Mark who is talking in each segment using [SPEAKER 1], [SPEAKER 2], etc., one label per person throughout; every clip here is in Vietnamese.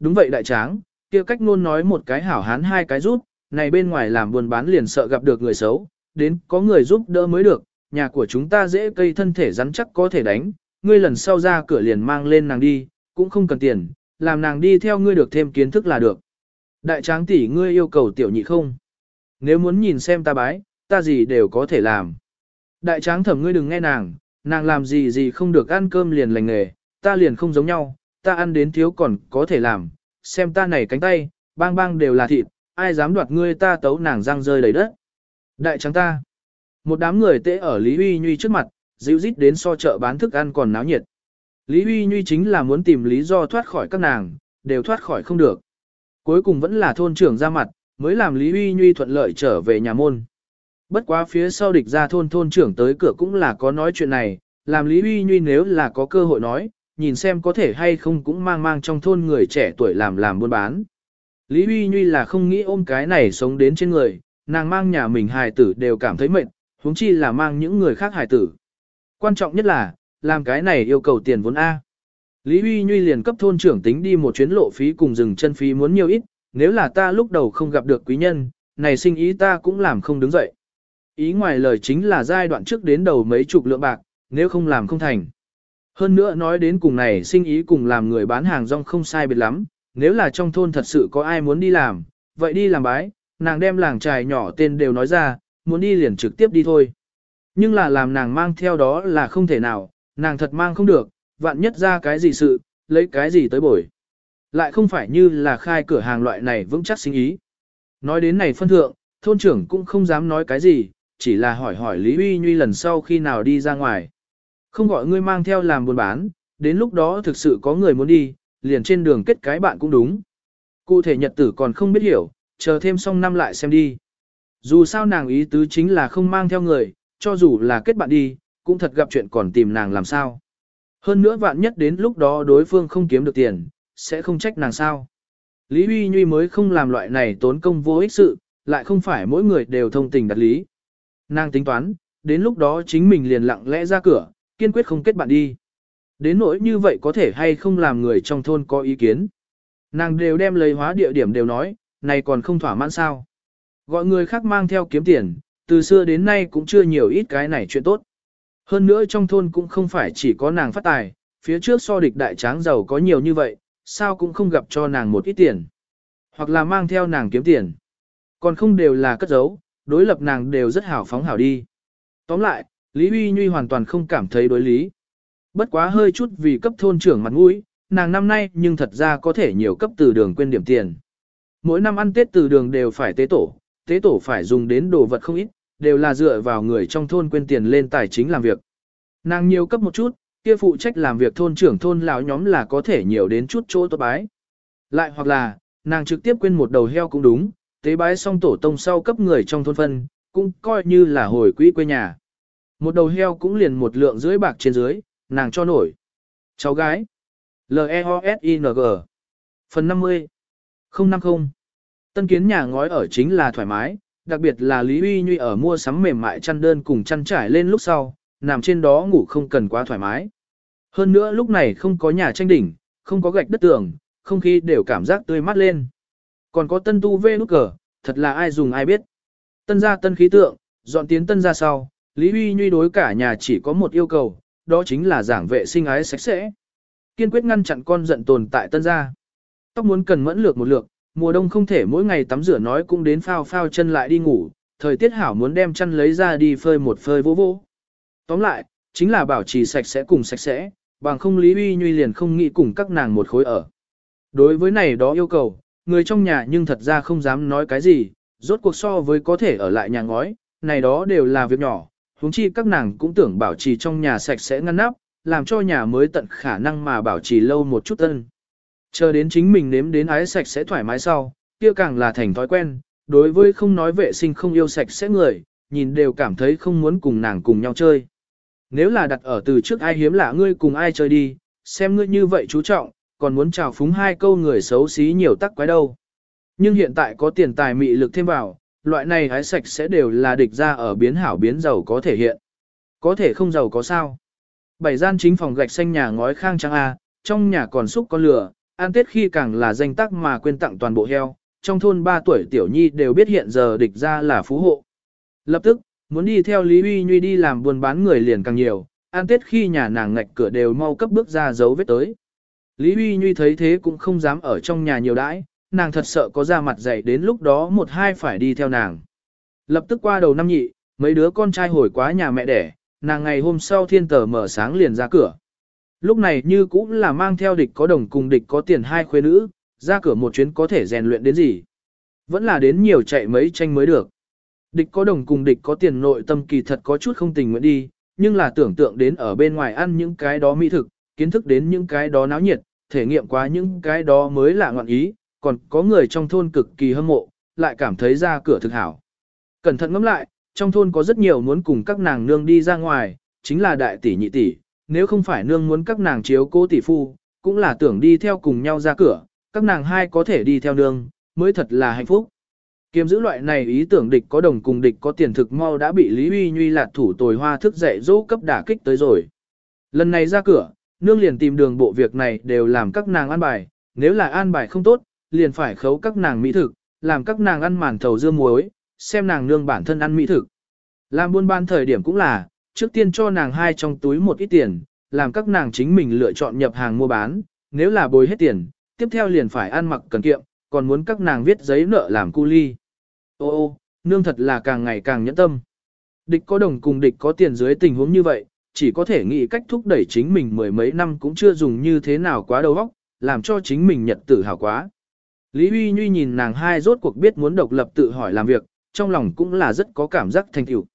[SPEAKER 1] đúng vậy đại tráng, kia cách luôn nói một cái hảo hán hai cái rút, này bên ngoài làm buôn bán liền sợ gặp được người xấu, đến có người giúp đỡ mới được, nhà của chúng ta dễ cây thân thể rắn chắc có thể đánh, ngươi lần sau ra cửa liền mang lên nàng đi, cũng không cần tiền, làm nàng đi theo ngươi được thêm kiến thức là được. Đại tráng tỷ ngươi yêu cầu tiểu nhị không? Nếu muốn nhìn xem ta bái, ta gì đều có thể làm. Đại tráng thẩm ngươi đừng nghe nàng, nàng làm gì gì không được ăn cơm liền lành nghề, ta liền không giống nhau, ta ăn đến thiếu còn có thể làm, xem ta này cánh tay, bang bang đều là thịt, ai dám đoạt ngươi ta tấu nàng răng rơi đầy đất. Đại tráng ta, một đám người tễ ở Lý Huy Nhuy trước mặt, dịu dít đến so chợ bán thức ăn còn náo nhiệt. Lý Huy Nhuy chính là muốn tìm lý do thoát khỏi các nàng, đều thoát khỏi không được. Cuối cùng vẫn là thôn trưởng ra mặt, mới làm Lý Huy Nhuy thuận lợi trở về nhà môn. Bất quá phía sau địch ra thôn thôn trưởng tới cửa cũng là có nói chuyện này, làm Lý Huy Nhuy nếu là có cơ hội nói, nhìn xem có thể hay không cũng mang mang trong thôn người trẻ tuổi làm làm buôn bán. Lý Huy Nhuy là không nghĩ ôm cái này sống đến trên người, nàng mang nhà mình hài tử đều cảm thấy mệt, huống chi là mang những người khác hài tử. Quan trọng nhất là, làm cái này yêu cầu tiền vốn A. Lý Huy Nhuy liền cấp thôn trưởng tính đi một chuyến lộ phí cùng dừng chân phí muốn nhiều ít, nếu là ta lúc đầu không gặp được quý nhân, này sinh ý ta cũng làm không đứng dậy. Ý ngoài lời chính là giai đoạn trước đến đầu mấy chục lượng bạc, nếu không làm không thành. Hơn nữa nói đến cùng này sinh ý cùng làm người bán hàng rong không sai biệt lắm, nếu là trong thôn thật sự có ai muốn đi làm, vậy đi làm bái, nàng đem làng trài nhỏ tên đều nói ra, muốn đi liền trực tiếp đi thôi. Nhưng là làm nàng mang theo đó là không thể nào, nàng thật mang không được, vạn nhất ra cái gì sự, lấy cái gì tới bổi. Lại không phải như là khai cửa hàng loại này vững chắc sinh ý. Nói đến này phân thượng, thôn trưởng cũng không dám nói cái gì, chỉ là hỏi hỏi Lý Uy Nhuy lần sau khi nào đi ra ngoài. Không gọi ngươi mang theo làm buôn bán, đến lúc đó thực sự có người muốn đi, liền trên đường kết cái bạn cũng đúng. Cụ thể nhật tử còn không biết hiểu, chờ thêm xong năm lại xem đi. Dù sao nàng ý tứ chính là không mang theo người, cho dù là kết bạn đi, cũng thật gặp chuyện còn tìm nàng làm sao. Hơn nữa vạn nhất đến lúc đó đối phương không kiếm được tiền, sẽ không trách nàng sao. Lý Huy Nhuy mới không làm loại này tốn công vô ích sự, lại không phải mỗi người đều thông tình đặt lý. Nàng tính toán, đến lúc đó chính mình liền lặng lẽ ra cửa, kiên quyết không kết bạn đi. Đến nỗi như vậy có thể hay không làm người trong thôn có ý kiến. Nàng đều đem lấy hóa địa điểm đều nói, này còn không thỏa mãn sao. Gọi người khác mang theo kiếm tiền, từ xưa đến nay cũng chưa nhiều ít cái này chuyện tốt. Hơn nữa trong thôn cũng không phải chỉ có nàng phát tài, phía trước so địch đại tráng giàu có nhiều như vậy, sao cũng không gặp cho nàng một ít tiền. Hoặc là mang theo nàng kiếm tiền. Còn không đều là cất giấu, đối lập nàng đều rất hảo phóng hảo đi. Tóm lại, Lý Huy Nhuy hoàn toàn không cảm thấy đối lý. Bất quá hơi chút vì cấp thôn trưởng mặt mũi, nàng năm nay nhưng thật ra có thể nhiều cấp từ đường quên điểm tiền. Mỗi năm ăn Tết từ đường đều phải tế tổ, tế tổ phải dùng đến đồ vật không ít, đều là dựa vào người trong thôn quên tiền lên tài chính làm việc. Nàng nhiều cấp một chút, kia phụ trách làm việc thôn trưởng thôn lão nhóm là có thể nhiều đến chút chỗ tốt bái. Lại hoặc là, nàng trực tiếp quên một đầu heo cũng đúng, tế bái xong tổ tông sau cấp người trong thôn phân, cũng coi như là hồi quỹ quê nhà. Một đầu heo cũng liền một lượng dưới bạc trên dưới, nàng cho nổi. Cháu gái. L-E-O-S-I-N-G Phần 50 050 Tân kiến nhà ngói ở chính là thoải mái, đặc biệt là Lý Uy Nhuy ở mua sắm mềm mại chăn đơn cùng chăn trải lên lúc sau, nằm trên đó ngủ không cần quá thoải mái. Hơn nữa lúc này không có nhà tranh đỉnh, không có gạch đất tường, không khí đều cảm giác tươi mát lên. Còn có tân tu vê nút cờ, thật là ai dùng ai biết. Tân gia tân khí tượng, dọn tiến tân gia sau, Lý Huy Nhuy đối cả nhà chỉ có một yêu cầu, đó chính là giảng vệ sinh ái sạch sẽ. Kiên quyết ngăn chặn con giận tồn tại tân gia. Tóc muốn cần mẫn lược một lược, mùa đông không thể mỗi ngày tắm rửa nói cũng đến phao phao chân lại đi ngủ, thời tiết hảo muốn đem chăn lấy ra đi phơi một phơi vô vô. Tóm lại, chính là bảo trì sạch sẽ cùng sạch sẽ, bằng không Lý Huy Nhuy liền không nghĩ cùng các nàng một khối ở. Đối với này đó yêu cầu, người trong nhà nhưng thật ra không dám nói cái gì, rốt cuộc so với có thể ở lại nhà ngói, này đó đều là việc nhỏ, huống chi các nàng cũng tưởng bảo trì trong nhà sạch sẽ ngăn nắp, làm cho nhà mới tận khả năng mà bảo trì lâu một chút tân. Chờ đến chính mình nếm đến ái sạch sẽ thoải mái sau, kia càng là thành thói quen, đối với không nói vệ sinh không yêu sạch sẽ người, nhìn đều cảm thấy không muốn cùng nàng cùng nhau chơi. Nếu là đặt ở từ trước ai hiếm lạ ngươi cùng ai chơi đi, xem ngươi như vậy chú trọng, còn muốn chào phúng hai câu người xấu xí nhiều tắc quái đâu. Nhưng hiện tại có tiền tài mị lực thêm vào, loại này hái sạch sẽ đều là địch ra ở biến hảo biến giàu có thể hiện. Có thể không giàu có sao. Bảy gian chính phòng gạch xanh nhà ngói khang trang A, trong nhà còn xúc con lửa, ăn tết khi càng là danh tác mà quên tặng toàn bộ heo, trong thôn 3 tuổi tiểu nhi đều biết hiện giờ địch ra là phú hộ. Lập tức, muốn đi theo Lý Uy Nhuy đi làm buôn bán người liền càng nhiều, ăn tết khi nhà nàng ngạch cửa đều mau cấp bước ra dấu vết tới. Lý Uy Nhuy thấy thế cũng không dám ở trong nhà nhiều đãi, nàng thật sợ có ra mặt dày đến lúc đó một hai phải đi theo nàng. Lập tức qua đầu năm nhị, mấy đứa con trai hồi quá nhà mẹ đẻ, nàng ngày hôm sau thiên tờ mở sáng liền ra cửa. Lúc này như cũng là mang theo địch có đồng cùng địch có tiền hai khuê nữ, ra cửa một chuyến có thể rèn luyện đến gì. Vẫn là đến nhiều chạy mấy tranh mới được. Địch có đồng cùng địch có tiền nội tâm kỳ thật có chút không tình nguyện đi, nhưng là tưởng tượng đến ở bên ngoài ăn những cái đó mỹ thực, kiến thức đến những cái đó náo nhiệt, thể nghiệm qua những cái đó mới là ngọn ý, còn có người trong thôn cực kỳ hâm mộ, lại cảm thấy ra cửa thực hảo. Cẩn thận ngẫm lại, trong thôn có rất nhiều muốn cùng các nàng nương đi ra ngoài, chính là đại tỷ nhị tỷ, nếu không phải nương muốn các nàng chiếu cố tỷ phu, cũng là tưởng đi theo cùng nhau ra cửa, các nàng hai có thể đi theo nương, mới thật là hạnh phúc. Kiếm giữ loại này ý tưởng địch có đồng cùng địch có tiền thực mau đã bị Lý Uy Nhuy lạt thủ tồi hoa thức dậy dỗ cấp đả kích tới rồi. Lần này ra cửa, nương liền tìm đường bộ việc này đều làm các nàng an bài, nếu là an bài không tốt, liền phải khấu các nàng mỹ thực, làm các nàng ăn màn thầu dưa muối, xem nàng nương bản thân ăn mỹ thực. Làm buôn bán thời điểm cũng là, trước tiên cho nàng hai trong túi một ít tiền, làm các nàng chính mình lựa chọn nhập hàng mua bán, nếu là bồi hết tiền, tiếp theo liền phải ăn mặc cần kiệm, còn muốn các nàng viết giấy nợ làm cu ly. Ô ô, nương thật là càng ngày càng nhẫn tâm. Địch có đồng cùng địch có tiền dưới tình huống như vậy, chỉ có thể nghĩ cách thúc đẩy chính mình mười mấy năm cũng chưa dùng như thế nào quá đầu óc, làm cho chính mình nhật tử hào quá. Lý Huy Nhuy nhìn nàng hai rốt cuộc biết muốn độc lập tự hỏi làm việc, trong lòng cũng là rất có cảm giác thành tựu.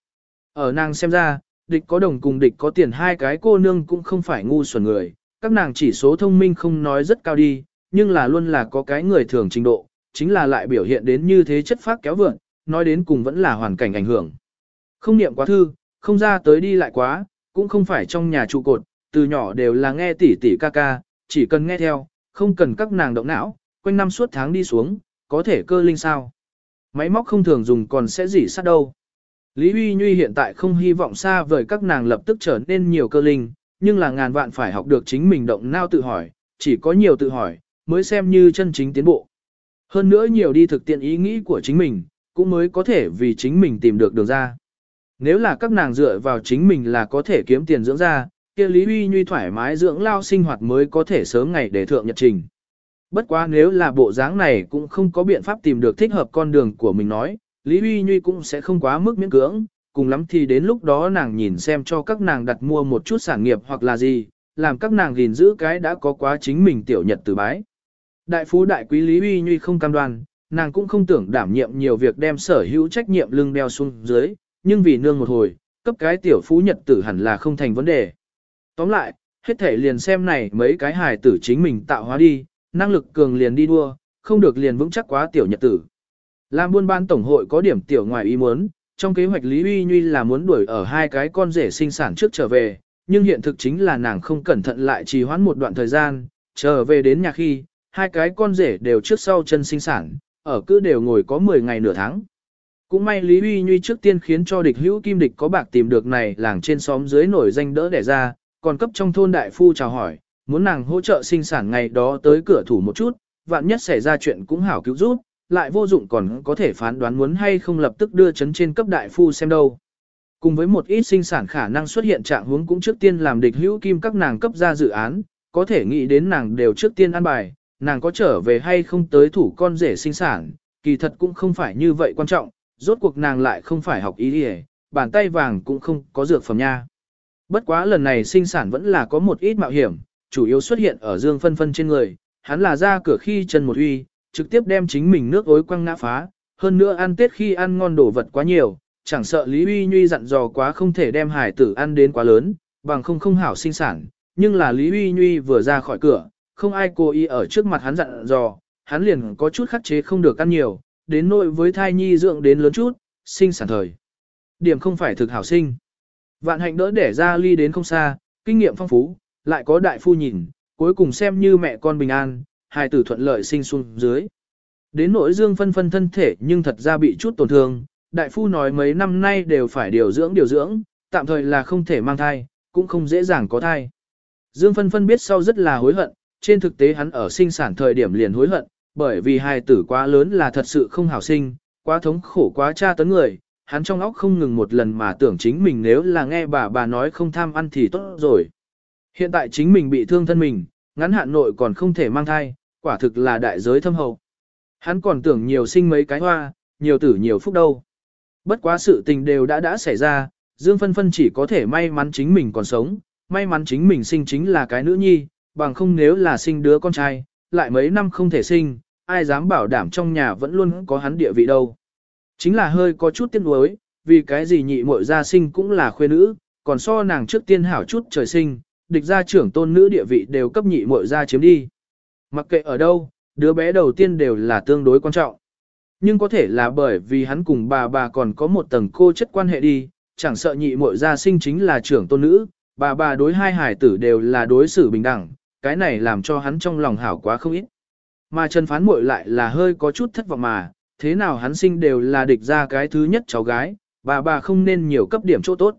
[SPEAKER 1] Ở nàng xem ra, địch có đồng cùng địch có tiền hai cái cô nương cũng không phải ngu xuẩn người, các nàng chỉ số thông minh không nói rất cao đi, nhưng là luôn là có cái người thường trình độ, chính là lại biểu hiện đến như thế chất phác kéo vượn, nói đến cùng vẫn là hoàn cảnh ảnh hưởng. Không niệm quá thư, không ra tới đi lại quá, cũng không phải trong nhà trụ cột, từ nhỏ đều là nghe tỉ tỉ ca ca, chỉ cần nghe theo, không cần các nàng động não, quanh năm suốt tháng đi xuống, có thể cơ linh sao. Máy móc không thường dùng còn sẽ gì sát đâu. Lý Huy Nhuy hiện tại không hy vọng xa vời các nàng lập tức trở nên nhiều cơ linh, nhưng là ngàn vạn phải học được chính mình động não tự hỏi, chỉ có nhiều tự hỏi, mới xem như chân chính tiến bộ. Hơn nữa nhiều đi thực tiện ý nghĩ của chính mình, cũng mới có thể vì chính mình tìm được đường ra. Nếu là các nàng dựa vào chính mình là có thể kiếm tiền dưỡng ra, kia Lý Huy Nhuy thoải mái dưỡng lao sinh hoạt mới có thể sớm ngày để thượng nhật trình. Bất quá nếu là bộ dáng này cũng không có biện pháp tìm được thích hợp con đường của mình nói, Lý Huy Nhuy cũng sẽ không quá mức miễn cưỡng, cùng lắm thì đến lúc đó nàng nhìn xem cho các nàng đặt mua một chút sản nghiệp hoặc là gì, làm các nàng gìn giữ cái đã có quá chính mình tiểu nhật từ bái. Đại phú đại quý Lý Huy Nhuy không cam đoan, nàng cũng không tưởng đảm nhiệm nhiều việc đem sở hữu trách nhiệm lưng đeo xuống dưới, nhưng vì nương một hồi, cấp cái tiểu phú nhật tử hẳn là không thành vấn đề. Tóm lại, hết thể liền xem này mấy cái hài tử chính mình tạo hóa đi, năng lực cường liền đi đua, không được liền vững chắc quá tiểu nhật tử. Làm buôn ban tổng hội có điểm tiểu ngoài ý muốn, trong kế hoạch Lý Uy Nhuy là muốn đuổi ở hai cái con rể sinh sản trước trở về, nhưng hiện thực chính là nàng không cẩn thận lại trì hoãn một đoạn thời gian, trở về đến nhà khi, hai cái con rể đều trước sau chân sinh sản, ở cứ đều ngồi có 10 ngày nửa tháng. Cũng may Lý Uy Nhuy trước tiên khiến cho địch hữu kim địch có bạc tìm được này làng trên xóm dưới nổi danh đỡ đẻ ra, còn cấp trong thôn đại phu chào hỏi, muốn nàng hỗ trợ sinh sản ngày đó tới cửa thủ một chút, vạn nhất xảy ra chuyện cũng hảo cứu giúp, lại vô dụng còn có thể phán đoán muốn hay không lập tức đưa chấn trên cấp đại phu xem đâu. Cùng với một ít sinh sản khả năng xuất hiện trạng huống cũng trước tiên làm địch hữu kim các nàng cấp ra dự án, có thể nghĩ đến nàng đều trước tiên ăn bài, nàng có trở về hay không tới thủ con rể sinh sản, kỳ thật cũng không phải như vậy quan trọng, rốt cuộc nàng lại không phải học ý đi bàn tay vàng cũng không có dược phẩm nha. Bất quá lần này sinh sản vẫn là có một ít mạo hiểm, chủ yếu xuất hiện ở dương phân phân trên người, hắn là ra cửa khi chân một uy, trực tiếp đem chính mình nước ối quăng ngã phá, hơn nữa ăn tết khi ăn ngon đồ vật quá nhiều, chẳng sợ Lý Uy Nhuy dặn dò quá không thể đem hải tử ăn đến quá lớn, bằng không không hảo sinh sản, nhưng là Lý Uy Nhuy vừa ra khỏi cửa, không ai cố ý ở trước mặt hắn dặn dò, hắn liền có chút khắc chế không được ăn nhiều, đến nội với thai nhi dưỡng đến lớn chút, sinh sản thời. Điểm không phải thực hảo sinh. Vạn hạnh đỡ để ra ly đến không xa, kinh nghiệm phong phú, lại có đại phu nhìn, cuối cùng xem như mẹ con bình an, hai tử thuận lợi sinh xuống dưới. Đến nỗi dương phân phân thân thể nhưng thật ra bị chút tổn thương, đại phu nói mấy năm nay đều phải điều dưỡng điều dưỡng, tạm thời là không thể mang thai, cũng không dễ dàng có thai. Dương phân phân biết sau rất là hối hận, trên thực tế hắn ở sinh sản thời điểm liền hối hận, bởi vì hài tử quá lớn là thật sự không hảo sinh, quá thống khổ quá tra tấn người, hắn trong óc không ngừng một lần mà tưởng chính mình nếu là nghe bà bà nói không tham ăn thì tốt rồi. Hiện tại chính mình bị thương thân mình, ngắn hạn nội còn không thể mang thai, quả thực là đại giới thâm hậu. Hắn còn tưởng nhiều sinh mấy cái hoa, nhiều tử nhiều phúc đâu. Bất quá sự tình đều đã đã xảy ra, Dương Phân Phân chỉ có thể may mắn chính mình còn sống, may mắn chính mình sinh chính là cái nữ nhi, bằng không nếu là sinh đứa con trai, lại mấy năm không thể sinh, ai dám bảo đảm trong nhà vẫn luôn có hắn địa vị đâu. Chính là hơi có chút tiếc nuối, vì cái gì nhị muội gia sinh cũng là khuê nữ, còn so nàng trước tiên hảo chút trời sinh, địch gia trưởng tôn nữ địa vị đều cấp nhị muội gia chiếm đi. Mặc kệ ở đâu, đứa bé đầu tiên đều là tương đối quan trọng. Nhưng có thể là bởi vì hắn cùng bà bà còn có một tầng cô chất quan hệ đi, chẳng sợ nhị muội gia sinh chính là trưởng tôn nữ, bà bà đối hai hải tử đều là đối xử bình đẳng, cái này làm cho hắn trong lòng hảo quá không ít. Mà Trần Phán muội lại là hơi có chút thất vọng mà, thế nào hắn sinh đều là địch ra cái thứ nhất cháu gái, bà bà không nên nhiều cấp điểm chỗ tốt.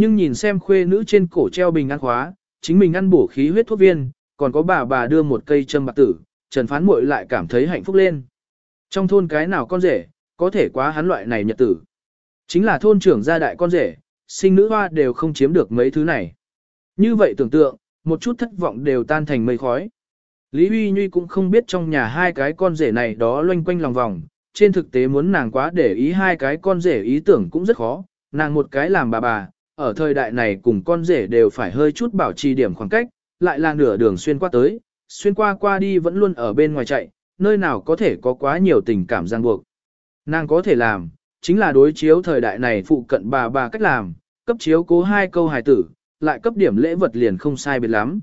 [SPEAKER 1] Nhưng nhìn xem khuê nữ trên cổ treo bình ăn khóa, chính mình ăn bổ khí huyết thuốc viên, còn có bà bà đưa một cây châm bạc tử, Trần Phán muội lại cảm thấy hạnh phúc lên. Trong thôn cái nào con rể, có thể quá hắn loại này nhật tử. Chính là thôn trưởng gia đại con rể, sinh nữ hoa đều không chiếm được mấy thứ này. Như vậy tưởng tượng, một chút thất vọng đều tan thành mây khói. Lý Huy Nhuy cũng không biết trong nhà hai cái con rể này đó loanh quanh lòng vòng, trên thực tế muốn nàng quá để ý hai cái con rể ý tưởng cũng rất khó, nàng một cái làm bà bà, ở thời đại này cùng con rể đều phải hơi chút bảo trì điểm khoảng cách, lại là nửa đường xuyên qua tới, xuyên qua qua đi vẫn luôn ở bên ngoài chạy, nơi nào có thể có quá nhiều tình cảm ràng buộc. Nàng có thể làm, chính là đối chiếu thời đại này phụ cận bà bà cách làm, cấp chiếu cố hai câu hài tử, lại cấp điểm lễ vật liền không sai biệt lắm.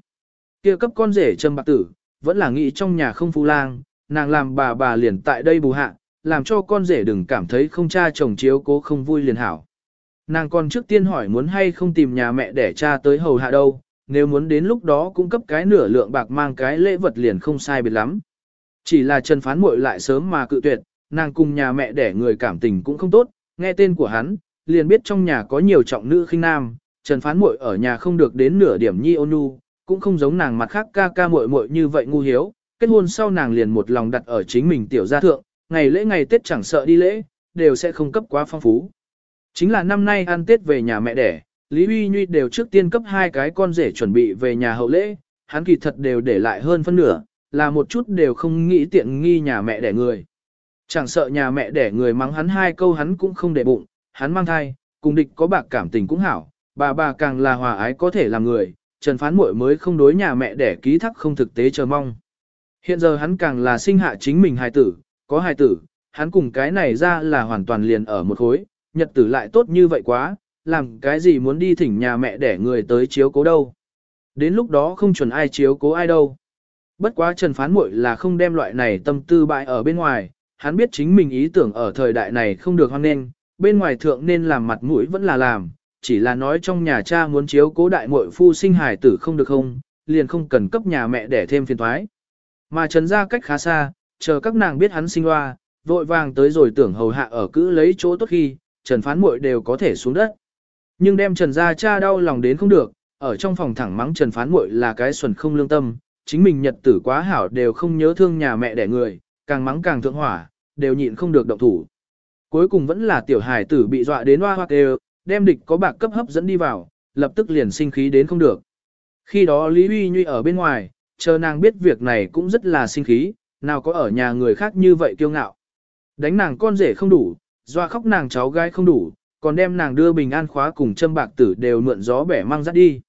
[SPEAKER 1] Kia cấp con rể châm bạc tử, vẫn là nghĩ trong nhà không phu lang, nàng làm bà bà liền tại đây bù hạ, làm cho con rể đừng cảm thấy không cha chồng chiếu cố không vui liền hảo. Nàng còn trước tiên hỏi muốn hay không tìm nhà mẹ để cha tới hầu hạ đâu, nếu muốn đến lúc đó cung cấp cái nửa lượng bạc mang cái lễ vật liền không sai biệt lắm. Chỉ là Trần Phán muội lại sớm mà cự tuyệt, nàng cùng nhà mẹ để người cảm tình cũng không tốt, nghe tên của hắn, liền biết trong nhà có nhiều trọng nữ khinh nam, Trần Phán muội ở nhà không được đến nửa điểm nhi ôn nhu, cũng không giống nàng mặt khác ca ca muội muội như vậy ngu hiếu, kết hôn sau nàng liền một lòng đặt ở chính mình tiểu gia thượng, ngày lễ ngày Tết chẳng sợ đi lễ, đều sẽ không cấp quá phong phú. Chính là năm nay ăn Tết về nhà mẹ đẻ, Lý Uy Nhuy đều trước tiên cấp hai cái con rể chuẩn bị về nhà hậu lễ, hắn kỳ thật đều để lại hơn phân nửa, là một chút đều không nghĩ tiện nghi nhà mẹ đẻ người. Chẳng sợ nhà mẹ đẻ người mắng hắn hai câu hắn cũng không để bụng, hắn mang thai, cùng địch có bạc cảm tình cũng hảo, bà bà càng là hòa ái có thể làm người, Trần Phán Muội mới không đối nhà mẹ đẻ ký thắc không thực tế chờ mong. Hiện giờ hắn càng là sinh hạ chính mình hài tử, có hài tử, hắn cùng cái này ra là hoàn toàn liền ở một khối, nhật tử lại tốt như vậy quá, làm cái gì muốn đi thỉnh nhà mẹ đẻ người tới chiếu cố đâu. Đến lúc đó không chuẩn ai chiếu cố ai đâu. Bất quá Trần Phán Muội là không đem loại này tâm tư bại ở bên ngoài, hắn biết chính mình ý tưởng ở thời đại này không được hoan nên, bên ngoài thượng nên làm mặt mũi vẫn là làm, chỉ là nói trong nhà cha muốn chiếu cố đại muội phu sinh hài tử không được không, liền không cần cấp nhà mẹ để thêm phiền thoái. Mà Trần ra cách khá xa, chờ các nàng biết hắn sinh hoa, vội vàng tới rồi tưởng hầu hạ ở cữ lấy chỗ tốt khi, Trần phán muội đều có thể xuống đất. Nhưng đem Trần Gia cha đau lòng đến không được, ở trong phòng thẳng mắng Trần phán muội là cái xuẩn không lương tâm, chính mình nhật tử quá hảo đều không nhớ thương nhà mẹ đẻ người, càng mắng càng thượng hỏa, đều nhịn không được động thủ. Cuối cùng vẫn là tiểu hài tử bị dọa đến hoa hoa kêu, đem địch có bạc cấp hấp dẫn đi vào, lập tức liền sinh khí đến không được. Khi đó Lý Huy Nhuy ở bên ngoài, chờ nàng biết việc này cũng rất là sinh khí, nào có ở nhà người khác như vậy kiêu ngạo. Đánh nàng con rể không đủ, doa khóc nàng cháu gái không đủ, còn đem nàng đưa bình an khóa cùng châm bạc tử đều mượn gió bẻ mang dắt đi.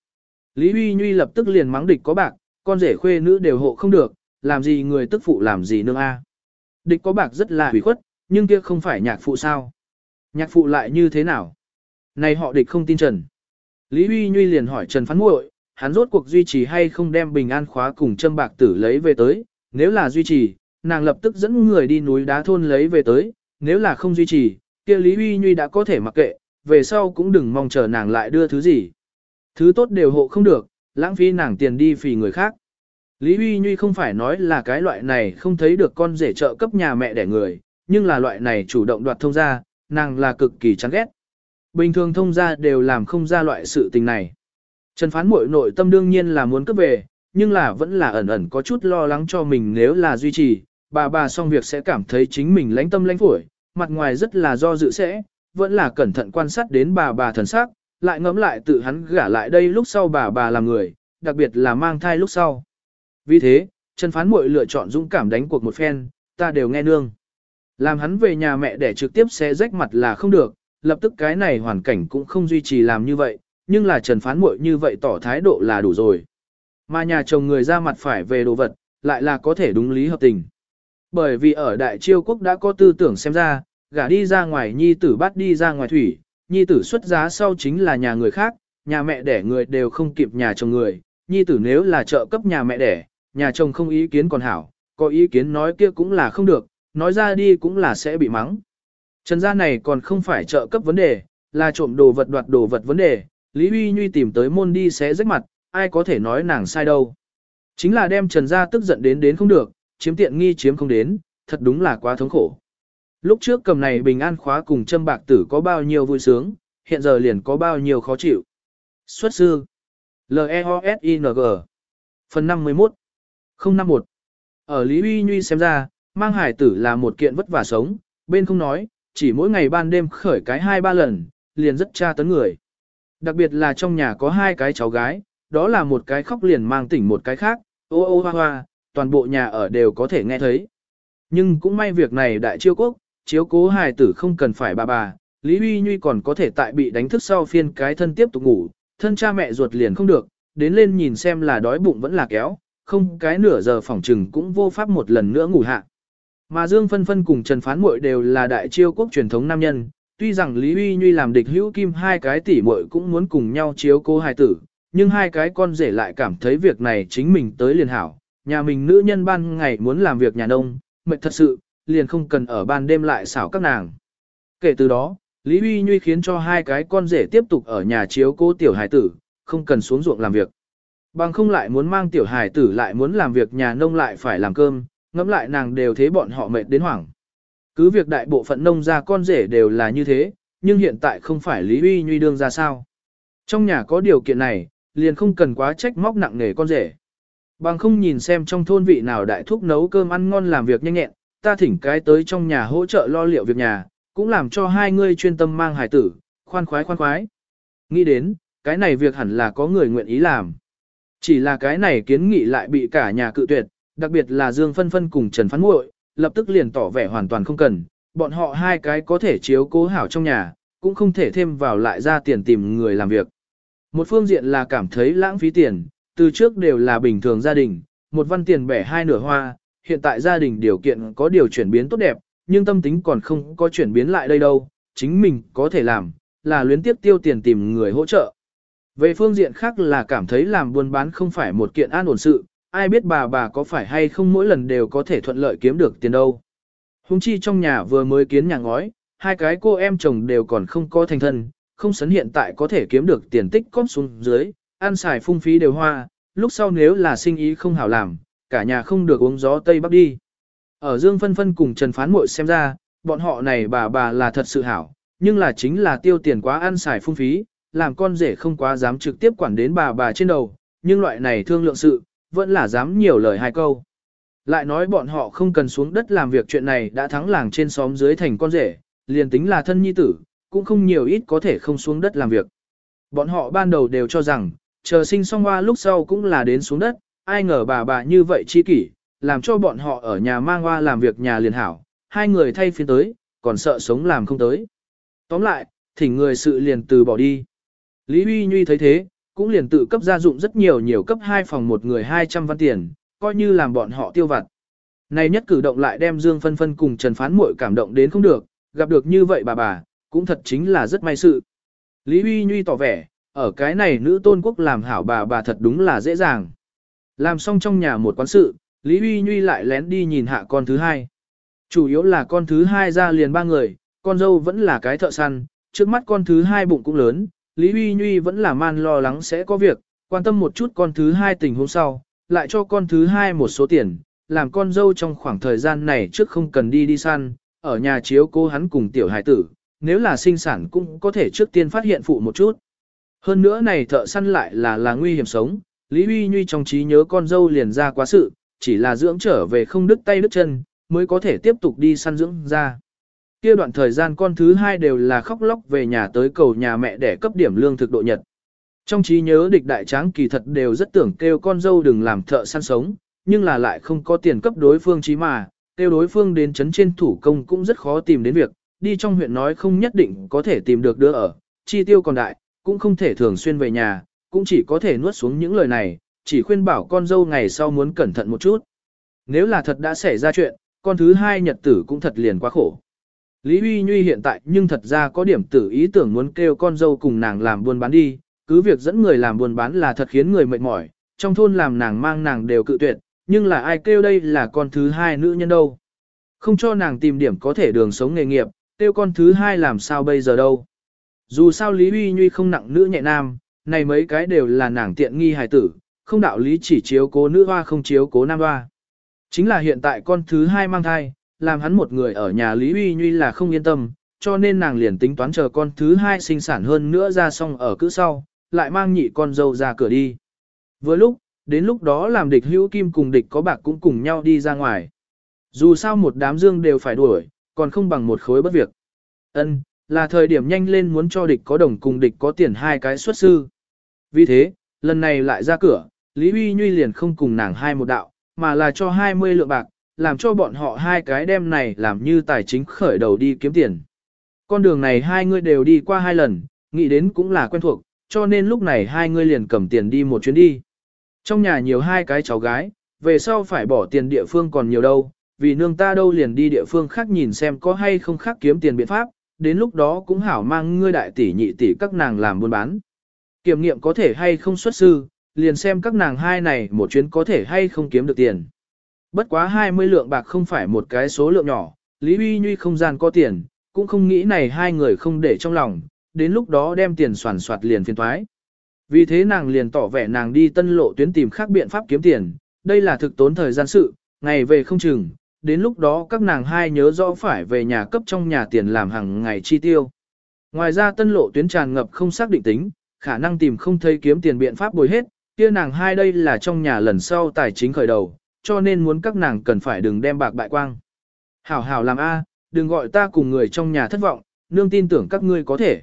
[SPEAKER 1] Lý Huy Nhuy lập tức liền mắng địch có bạc, con rể khuê nữ đều hộ không được, làm gì người tức phụ làm gì nương a. Địch có bạc rất là hủy khuất, nhưng kia không phải nhạc phụ sao. Nhạc phụ lại như thế nào? Này họ địch không tin Trần. Lý Huy Nhuy liền hỏi Trần Phán Muội, hắn rốt cuộc duy trì hay không đem bình an khóa cùng châm bạc tử lấy về tới, nếu là duy trì, nàng lập tức dẫn người đi núi đá thôn lấy về tới, nếu là không duy trì, kia Lý Huy Nhuy đã có thể mặc kệ, về sau cũng đừng mong chờ nàng lại đưa thứ gì. Thứ tốt đều hộ không được, lãng phí nàng tiền đi phì người khác. Lý Huy Nhuy không phải nói là cái loại này không thấy được con rể trợ cấp nhà mẹ đẻ người, nhưng là loại này chủ động đoạt thông gia, nàng là cực kỳ chán ghét. Bình thường thông gia đều làm không ra loại sự tình này. Trần phán muội nội tâm đương nhiên là muốn cướp về, nhưng là vẫn là ẩn ẩn có chút lo lắng cho mình nếu là duy trì, bà bà xong việc sẽ cảm thấy chính mình lãnh tâm lãnh phổi, mặt ngoài rất là do dự sẽ, vẫn là cẩn thận quan sát đến bà bà thần sắc, lại ngẫm lại tự hắn gả lại đây lúc sau bà bà làm người, đặc biệt là mang thai lúc sau. Vì thế, Trần Phán Muội lựa chọn dũng cảm đánh cuộc một phen, ta đều nghe nương. Làm hắn về nhà mẹ để trực tiếp sẽ rách mặt là không được, lập tức cái này hoàn cảnh cũng không duy trì làm như vậy, nhưng là Trần Phán Muội như vậy tỏ thái độ là đủ rồi. Mà nhà chồng người ra mặt phải về đồ vật, lại là có thể đúng lý hợp tình. Bởi vì ở Đại Chiêu Quốc đã có tư tưởng xem ra, gả đi ra ngoài nhi tử bắt đi ra ngoài thủy, nhi tử xuất giá sau chính là nhà người khác, nhà mẹ đẻ người đều không kịp nhà chồng người, nhi tử nếu là trợ cấp nhà mẹ đẻ, nhà chồng không ý kiến còn hảo, có ý kiến nói kia cũng là không được, nói ra đi cũng là sẽ bị mắng. Trần gia này còn không phải trợ cấp vấn đề, là trộm đồ vật đoạt đồ vật vấn đề, Lý Huy Nhuy tìm tới môn đi sẽ rách mặt, ai có thể nói nàng sai đâu. Chính là đem Trần gia tức giận đến đến không được, chiếm tiện nghi chiếm không đến, thật đúng là quá thống khổ. Lúc trước cầm này bình an khóa cùng châm bạc tử có bao nhiêu vui sướng, hiện giờ liền có bao nhiêu khó chịu. Xuất sư L-E-O-S-I-N-G Phần 51 051 Ở Lý Huy Nhuy xem ra, mang hải tử là một kiện vất vả sống, bên không nói, chỉ mỗi ngày ban đêm khởi cái hai ba lần, liền rất tra tấn người. Đặc biệt là trong nhà có hai cái cháu gái, đó là một cái khóc liền mang tỉnh một cái khác, ô ô hoa hoa, toàn bộ nhà ở đều có thể nghe thấy. Nhưng cũng may việc này đại chiêu quốc, chiếu cố hài tử không cần phải bà bà, Lý Huy Nhuy còn có thể tại bị đánh thức sau phiên cái thân tiếp tục ngủ, thân cha mẹ ruột liền không được, đến lên nhìn xem là đói bụng vẫn là kéo, không cái nửa giờ phỏng trừng cũng vô pháp một lần nữa ngủ hạ. Mà Dương Phân Phân cùng Trần Phán Muội đều là đại chiêu quốc truyền thống nam nhân, tuy rằng Lý Huy Nhuy làm địch hữu kim hai cái tỷ muội cũng muốn cùng nhau chiếu cố hài tử, nhưng hai cái con rể lại cảm thấy việc này chính mình tới liền hảo, nhà mình nữ nhân ban ngày muốn làm việc nhà nông, mệt thật sự, liền không cần ở ban đêm lại xảo các nàng. Kể từ đó, Lý Huy Nhuy khiến cho hai cái con rể tiếp tục ở nhà chiếu cố tiểu Hải tử, không cần xuống ruộng làm việc. Bằng không lại muốn mang tiểu Hải tử lại muốn làm việc nhà nông lại phải làm cơm, ngẫm lại nàng đều thế bọn họ mệt đến hoảng. Cứ việc đại bộ phận nông gia con rể đều là như thế, nhưng hiện tại không phải Lý Huy Nhuy đương ra sao. Trong nhà có điều kiện này, liền không cần quá trách móc nặng nề con rể. Bằng không nhìn xem trong thôn vị nào đại thúc nấu cơm ăn ngon làm việc nhanh nhẹn, ta thỉnh cái tới trong nhà hỗ trợ lo liệu việc nhà, cũng làm cho hai ngươi chuyên tâm mang hải tử, khoan khoái khoan khoái. Nghĩ đến, cái này việc hẳn là có người nguyện ý làm. Chỉ là cái này kiến nghị lại bị cả nhà cự tuyệt, đặc biệt là Dương Phân Phân cùng Trần Phán Muội, lập tức liền tỏ vẻ hoàn toàn không cần, bọn họ hai cái có thể chiếu cố hảo trong nhà, cũng không thể thêm vào lại ra tiền tìm người làm việc. Một phương diện là cảm thấy lãng phí tiền, từ trước đều là bình thường gia đình, một văn tiền bẻ hai nửa hoa, hiện tại gia đình điều kiện có điều chuyển biến tốt đẹp, nhưng tâm tính còn không có chuyển biến lại đây đâu, chính mình có thể làm, là luyến tiếp tiêu tiền tìm người hỗ trợ. Về phương diện khác là cảm thấy làm buôn bán không phải một kiện an ổn sự, ai biết bà bà có phải hay không mỗi lần đều có thể thuận lợi kiếm được tiền đâu. Hùng chi trong nhà vừa mới kiến nhà ngói, hai cái cô em chồng đều còn không có thành thân, không sấn hiện tại có thể kiếm được tiền tích cóp xuống dưới, ăn xài phung phí đều hoa, lúc sau nếu là sinh ý không hảo làm, cả nhà không được uống gió Tây Bắc đi. Ở Dương Phân Phân cùng Trần Phán Mội xem ra, bọn họ này bà bà là thật sự hảo, nhưng là chính là tiêu tiền quá ăn xài phung phí, làm con rể không quá dám trực tiếp quản đến bà bà trên đầu, nhưng loại này thương lượng sự, vẫn là dám nhiều lời hai câu. Lại nói bọn họ không cần xuống đất làm việc chuyện này đã thắng làng trên xóm dưới thành con rể, liền tính là thân nhi tử, cũng không nhiều ít có thể không xuống đất làm việc. Bọn họ ban đầu đều cho rằng, chờ sinh xong hoa lúc sau cũng là đến xuống đất, ai ngờ bà bà như vậy chi kỷ, làm cho bọn họ ở nhà mang hoa làm việc nhà liền hảo, hai người thay phiên tới, còn sợ sống làm không tới. Tóm lại, thỉnh người sự liền từ bỏ đi. Lý Huy Nhuy thấy thế, cũng liền tự cấp gia dụng rất nhiều nhiều cấp hai phòng một người 200 văn tiền, coi như làm bọn họ tiêu vặt. Này nhất cử động lại đem Dương Phân Phân cùng Trần Phán Muội cảm động đến không được, gặp được như vậy bà bà, cũng thật chính là rất may sự. Lý Huy Nhuy tỏ vẻ, ở cái này nữ tôn quốc làm hảo bà bà thật đúng là dễ dàng. Làm xong trong nhà một quán sự, Lý Huy Nhuy lại lén đi nhìn hạ con thứ hai. Chủ yếu là con thứ hai ra liền ba người, con dâu vẫn là cái thợ săn, trước mắt con thứ hai bụng cũng lớn, Lý Huy Nhuy vẫn là man lo lắng sẽ có việc, quan tâm một chút con thứ hai tình huống sau, lại cho con thứ hai một số tiền, làm con dâu trong khoảng thời gian này trước không cần đi đi săn, ở nhà chiếu cô hắn cùng tiểu hải tử, nếu là sinh sản cũng có thể trước tiên phát hiện phụ một chút. Hơn nữa này thợ săn lại là là nguy hiểm sống, Lý Huy Nhuy trong trí nhớ con dâu liền ra quá sự, chỉ là dưỡng trở về không đứt tay đứt chân, mới có thể tiếp tục đi săn dưỡng ra. Kia đoạn thời gian con thứ hai đều là khóc lóc về nhà tới cầu nhà mẹ để cấp điểm lương thực độ nhật. Trong trí nhớ địch đại tráng kỳ thật đều rất tưởng kêu con dâu đừng làm thợ săn sống, nhưng là lại không có tiền cấp đối phương chí mà, kêu đối phương đến chấn trên thủ công cũng rất khó tìm đến việc, đi trong huyện nói không nhất định có thể tìm được đứa ở, chi tiêu còn đại, cũng không thể thường xuyên về nhà, cũng chỉ có thể nuốt xuống những lời này, chỉ khuyên bảo con dâu ngày sau muốn cẩn thận một chút. Nếu là thật đã xảy ra chuyện, con thứ hai nhật tử cũng thật liền quá khổ. Lý Huy Nhuy hiện tại nhưng thật ra có điểm tử ý tưởng muốn kêu con dâu cùng nàng làm buôn bán đi, cứ việc dẫn người làm buôn bán là thật khiến người mệt mỏi, trong thôn làm nàng mang nàng đều cự tuyệt, nhưng là ai kêu đây là con thứ hai nữ nhân đâu. Không cho nàng tìm điểm có thể đường sống nghề nghiệp, kêu con thứ hai làm sao bây giờ đâu. Dù sao Lý Huy Nhuy không nặng nữ nhẹ nam, này mấy cái đều là nàng tiện nghi hài tử, không đạo lý chỉ chiếu cố nữ hoa không chiếu cố nam hoa. Chính là hiện tại con thứ hai mang thai, làm hắn một người ở nhà Lý Huy Nhuy là không yên tâm, cho nên nàng liền tính toán chờ con thứ hai sinh sản hơn nữa ra xong ở cữ sau, lại mang nhị con dâu ra cửa đi. Vừa lúc, đến lúc đó làm địch hữu kim cùng địch có bạc cũng cùng nhau đi ra ngoài. Dù sao một đám dương đều phải đuổi, còn không bằng một khối bất việc. Ân, là thời điểm nhanh lên muốn cho địch có đồng cùng địch có tiền hai cái xuất sư. Vì thế, lần này lại ra cửa, Lý Huy Nhuy liền không cùng nàng hai một đạo, mà là cho 20 lượng bạc, làm cho bọn họ hai cái đem này làm như tài chính khởi đầu đi kiếm tiền. Con đường này hai người đều đi qua hai lần, nghĩ đến cũng là quen thuộc, cho nên lúc này hai người liền cầm tiền đi một chuyến đi. Trong nhà nhiều hai cái cháu gái, về sau phải bỏ tiền địa phương còn nhiều đâu, vì nương ta đâu liền đi địa phương khác nhìn xem có hay không khác kiếm tiền biện pháp, đến lúc đó cũng hảo mang ngươi đại tỷ nhị tỷ các nàng làm buôn bán. Kiểm nghiệm có thể hay không xuất sư, liền xem các nàng hai này một chuyến có thể hay không kiếm được tiền. Bất quá 20 lượng bạc không phải một cái số lượng nhỏ, Lý Uy Nhuy không gian có tiền, cũng không nghĩ này hai người không để trong lòng, đến lúc đó đem tiền soàn soạt liền phiền thoái. Vì thế nàng liền tỏ vẻ nàng đi tân lộ tuyến tìm khác biện pháp kiếm tiền, đây là thực tốn thời gian sự, ngày về không chừng, đến lúc đó các nàng hai nhớ rõ phải về nhà cấp trong nhà tiền làm hàng ngày chi tiêu. Ngoài ra tân lộ tuyến tràn ngập không xác định tính, khả năng tìm không thấy kiếm tiền biện pháp bồi hết, kia nàng hai đây là trong nhà lần sau tài chính khởi đầu, cho nên muốn các nàng cần phải đừng đem bạc bại quang. Hảo hảo làm A, đừng gọi ta cùng người trong nhà thất vọng, nương tin tưởng các ngươi có thể.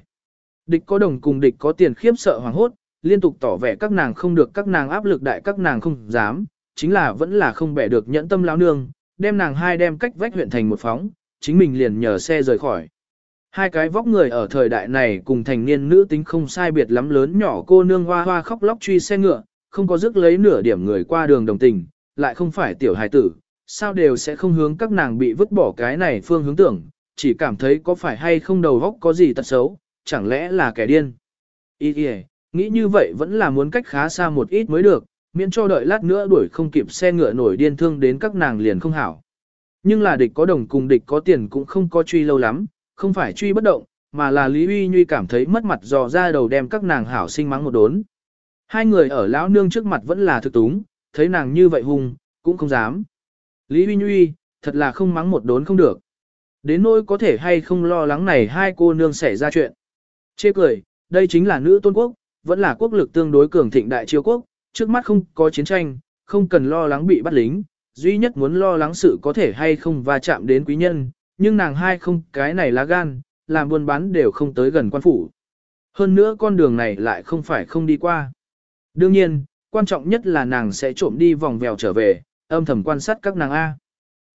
[SPEAKER 1] Địch có đồng cùng địch có tiền khiếp sợ hoàng hốt, liên tục tỏ vẻ các nàng không được các nàng áp lực đại các nàng không dám, chính là vẫn là không bẻ được nhẫn tâm lão nương, đem nàng hai đem cách vách huyện thành một phóng, chính mình liền nhờ xe rời khỏi. Hai cái vóc người ở thời đại này cùng thành niên nữ tính không sai biệt lắm lớn nhỏ cô nương hoa hoa khóc lóc truy xe ngựa, không có dứt lấy nửa điểm người qua đường đồng tình, lại không phải tiểu hài tử, sao đều sẽ không hướng các nàng bị vứt bỏ cái này phương hướng tưởng, chỉ cảm thấy có phải hay không đầu góc có gì tật xấu, chẳng lẽ là kẻ điên. Ý kìa, nghĩ như vậy vẫn là muốn cách khá xa một ít mới được, miễn cho đợi lát nữa đuổi không kịp xe ngựa nổi điên thương đến các nàng liền không hảo. Nhưng là địch có đồng cùng địch có tiền cũng không có truy lâu lắm, không phải truy bất động, mà là Lý Uy Nhuy cảm thấy mất mặt dò ra đầu đem các nàng hảo sinh mắng một đốn. Hai người ở lão nương trước mặt vẫn là thực túng, thấy nàng như vậy hung, cũng không dám. Lý Uy Nhuy, thật là không mắng một đốn không được. Đến nỗi có thể hay không lo lắng này hai cô nương xảy ra chuyện. Chê cười, đây chính là nữ tôn quốc, vẫn là quốc lực tương đối cường thịnh đại triều quốc, trước mắt không có chiến tranh, không cần lo lắng bị bắt lính, duy nhất muốn lo lắng sự có thể hay không va chạm đến quý nhân, nhưng nàng hai không cái này lá gan, làm buôn bán đều không tới gần quan phủ. Hơn nữa con đường này lại không phải không đi qua. Đương nhiên, quan trọng nhất là nàng sẽ trộm đi vòng vèo trở về, âm thầm quan sát các nàng A.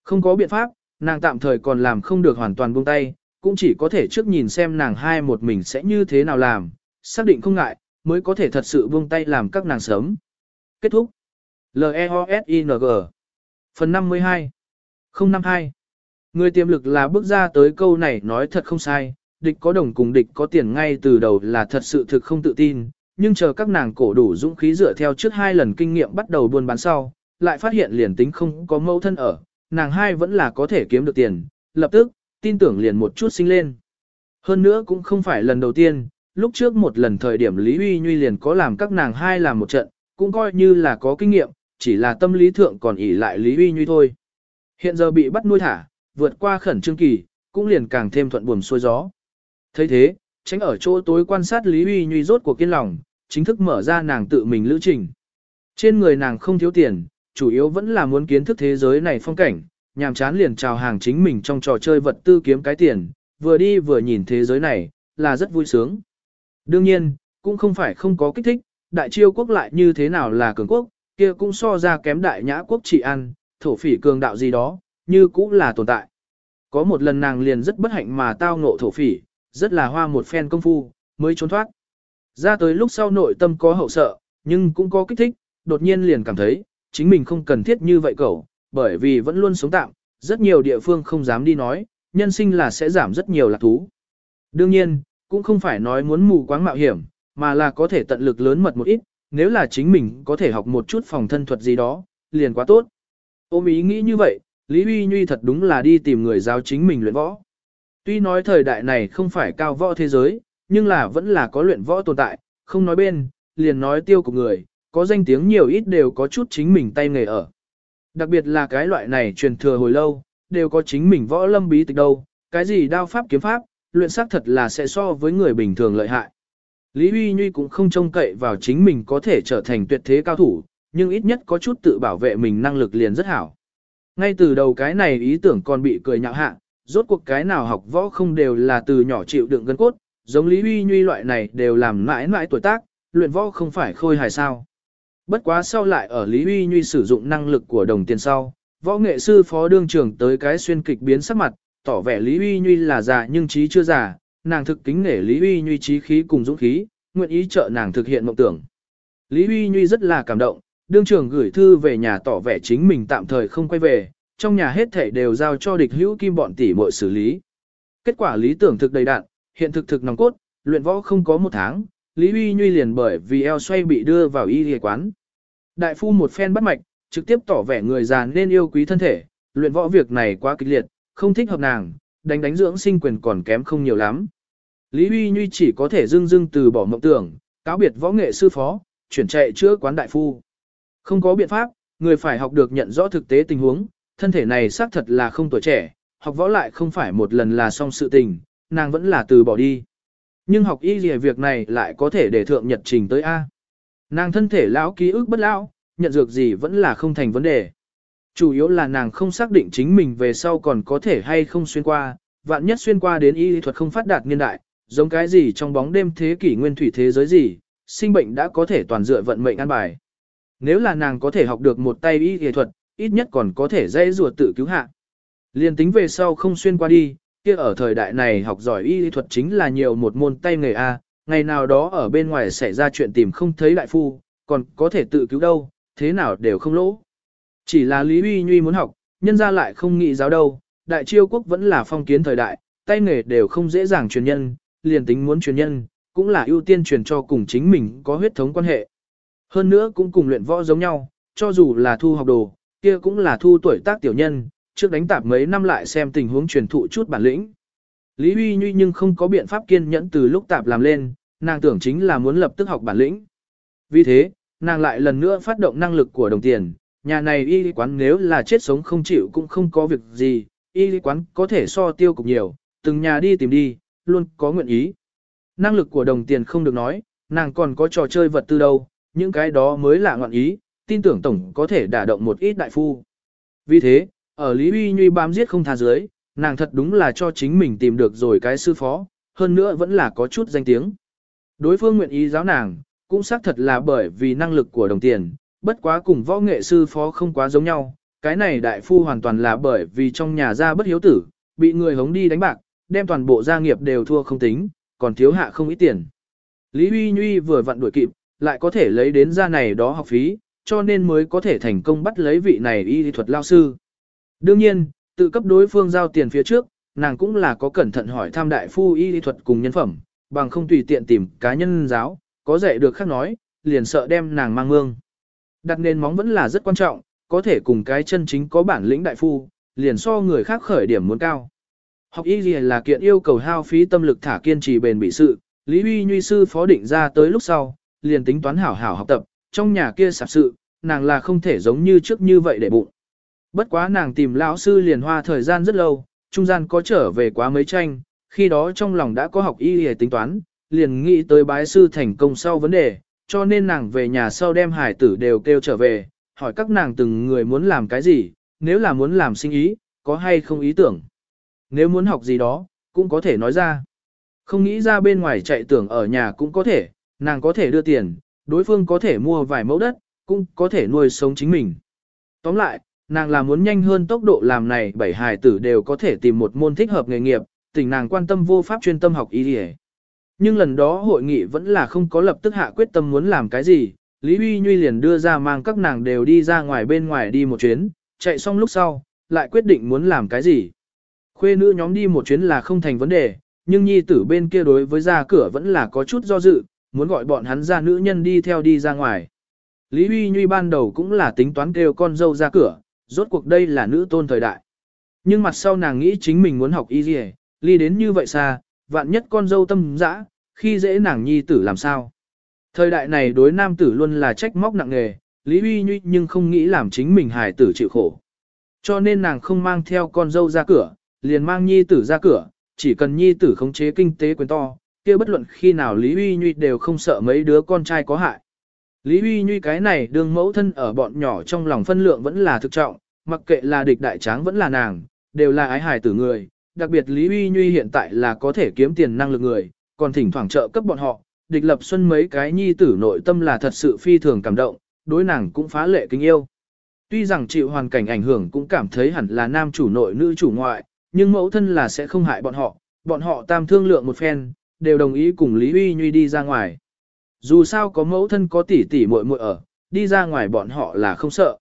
[SPEAKER 1] Không có biện pháp, nàng tạm thời còn làm không được hoàn toàn buông tay, cũng chỉ có thể trước nhìn xem nàng hai một mình sẽ như thế nào làm, xác định không ngại, mới có thể thật sự buông tay làm các nàng sớm. Kết thúc. L-E-O-S-I-N-G Phần 52 052 Người tiềm lực là bước ra tới câu này nói thật không sai, địch có đồng cùng địch có tiền ngay từ đầu là thật sự thực không tự tin, nhưng chờ các nàng cổ đủ dũng khí dựa theo trước hai lần kinh nghiệm bắt đầu buôn bán sau, lại phát hiện liền tính không có mâu thân ở, nàng hai vẫn là có thể kiếm được tiền, lập tức, tin tưởng liền một chút sinh lên. Hơn nữa cũng không phải lần đầu tiên, lúc trước một lần thời điểm Lý Huy Nhuy liền có làm các nàng hai làm một trận, cũng coi như là có kinh nghiệm, chỉ là tâm lý thượng còn ỉ lại Lý Uy Nhuy thôi. Hiện giờ bị bắt nuôi thả, vượt qua khẩn trương kỳ, cũng liền càng thêm thuận buồm xuôi gió. thấy thế, tránh ở chỗ tối quan sát Lý Uy Nhuy rốt cuộc kiên lòng, chính thức mở ra nàng tự mình lữ trình. Trên người nàng không thiếu tiền, chủ yếu vẫn là muốn kiến thức thế giới này phong cảnh, nhàm chán liền chào hàng chính mình trong trò chơi vật tư kiếm cái tiền, vừa đi vừa nhìn thế giới này, là rất vui sướng. Đương nhiên, cũng không phải không có kích thích, đại chiêu quốc lại như thế nào là cường quốc, kia cũng so ra kém đại nhã quốc trị ăn thổ phỉ cường đạo gì đó, như cũng là tồn tại. Có một lần nàng liền rất bất hạnh mà tao ngộ thổ phỉ, rất là hoa một phen công phu, mới trốn thoát. Ra tới lúc sau nội tâm có hậu sợ, nhưng cũng có kích thích, đột nhiên liền cảm thấy, chính mình không cần thiết như vậy cậu, bởi vì vẫn luôn sống tạm, rất nhiều địa phương không dám đi nói, nhân sinh là sẽ giảm rất nhiều lạc thú. Đương nhiên, cũng không phải nói muốn mù quáng mạo hiểm, mà là có thể tận lực lớn mật một ít, nếu là chính mình có thể học một chút phòng thân thuật gì đó, liền quá tốt. Ôm ý nghĩ như vậy, Lý Huy Nhuy thật đúng là đi tìm người giáo chính mình luyện võ. Tuy nói thời đại này không phải cao võ thế giới, nhưng là vẫn là có luyện võ tồn tại, không nói bên, liền nói tiêu của người, có danh tiếng nhiều ít đều có chút chính mình tay nghề ở. Đặc biệt là cái loại này truyền thừa hồi lâu, đều có chính mình võ lâm bí tịch đâu, cái gì đao pháp kiếm pháp, luyện sắc thật là sẽ so với người bình thường lợi hại. Lý Huy Nhuy cũng không trông cậy vào chính mình có thể trở thành tuyệt thế cao thủ, nhưng ít nhất có chút tự bảo vệ mình năng lực liền rất hảo. Ngay từ đầu cái này ý tưởng còn bị cười nhạo hạ, rốt cuộc cái nào học võ không đều là từ nhỏ chịu đựng gân cốt, giống Lý Huy Nhuy loại này đều làm mãi mãi tuổi tác, luyện võ không phải khôi hài sao. Bất quá sau lại ở Lý Huy Nhuy sử dụng năng lực của đồng tiền sau, võ nghệ sư phó đương trưởng tới cái xuyên kịch biến sắc mặt, tỏ vẻ Lý Huy Nhuy là già nhưng trí chưa già, nàng thực kính nể Lý Huy Nhuy trí khí cùng dũng khí, nguyện ý trợ nàng thực hiện mộng tưởng. Lý Huy Nhuy rất là cảm động, đương trưởng gửi thư về nhà tỏ vẻ chính mình tạm thời không quay về, trong nhà hết thảy đều giao cho địch hữu kim bọn tỷ muội xử lý. Kết quả lý tưởng thực đầy đạn, hiện thực thực nòng cốt, luyện võ không có một tháng, Lý Huy Nhuy liền bởi vì eo xoay bị đưa vào y y quán. Đại phu một phen bắt mạch, trực tiếp tỏ vẻ người già nên yêu quý thân thể, luyện võ việc này quá kịch liệt, không thích hợp nàng, đánh đánh dưỡng sinh quyền còn kém không nhiều lắm. Lý Huy Nhuy chỉ có thể dưng dưng từ bỏ mộng tưởng, cáo biệt võ nghệ sư phó, chuyển chạy chữa quán đại phu. Không có biện pháp, người phải học được nhận rõ thực tế tình huống, thân thể này xác thật là không tuổi trẻ, học võ lại không phải một lần là xong sự tình, nàng vẫn là từ bỏ đi. Nhưng học y gì việc này lại có thể để thượng nhật trình tới A. Nàng thân thể lão ký ức bất lão, nhận dược gì vẫn là không thành vấn đề. Chủ yếu là nàng không xác định chính mình về sau còn có thể hay không xuyên qua, vạn nhất xuyên qua đến y thuật không phát đạt niên đại, giống cái gì trong bóng đêm thế kỷ nguyên thủy thế giới gì, sinh bệnh đã có thể toàn dựa vận mệnh an bài. Nếu là nàng có thể học được một tay y y thuật, ít nhất còn có thể dây ruột tự cứu hạ. Liên tính về sau không xuyên qua đi, kia ở thời đại này học giỏi y y thuật chính là nhiều một môn tay nghề A, ngày nào đó ở bên ngoài xảy ra chuyện tìm không thấy đại phu, còn có thể tự cứu đâu, thế nào đều không lỗ. Chỉ là Lý Uy Nhuy muốn học, nhân ra lại không nghĩ giáo đâu, đại chiêu quốc vẫn là phong kiến thời đại, tay nghề đều không dễ dàng truyền nhân, liền tính muốn truyền nhân, cũng là ưu tiên truyền cho cùng chính mình có huyết thống quan hệ. Hơn nữa cũng cùng luyện võ giống nhau, cho dù là thu học đồ, kia cũng là thu tuổi tác tiểu nhân, trước đánh tạp mấy năm lại xem tình huống truyền thụ chút bản lĩnh. Lý Huy Nhuy nhưng không có biện pháp kiên nhẫn từ lúc tạp làm lên, nàng tưởng chính là muốn lập tức học bản lĩnh. Vì thế, nàng lại lần nữa phát động năng lực của đồng tiền, nhà này y lý quán nếu là chết sống không chịu cũng không có việc gì, y lý quán có thể so tiêu cục nhiều, từng nhà đi tìm đi, luôn có nguyện ý. Năng lực của đồng tiền không được nói, nàng còn có trò chơi vật tư đâu, những cái đó mới là ngọn ý, tin tưởng tổng có thể đả động một ít đại phu. Vì thế, ở Lý Uy Nhuy bám giết không tha dưới, nàng thật đúng là cho chính mình tìm được rồi cái sư phó, hơn nữa vẫn là có chút danh tiếng. Đối phương nguyện ý giáo nàng, cũng xác thật là bởi vì năng lực của đồng tiền, bất quá cùng võ nghệ sư phó không quá giống nhau, cái này đại phu hoàn toàn là bởi vì trong nhà ra bất hiếu tử, bị người hống đi đánh bạc, đem toàn bộ gia nghiệp đều thua không tính, còn thiếu hạ không ít tiền. Lý Huy Nhuy vừa vặn đuổi kịp, lại có thể lấy đến ra này đó học phí, cho nên mới có thể thành công bắt lấy vị này y thuật lao sư. Đương nhiên, tự cấp đối phương giao tiền phía trước, nàng cũng là có cẩn thận hỏi tham đại phu y thuật cùng nhân phẩm, bằng không tùy tiện tìm cá nhân giáo, có dạy được khác nói, liền sợ đem nàng mang mương. Đặt nền móng vẫn là rất quan trọng, có thể cùng cái chân chính có bản lĩnh đại phu, liền so người khác khởi điểm muốn cao. Học y gì là kiện yêu cầu hao phí tâm lực thả kiên trì bền bị sự, Lý Huy Nhuy sư phó định ra tới lúc sau, liền tính toán hảo hảo học tập, trong nhà kia sạp sự, nàng là không thể giống như trước như vậy để bụng. Bất quá nàng tìm lão sư liền hoa thời gian rất lâu, trung gian có trở về quá mấy tranh, khi đó trong lòng đã có học y y tính toán, liền nghĩ tới bái sư thành công sau vấn đề, cho nên nàng về nhà sau đem hải tử đều kêu trở về, hỏi các nàng từng người muốn làm cái gì, nếu là muốn làm sinh ý, có hay không ý tưởng. Nếu muốn học gì đó, cũng có thể nói ra. Không nghĩ ra bên ngoài chạy tưởng ở nhà cũng có thể, nàng có thể đưa tiền, đối phương có thể mua vài mẫu đất, cũng có thể nuôi sống chính mình. Tóm lại, nàng là muốn nhanh hơn tốc độ làm này bảy hài tử đều có thể tìm một môn thích hợp nghề nghiệp, tình nàng quan tâm vô pháp chuyên tâm học y đi nhưng lần đó hội nghị vẫn là không có lập tức hạ quyết tâm muốn làm cái gì, Lý Huy Nhuy liền đưa ra mang các nàng đều đi ra ngoài bên ngoài đi một chuyến, chạy xong lúc sau, lại quyết định muốn làm cái gì. Khuê nữ nhóm đi một chuyến là không thành vấn đề, nhưng nhi tử bên kia đối với ra cửa vẫn là có chút do dự, muốn gọi bọn hắn ra nữ nhân đi theo đi ra ngoài. Lý Huy Nhuy ban đầu cũng là tính toán kêu con dâu ra cửa, rốt cuộc đây là nữ tôn thời đại. Nhưng mặt sau nàng nghĩ chính mình muốn học y gì, ly đến như vậy xa, vạn nhất con dâu tâm dã, khi dễ nàng nhi tử làm sao. Thời đại này đối nam tử luôn là trách móc nặng nề, Lý Huy Nhuy nhưng không nghĩ làm chính mình hài tử chịu khổ. Cho nên nàng không mang theo con dâu ra cửa, liền mang nhi tử ra cửa, chỉ cần nhi tử khống chế kinh tế quyền to, kia bất luận khi nào Lý Huy Nhuy đều không sợ mấy đứa con trai có hại. Lý Huy Nhuy cái này đương mẫu thân ở bọn nhỏ trong lòng phân lượng vẫn là thực trọng, mặc kệ là địch đại tráng vẫn là nàng, đều là ái hài tử người, đặc biệt Lý Huy Nhuy hiện tại là có thể kiếm tiền năng lực người, còn thỉnh thoảng trợ cấp bọn họ, địch lập xuân mấy cái nhi tử nội tâm là thật sự phi thường cảm động, đối nàng cũng phá lệ kính yêu. Tuy rằng chịu hoàn cảnh ảnh hưởng cũng cảm thấy hẳn là nam chủ nội nữ chủ ngoại, nhưng mẫu thân là sẽ không hại bọn họ, bọn họ tam thương lượng một phen, đều đồng ý cùng Lý Huy Nhuy đi ra ngoài. Dù sao có mẫu thân có tỷ tỷ muội muội ở, đi ra ngoài bọn họ là không sợ.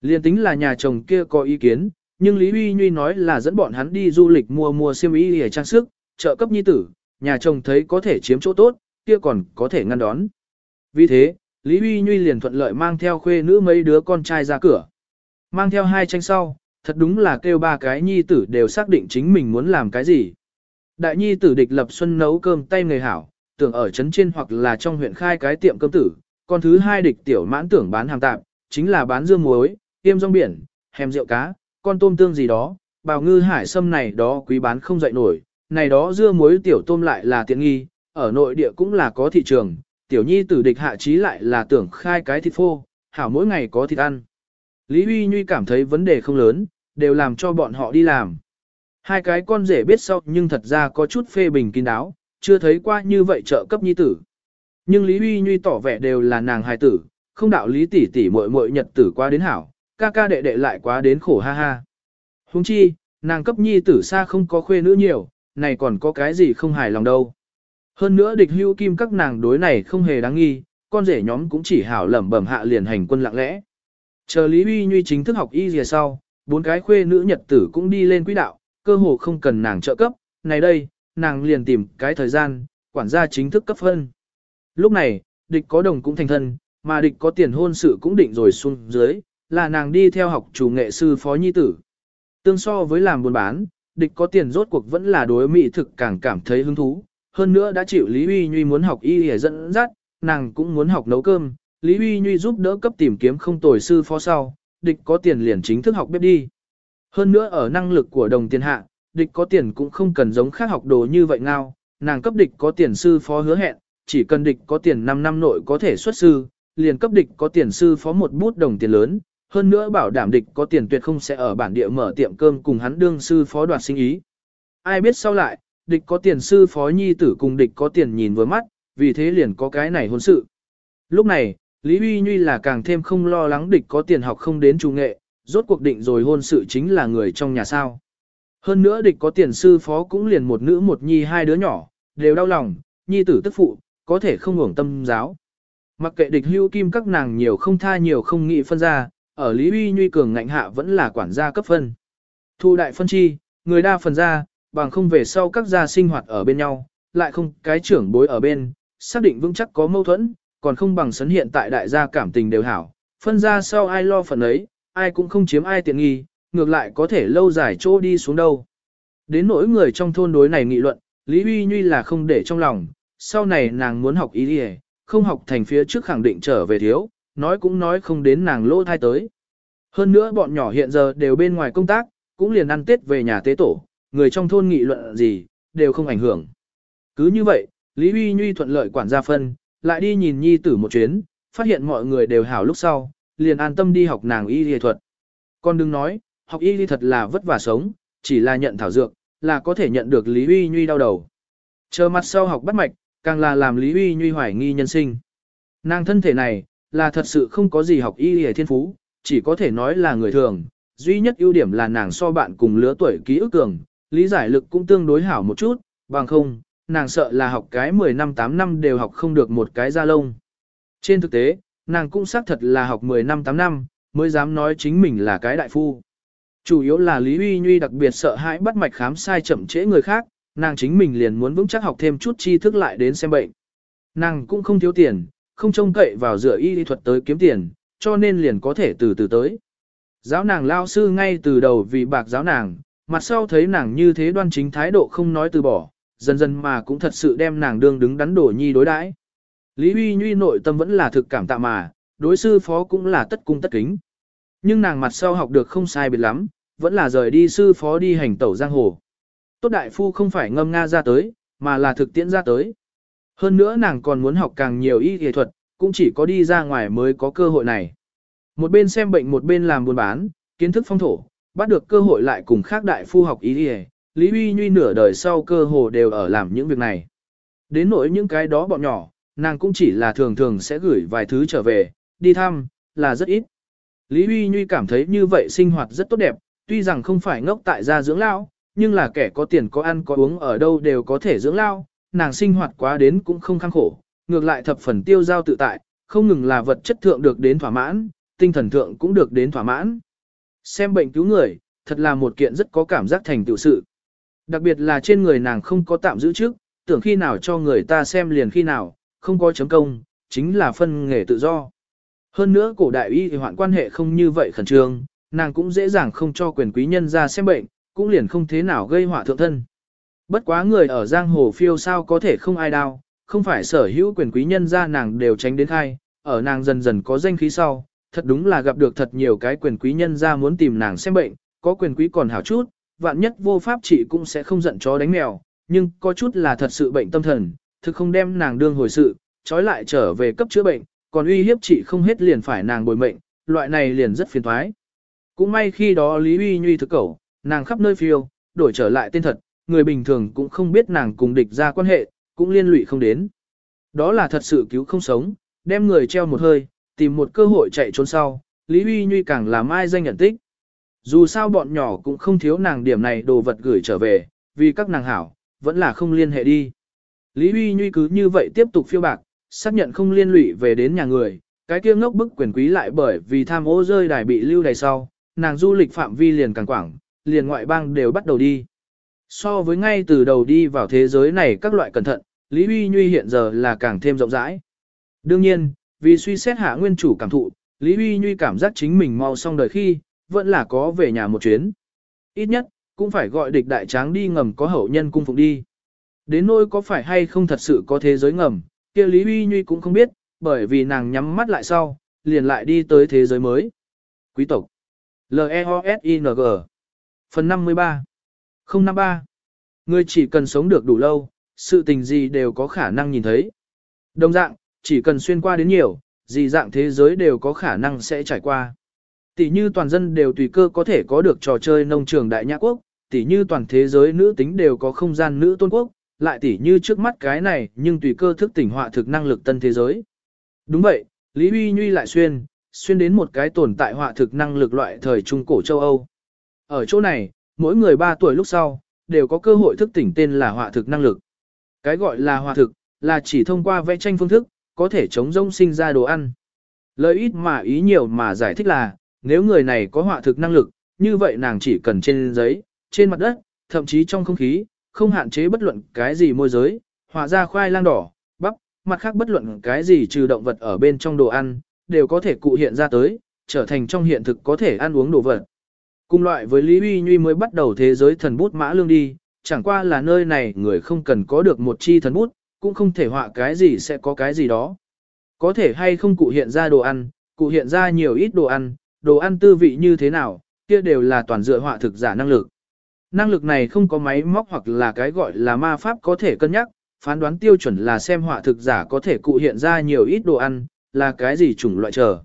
[SPEAKER 1] Liên tính là nhà chồng kia có ý kiến, nhưng Lý Huy Nhuy nói là dẫn bọn hắn đi du lịch mua mua xiêm y để trang sức, trợ cấp nhi tử, nhà chồng thấy có thể chiếm chỗ tốt, kia còn có thể ngăn đón. Vì thế, Lý Huy Nhuy liền thuận lợi mang theo khuê nữ mấy đứa con trai ra cửa. Mang theo hai tranh sau, thật đúng là kêu ba cái nhi tử đều xác định chính mình muốn làm cái gì. Đại nhi tử địch lập xuân nấu cơm tay người hảo, tưởng ở trấn trên hoặc là trong huyện khai cái tiệm cơm tử, con thứ hai địch tiểu mãn tưởng bán hàng tạp, chính là bán dưa muối, tiêm rong biển, hèm rượu cá, con tôm tương gì đó, bào ngư hải sâm này đó quý bán không dậy nổi, này đó dưa muối tiểu tôm lại là tiện nghi, ở nội địa cũng là có thị trường, tiểu nhi tử địch hạ trí lại là tưởng khai cái thịt phô, hảo mỗi ngày có thịt ăn. Lý Huy Nhuy cảm thấy vấn đề không lớn, đều làm cho bọn họ đi làm. Hai cái con rể biết sau nhưng thật ra có chút phê bình kín đáo, chưa thấy qua như vậy trợ cấp nhi tử. Nhưng Lý Huy Nhuy tỏ vẻ đều là nàng hài tử, không đạo lý tỷ tỷ muội muội nhật tử quá đến hảo, ca ca đệ đệ lại quá đến khổ ha ha. Huống chi, nàng cấp nhi tử xa không có khuê nữ nhiều, này còn có cái gì không hài lòng đâu. Hơn nữa địch hưu kim các nàng đối này không hề đáng nghi, con rể nhóm cũng chỉ hảo lẩm bẩm hạ liền hành quân lặng lẽ. Chờ Lý Huy Nhuy chính thức học y gì sau, bốn cái khuê nữ nhật tử cũng đi lên quỹ đạo, cơ hồ không cần nàng trợ cấp, này đây, nàng liền tìm cái thời gian, quản gia chính thức cấp phân. Lúc này, địch có đồng cũng thành thân, mà địch có tiền hôn sự cũng định rồi xuống dưới, là nàng đi theo học chủ nghệ sư phó nhi tử. Tương so với làm buôn bán, địch có tiền rốt cuộc vẫn là đối mỹ thực càng cảm thấy hứng thú, hơn nữa đã chịu Lý Uy Nhuy muốn học y để dẫn dắt, nàng cũng muốn học nấu cơm, Lý Uy Nhuy giúp đỡ cấp tìm kiếm không tồi sư phó sau, địch có tiền liền chính thức học bếp đi. Hơn nữa ở năng lực của đồng tiền hạ, địch có tiền cũng không cần giống khác học đồ như vậy ngao, nàng cấp địch có tiền sư phó hứa hẹn, chỉ cần địch có tiền 5 năm nội có thể xuất sư, liền cấp địch có tiền sư phó một bút đồng tiền lớn, hơn nữa bảo đảm địch có tiền tuyệt không sẽ ở bản địa mở tiệm cơm cùng hắn đương sư phó đoạt sinh ý. Ai biết sau lại, địch có tiền sư phó nhi tử cùng địch có tiền nhìn vừa mắt, vì thế liền có cái này hôn sự. Lúc này, Lý Huy Nhuy là càng thêm không lo lắng địch có tiền học không đến trung nghệ, rốt cuộc định rồi hôn sự chính là người trong nhà sao. Hơn nữa địch có tiền sư phó cũng liền một nữ một nhi hai đứa nhỏ, đều đau lòng, nhi tử tức phụ, có thể không ngủng tâm giáo. Mặc kệ địch hưu kim các nàng nhiều không tha nhiều không nghị phân ra, ở Lý Huy Nhuy cường ngạnh hạ vẫn là quản gia cấp phân. Thu đại phân chi, người đa phần ra, bằng không về sau các gia sinh hoạt ở bên nhau, lại không cái trưởng bối ở bên, xác định vững chắc có mâu thuẫn, còn không bằng sấn hiện tại đại gia cảm tình đều hảo, phân ra sau ai lo phần ấy, ai cũng không chiếm ai tiện nghi, ngược lại có thể lâu dài chỗ đi xuống đâu. Đến nỗi người trong thôn đối này nghị luận, Lý Huy Nhuy là không để trong lòng, sau này nàng muốn học ý đi không học thành phía trước khẳng định trở về thiếu, nói cũng nói không đến nàng lỗ thai tới. Hơn nữa bọn nhỏ hiện giờ đều bên ngoài công tác, cũng liền ăn tết về nhà tế tổ, người trong thôn nghị luận gì, đều không ảnh hưởng. Cứ như vậy, Lý Huy Nhuy thuận lợi quản gia phân, lại đi nhìn nhi tử một chuyến, phát hiện mọi người đều hảo lúc sau, liền an tâm đi học nàng y y thuật. Con đừng nói, học y y thật là vất vả sống, chỉ là nhận thảo dược, là có thể nhận được Lý Huy Nhuy đau đầu. Chờ mặt sau học bắt mạch, càng là làm Lý Huy Nhuy hoài nghi nhân sinh. Nàng thân thể này, là thật sự không có gì học y y thiên phú, chỉ có thể nói là người thường, duy nhất ưu điểm là nàng so bạn cùng lứa tuổi ký ức cường, lý giải lực cũng tương đối hảo một chút, bằng không, nàng sợ là học cái 10 năm 8 năm đều học không được một cái da lông. Trên thực tế, nàng cũng xác thật là học 10 năm 8 năm, mới dám nói chính mình là cái đại phu. Chủ yếu là Lý Uy Nhuy đặc biệt sợ hãi bắt mạch khám sai chậm trễ người khác, nàng chính mình liền muốn vững chắc học thêm chút tri thức lại đến xem bệnh. Nàng cũng không thiếu tiền, không trông cậy vào dựa y lý thuật tới kiếm tiền, cho nên liền có thể từ từ tới. Giáo nàng lao sư ngay từ đầu vì bạc giáo nàng, mặt sau thấy nàng như thế đoan chính thái độ không nói từ bỏ, dần dần mà cũng thật sự đem nàng đương đứng đắn đổ nhi đối đãi. Lý Huy Nhuy nội tâm vẫn là thực cảm tạ mà, đối sư phó cũng là tất cung tất kính. Nhưng nàng mặt sau học được không sai biệt lắm, vẫn là rời đi sư phó đi hành tẩu giang hồ. Tốt đại phu không phải ngâm nga ra tới, mà là thực tiễn ra tới. Hơn nữa nàng còn muốn học càng nhiều y y thuật, cũng chỉ có đi ra ngoài mới có cơ hội này. Một bên xem bệnh một bên làm buôn bán, kiến thức phong thổ, bắt được cơ hội lại cùng khác đại phu học y y, Lý Huy Nhuy nửa đời sau cơ hồ đều ở làm những việc này. Đến nỗi những cái đó bọn nhỏ, nàng cũng chỉ là thường thường sẽ gửi vài thứ trở về, đi thăm, là rất ít. Lý Huy Nhuy cảm thấy như vậy sinh hoạt rất tốt đẹp, tuy rằng không phải ngốc tại gia dưỡng lao, nhưng là kẻ có tiền có ăn có uống ở đâu đều có thể dưỡng lao, nàng sinh hoạt quá đến cũng không khăng khổ, ngược lại thập phần tiêu giao tự tại, không ngừng là vật chất thượng được đến thỏa mãn, tinh thần thượng cũng được đến thỏa mãn. Xem bệnh cứu người, thật là một kiện rất có cảm giác thành tựu sự. Đặc biệt là trên người nàng không có tạm giữ trước, tưởng khi nào cho người ta xem liền khi nào, không có chấm công, chính là phân nghề tự do. Hơn nữa cổ đại y thì hoạn quan hệ không như vậy khẩn trương, nàng cũng dễ dàng không cho quyền quý nhân ra xem bệnh, cũng liền không thế nào gây họa thượng thân. Bất quá người ở giang hồ phiêu sao có thể không ai đau, không phải sở hữu quyền quý nhân ra nàng đều tránh đến khai, ở nàng dần dần có danh khí sau, thật đúng là gặp được thật nhiều cái quyền quý nhân ra muốn tìm nàng xem bệnh, có quyền quý còn hảo chút, vạn nhất vô pháp chị cũng sẽ không giận chó đánh mèo, nhưng có chút là thật sự bệnh tâm thần, thực không đem nàng đương hồi sự, trói lại trở về cấp chữa bệnh, còn uy hiếp chị không hết liền phải nàng bồi mệnh, loại này liền rất phiền thoái. Cũng may khi đó Lý Uy Nhuy thực cẩu, nàng khắp nơi phiêu, đổi trở lại tên thật, người bình thường cũng không biết nàng cùng địch ra quan hệ, cũng liên lụy không đến. Đó là thật sự cứu không sống, đem người treo một hơi, tìm một cơ hội chạy trốn sau, Lý Uy Nhuy càng làm ai danh nhận tích. Dù sao bọn nhỏ cũng không thiếu nàng điểm này đồ vật gửi trở về, vì các nàng hảo, vẫn là không liên hệ đi. Lý Uy Nhuy cứ như vậy tiếp tục phiêu bạc, xác nhận không liên lụy về đến nhà người, cái kia ngốc bức quyền quý lại bởi vì tham ô rơi đài bị lưu đài sau, nàng du lịch phạm vi liền càng quảng, liền ngoại bang đều bắt đầu đi. So với ngay từ đầu đi vào thế giới này các loại cẩn thận, Lý Huy Nhuy hiện giờ là càng thêm rộng rãi. Đương nhiên, vì suy xét hạ nguyên chủ cảm thụ, Lý Huy Nhuy cảm giác chính mình mau xong đời khi, vẫn là có về nhà một chuyến. Ít nhất, cũng phải gọi địch đại tráng đi ngầm có hậu nhân cung phụng đi. Đến nỗi có phải hay không thật sự có thế giới ngầm, kia Lý Huy Nhuy cũng không biết, bởi vì nàng nhắm mắt lại sau, liền lại đi tới thế giới mới. Quý tộc L-E-O-S-I-N-G Phần 53 053 Người chỉ cần sống được đủ lâu, sự tình gì đều có khả năng nhìn thấy. Đồng dạng, chỉ cần xuyên qua đến nhiều, gì dạng thế giới đều có khả năng sẽ trải qua. Tỷ như toàn dân đều tùy cơ có thể có được trò chơi nông trường đại nhã quốc, tỷ như toàn thế giới nữ tính đều có không gian nữ tôn quốc, lại tỷ như trước mắt cái này nhưng tùy cơ thức tỉnh họa thực năng lực tân thế giới. Đúng vậy, Lý Huy Nhuy lại xuyên, xuyên đến một cái tồn tại họa thực năng lực loại thời trung cổ châu Âu. Ở chỗ này, mỗi người 3 tuổi lúc sau, đều có cơ hội thức tỉnh tên là họa thực năng lực. Cái gọi là họa thực, là chỉ thông qua vẽ tranh phương thức, có thể chống rông sinh ra đồ ăn. Lợi ít mà ý nhiều mà giải thích là, nếu người này có họa thực năng lực, như vậy nàng chỉ cần trên giấy, trên mặt đất, thậm chí trong không khí, không hạn chế bất luận cái gì môi giới, họa ra khoai lang đỏ, bắp, mặt khác bất luận cái gì trừ động vật ở bên trong đồ ăn, đều có thể cụ hiện ra tới, trở thành trong hiện thực có thể ăn uống đồ vật. Cùng loại với Lý Uy Nhuy mới bắt đầu thế giới thần bút mã lương đi, chẳng qua là nơi này người không cần có được một chi thần bút, cũng không thể họa cái gì sẽ có cái gì đó. Có thể hay không cụ hiện ra đồ ăn, cụ hiện ra nhiều ít đồ ăn, đồ ăn tư vị như thế nào, kia đều là toàn dựa họa thực giả năng lực. Năng lực này không có máy móc hoặc là cái gọi là ma pháp có thể cân nhắc, phán đoán tiêu chuẩn là xem họa thực giả có thể cụ hiện ra nhiều ít đồ ăn, là cái gì chủng loại trở.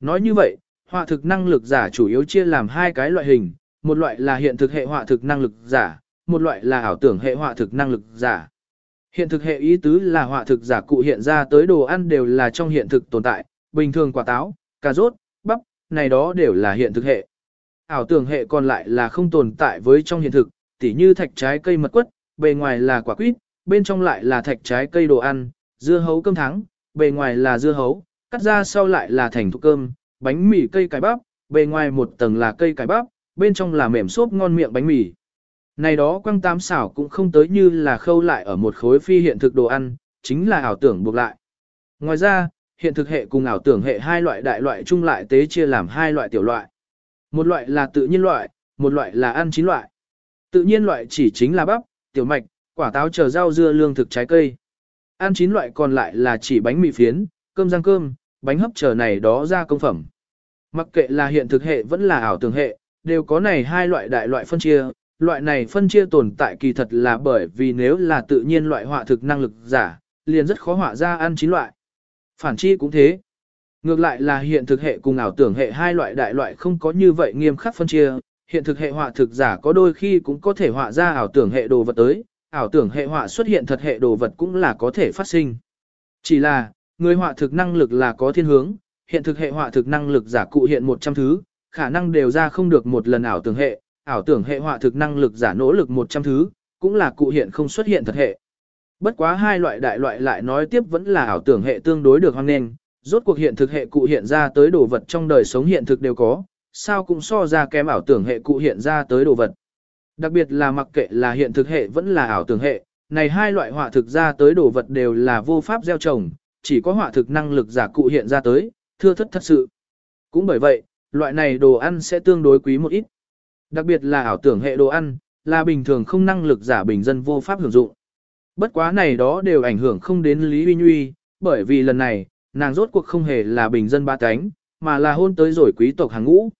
[SPEAKER 1] Nói như vậy, họa thực năng lực giả chủ yếu chia làm hai cái loại hình, một loại là hiện thực hệ họa thực năng lực giả, một loại là ảo tưởng hệ họa thực năng lực giả. Hiện thực hệ ý tứ là họa thực giả cụ hiện ra tới đồ ăn đều là trong hiện thực tồn tại, bình thường quả táo, cà rốt, bắp, này đó đều là hiện thực hệ. Ảo tưởng hệ còn lại là không tồn tại với trong hiện thực, tỉ như thạch trái cây mật quất, bề ngoài là quả quýt, bên trong lại là thạch trái cây đồ ăn, dưa hấu cơm thắng, bề ngoài là dưa hấu, cắt ra sau lại là thành thục cơm, bánh mì cây cải bắp, bề ngoài một tầng là cây cải bắp, bên trong là mềm xốp ngon miệng bánh mì. Này đó quăng tám xảo cũng không tới như là khâu lại ở một khối phi hiện thực đồ ăn, chính là ảo tưởng buộc lại. Ngoài ra, hiện thực hệ cùng ảo tưởng hệ hai loại đại loại chung lại tế chia làm hai loại tiểu loại. Một loại là tự nhiên loại, một loại là ăn chín loại. Tự nhiên loại chỉ chính là bắp, tiểu mạch, quả táo chờ rau dưa lương thực trái cây. Ăn chín loại còn lại là chỉ bánh mì phiến, cơm rang cơm, bánh hấp chờ này đó ra công phẩm. Mặc kệ là hiện thực hệ vẫn là ảo tưởng hệ, đều có này hai loại đại loại phân chia, loại này phân chia tồn tại kỳ thật là bởi vì nếu là tự nhiên loại họa thực năng lực giả, liền rất khó họa ra ăn chín loại. Phản chi cũng thế. Ngược lại là hiện thực hệ cùng ảo tưởng hệ hai loại đại loại không có như vậy nghiêm khắc phân chia, hiện thực hệ họa thực giả có đôi khi cũng có thể họa ra ảo tưởng hệ đồ vật tới, ảo tưởng hệ họa xuất hiện thật hệ đồ vật cũng là có thể phát sinh. Chỉ là, người họa thực năng lực là có thiên hướng, hiện thực hệ họa thực năng lực giả cụ hiện 100 thứ, khả năng đều ra không được một lần ảo tưởng hệ, ảo tưởng hệ họa thực năng lực giả nỗ lực 100 thứ, cũng là cụ hiện không xuất hiện thật hệ. Bất quá hai loại đại loại lại nói tiếp vẫn là ảo tưởng hệ tương đối được hoan nghênh, rốt cuộc hiện thực hệ cụ hiện ra tới đồ vật trong đời sống hiện thực đều có, sao cũng so ra kém ảo tưởng hệ cụ hiện ra tới đồ vật. Đặc biệt là mặc kệ là hiện thực hệ vẫn là ảo tưởng hệ, này hai loại họa thực ra tới đồ vật đều là vô pháp gieo trồng, chỉ có họa thực năng lực giả cụ hiện ra tới, thưa thất thật sự. Cũng bởi vậy, loại này đồ ăn sẽ tương đối quý một ít. Đặc biệt là ảo tưởng hệ đồ ăn, là bình thường không năng lực giả bình dân vô pháp hưởng dụng. Bất quá này đó đều ảnh hưởng không đến Lý Uy Nhuy, bởi vì lần này, nàng rốt cuộc không hề là bình dân ba cánh, mà là hôn tới rồi quý tộc hàng ngũ.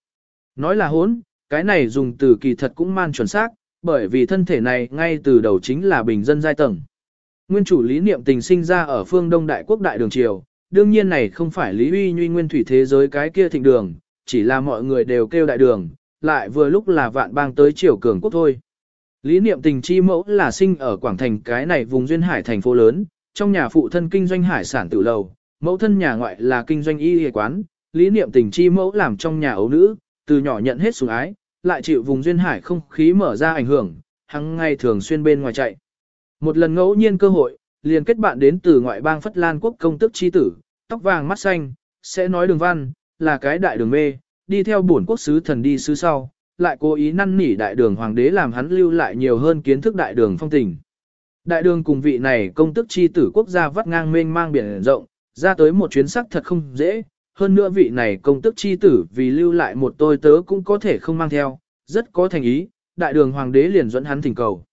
[SPEAKER 1] Nói là hôn, cái này dùng từ kỳ thật cũng man chuẩn xác, bởi vì thân thể này ngay từ đầu chính là bình dân giai tầng. Nguyên chủ lý niệm tình sinh ra ở phương Đông Đại Quốc Đại Đường Triều, đương nhiên này không phải lý uy nhuy nguyên thủy thế giới cái kia thịnh đường, chỉ là mọi người đều kêu đại đường, lại vừa lúc là vạn bang tới triều cường quốc thôi. Lý niệm tình chi mẫu là sinh ở Quảng Thành cái này vùng duyên hải thành phố lớn, trong nhà phụ thân kinh doanh hải sản tự lầu, mẫu thân nhà ngoại là kinh doanh y y quán, lý niệm tình chi mẫu làm trong nhà ấu nữ, từ nhỏ nhận hết sủng ái, lại chịu vùng duyên hải không khí mở ra ảnh hưởng, hằng ngày thường xuyên bên ngoài chạy. Một lần ngẫu nhiên cơ hội, liền kết bạn đến từ ngoại bang Phất Lan quốc công tức chi tử, tóc vàng mắt xanh, sẽ nói đường văn, là cái đại đường mê, đi theo bổn quốc sứ thần đi sứ sau, lại cố ý năn nỉ đại đường hoàng đế làm hắn lưu lại nhiều hơn kiến thức đại đường phong tình. Đại đường cùng vị này công tức chi tử quốc gia vắt ngang mênh mang biển rộng, ra tới một chuyến sắc thật không dễ, hơn nữa vị này công tức chi tử vì lưu lại một tôi tớ cũng có thể không mang theo, rất có thành ý, đại đường hoàng đế liền dẫn hắn thỉnh cầu.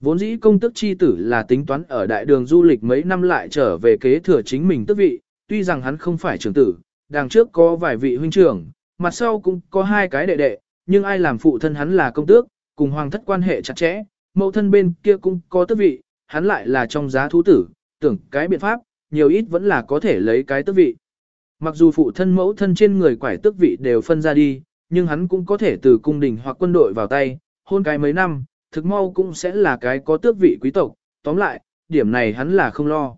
[SPEAKER 1] Vốn dĩ công tức chi tử là tính toán ở đại đường du lịch mấy năm lại trở về kế thừa chính mình tước vị, tuy rằng hắn không phải trưởng tử, đằng trước có vài vị huynh trưởng, mặt sau cũng có hai cái đệ đệ, nhưng ai làm phụ thân hắn là công tước, cùng hoàng thất quan hệ chặt chẽ, mẫu thân bên kia cũng có tước vị, hắn lại là trong giá thú tử, tưởng cái biện pháp, nhiều ít vẫn là có thể lấy cái tước vị. Mặc dù phụ thân mẫu thân trên người quải tước vị đều phân ra đi, nhưng hắn cũng có thể từ cung đình hoặc quân đội vào tay, hôn cái mấy năm, thực mau cũng sẽ là cái có tước vị quý tộc, tóm lại, điểm này hắn là không lo.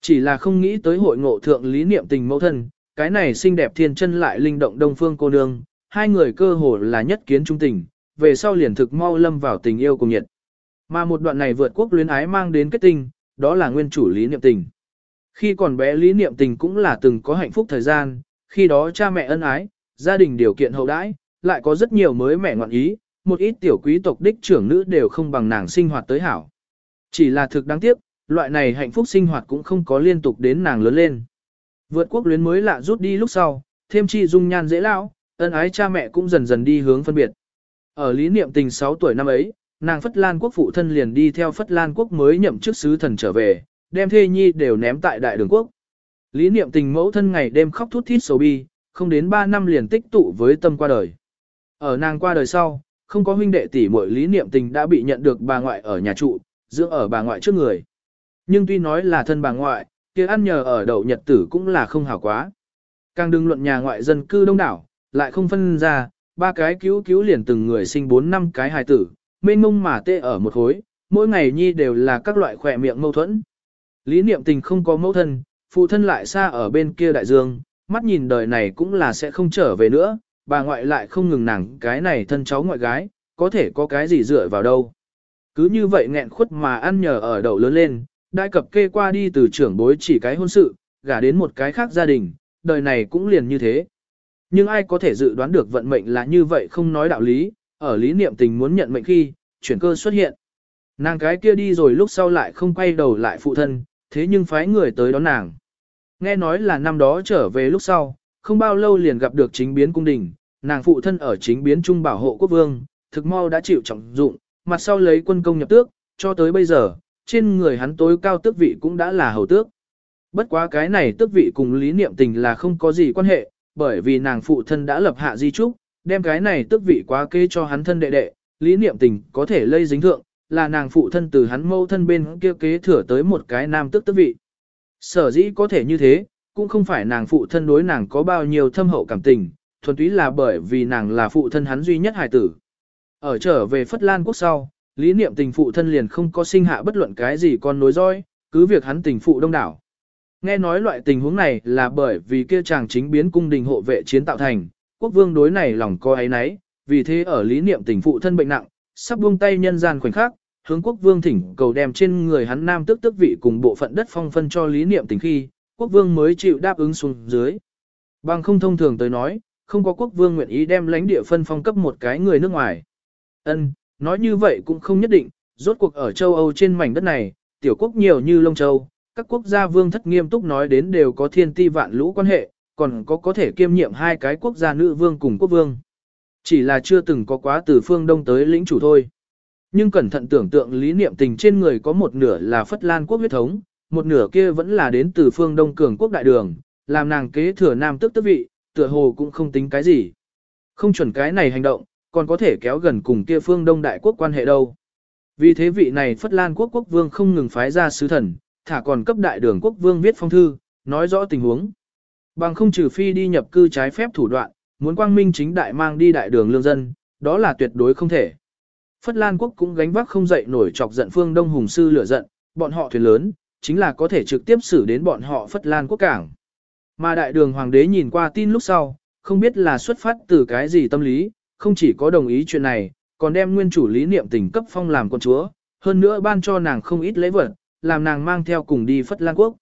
[SPEAKER 1] Chỉ là không nghĩ tới hội ngộ thượng lý niệm tình mẫu thân, cái này xinh đẹp thiên chân lại linh động đông phương cô nương, hai người cơ hồ là nhất kiến trung tình, về sau liền thực mau lâm vào tình yêu cùng nhiệt. Mà một đoạn này vượt quốc luyến ái mang đến kết tinh, đó là nguyên chủ lý niệm tình. Khi còn bé lý niệm tình cũng là từng có hạnh phúc thời gian, khi đó cha mẹ ân ái, gia đình điều kiện hậu đãi, lại có rất nhiều mới mẹ ngoạn ý, một ít tiểu quý tộc đích trưởng nữ đều không bằng nàng sinh hoạt tới hảo. Chỉ là thực đáng tiếc, loại này hạnh phúc sinh hoạt cũng không có liên tục đến nàng lớn lên. Vượt quốc luyến mới lạ rút đi lúc sau, thêm chi dung nhan dễ lão, ân ái cha mẹ cũng dần dần đi hướng phân biệt. Ở lý niệm tình 6 tuổi năm ấy, nàng Phất Lan quốc phụ thân liền đi theo Phất Lan quốc mới nhậm chức sứ thần trở về, đem thê nhi đều ném tại đại đường quốc. Lý niệm tình mẫu thân ngày đêm khóc thút thít sầu bi, không đến 3 năm liền tích tụ với tâm qua đời. Ở nàng qua đời sau, không có huynh đệ tỷ muội lý niệm tình đã bị nhận được bà ngoại ở nhà trụ, dưỡng ở bà ngoại trước người. Nhưng tuy nói là thân bà ngoại, kia ăn nhờ ở đậu nhật tử cũng là không hảo quá. Càng đừng luận nhà ngoại dân cư đông đảo, lại không phân ra, ba cái cứu cứu liền từng người sinh bốn năm cái hài tử, mênh mông mà tê ở một khối, mỗi ngày nhi đều là các loại khỏe miệng mâu thuẫn. Lý niệm tình không có mẫu thân, phụ thân lại xa ở bên kia đại dương, mắt nhìn đời này cũng là sẽ không trở về nữa, bà ngoại lại không ngừng nàng cái này thân cháu ngoại gái, có thể có cái gì dựa vào đâu. Cứ như vậy nghẹn khuất mà ăn nhờ ở đậu lớn lên, đại cập kê qua đi từ trưởng bối chỉ cái hôn sự, gả đến một cái khác gia đình, đời này cũng liền như thế. Nhưng ai có thể dự đoán được vận mệnh là như vậy không nói đạo lý, ở lý niệm tình muốn nhận mệnh khi, chuyển cơ xuất hiện. Nàng cái kia đi rồi lúc sau lại không quay đầu lại phụ thân, thế nhưng phái người tới đón nàng. Nghe nói là năm đó trở về lúc sau, không bao lâu liền gặp được chính biến cung đình, nàng phụ thân ở chính biến trung bảo hộ quốc vương, thực mau đã chịu trọng dụng, mặt sau lấy quân công nhập tước, cho tới bây giờ, trên người hắn tối cao tước vị cũng đã là hầu tước. Bất quá cái này tước vị cùng lý niệm tình là không có gì quan hệ, bởi vì nàng phụ thân đã lập hạ di trúc, đem cái này tước vị quá kê cho hắn thân đệ đệ, lý niệm tình có thể lây dính thượng, là nàng phụ thân từ hắn mâu thân bên kia kế thừa tới một cái nam tước tước vị. Sở dĩ có thể như thế, cũng không phải nàng phụ thân đối nàng có bao nhiêu thâm hậu cảm tình, thuần túy là bởi vì nàng là phụ thân hắn duy nhất hài tử. Ở trở về Phất Lan quốc sau, lý niệm tình phụ thân liền không có sinh hạ bất luận cái gì con nối roi, cứ việc hắn tình phụ đông đảo. Nghe nói loại tình huống này là bởi vì kia chàng chính biến cung đình hộ vệ chiến tạo thành, quốc vương đối này lòng coi ấy nấy, vì thế ở lý niệm tình phụ thân bệnh nặng, sắp buông tay nhân gian khoảnh khắc, hướng quốc vương thỉnh cầu đem trên người hắn nam tức tức vị cùng bộ phận đất phong phân cho lý niệm tình khi, quốc vương mới chịu đáp ứng xuống dưới. Bằng không thông thường tới nói, không có quốc vương nguyện ý đem lãnh địa phân phong cấp một cái người nước ngoài. Ân, nói như vậy cũng không nhất định, rốt cuộc ở châu Âu trên mảnh đất này, tiểu quốc nhiều như Lông Châu, các quốc gia vương thất nghiêm túc nói đến đều có thiên ti vạn lũ quan hệ, còn có có thể kiêm nhiệm hai cái quốc gia nữ vương cùng quốc vương. Chỉ là chưa từng có quá từ phương Đông tới lĩnh chủ thôi. Nhưng cẩn thận tưởng tượng lý niệm tình trên người có một nửa là Phất Lan quốc huyết thống, một nửa kia vẫn là đến từ phương Đông cường quốc đại đường, làm nàng kế thừa nam tức tức vị, tựa hồ cũng không tính cái gì. Không chuẩn cái này hành động, còn có thể kéo gần cùng kia phương Đông đại quốc quan hệ đâu. Vì thế vị này Phất Lan quốc quốc vương không ngừng phái ra sứ thần, thả còn cấp đại đường quốc vương viết phong thư, nói rõ tình huống. Bằng không trừ phi đi nhập cư trái phép thủ đoạn, muốn quang minh chính đại mang đi đại đường lương dân, đó là tuyệt đối không thể. Phất Lan quốc cũng gánh vác không dậy nổi chọc giận phương Đông Hùng sư lửa giận, bọn họ thuyền lớn, chính là có thể trực tiếp xử đến bọn họ Phất Lan quốc cảng. Mà đại đường hoàng đế nhìn qua tin lúc sau, không biết là xuất phát từ cái gì tâm lý, không chỉ có đồng ý chuyện này, còn đem nguyên chủ lý niệm tình cấp phong làm con chúa, hơn nữa ban cho nàng không ít lễ vật, làm nàng mang theo cùng đi Phất Lan quốc.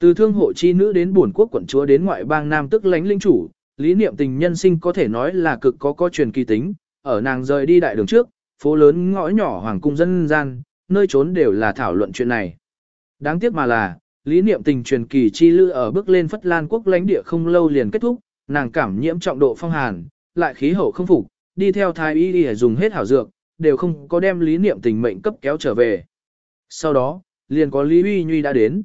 [SPEAKER 1] Từ thương hộ chi nữ đến buồn quốc quận chúa đến ngoại bang nam tức lãnh linh chủ, lý niệm tình nhân sinh có thể nói là cực có có truyền kỳ tính, ở nàng rời đi đại đường trước, phố lớn ngõ nhỏ hoàng cung dân gian, nơi trốn đều là thảo luận chuyện này. Đáng tiếc mà là, lý niệm tình truyền kỳ chi lữ ở bước lên Phất Lan quốc lãnh địa không lâu liền kết thúc, nàng cảm nhiễm trọng độ phong hàn, lại khí hậu không phục, đi theo thái y đi dùng hết hảo dược, đều không có đem lý niệm tình mệnh cấp kéo trở về. Sau đó, liền có Lý Uy Nhuy đã đến.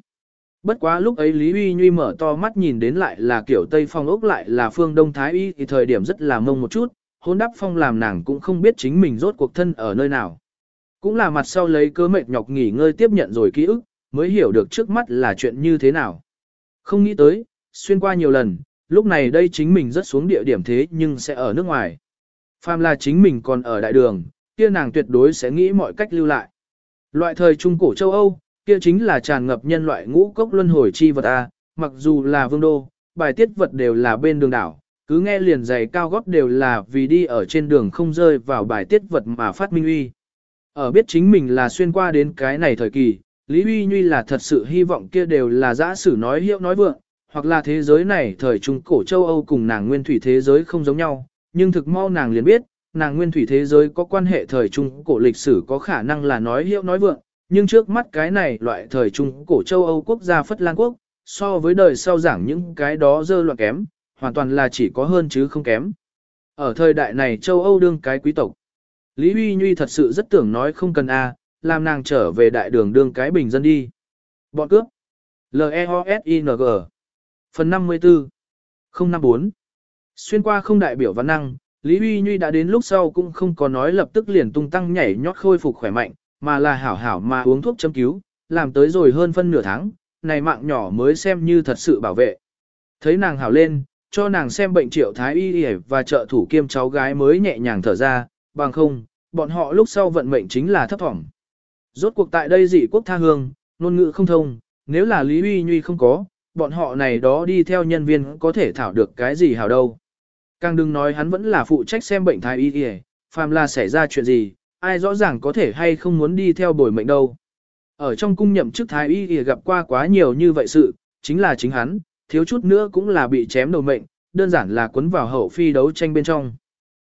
[SPEAKER 1] Bất quá lúc ấy Lý Uy Nhuy mở to mắt nhìn đến lại là kiểu Tây Phong ốc lại là phương Đông Thái Y thì thời điểm rất là mông một chút, hôn đắp phong làm nàng cũng không biết chính mình rốt cuộc thân ở nơi nào. Cũng là mặt sau lấy cơ mệt nhọc nghỉ ngơi tiếp nhận rồi ký ức, mới hiểu được trước mắt là chuyện như thế nào. Không nghĩ tới, xuyên qua nhiều lần, lúc này đây chính mình rất xuống địa điểm thế nhưng sẽ ở nước ngoài. Phàm là chính mình còn ở đại đường, kia nàng tuyệt đối sẽ nghĩ mọi cách lưu lại. Loại thời trung cổ châu Âu, kia chính là tràn ngập nhân loại ngũ cốc luân hồi chi vật A, mặc dù là vương đô, bài tiết vật đều là bên đường đảo, cứ nghe liền giày cao gót đều là vì đi ở trên đường không rơi vào bài tiết vật mà phát minh uy. Ở biết chính mình là xuyên qua đến cái này thời kỳ, Lý Uy Nhuy là thật sự hy vọng kia đều là giã sử nói hiệu nói vượng, hoặc là thế giới này thời trung cổ châu Âu cùng nàng nguyên thủy thế giới không giống nhau, nhưng thực mau nàng liền biết, nàng nguyên thủy thế giới có quan hệ thời trung cổ lịch sử có khả năng là nói hiệu nói vượng, nhưng trước mắt cái này loại thời trung cổ châu Âu quốc gia Phất Lan quốc, so với đời sau giảng những cái đó dơ loạn kém, hoàn toàn là chỉ có hơn chứ không kém. Ở thời đại này châu Âu đương cái quý tộc. Lý Huy Nhuy thật sự rất tưởng nói không cần A, làm nàng trở về đại đường đương cái bình dân đi. Bọn cướp. L-E-O-S-I-N-G Phần 54 054 Xuyên qua không đại biểu văn năng, Lý Huy Nhuy đã đến lúc sau cũng không có nói lập tức liền tung tăng nhảy nhót khôi phục khỏe mạnh, mà là hảo hảo mà uống thuốc châm cứu, làm tới rồi hơn phân nửa tháng, này mạng nhỏ mới xem như thật sự bảo vệ. Thấy nàng hảo lên, cho nàng xem bệnh triệu thái y y và trợ thủ kiêm cháu gái mới nhẹ nhàng thở ra, bằng không, bọn họ lúc sau vận mệnh chính là thấp thỏm. Rốt cuộc tại đây dị quốc tha hương, ngôn ngữ không thông, nếu là Lý Huy Nhuy không có, bọn họ này đó đi theo nhân viên có thể thảo được cái gì hảo đâu. Càng đừng nói hắn vẫn là phụ trách xem bệnh thái y kìa, phàm là xảy ra chuyện gì, ai rõ ràng có thể hay không muốn đi theo bồi mệnh đâu. Ở trong cung nhậm chức thái y kìa gặp qua quá nhiều như vậy sự, chính là chính hắn, thiếu chút nữa cũng là bị chém đầu mệnh, đơn giản là cuốn vào hậu phi đấu tranh bên trong.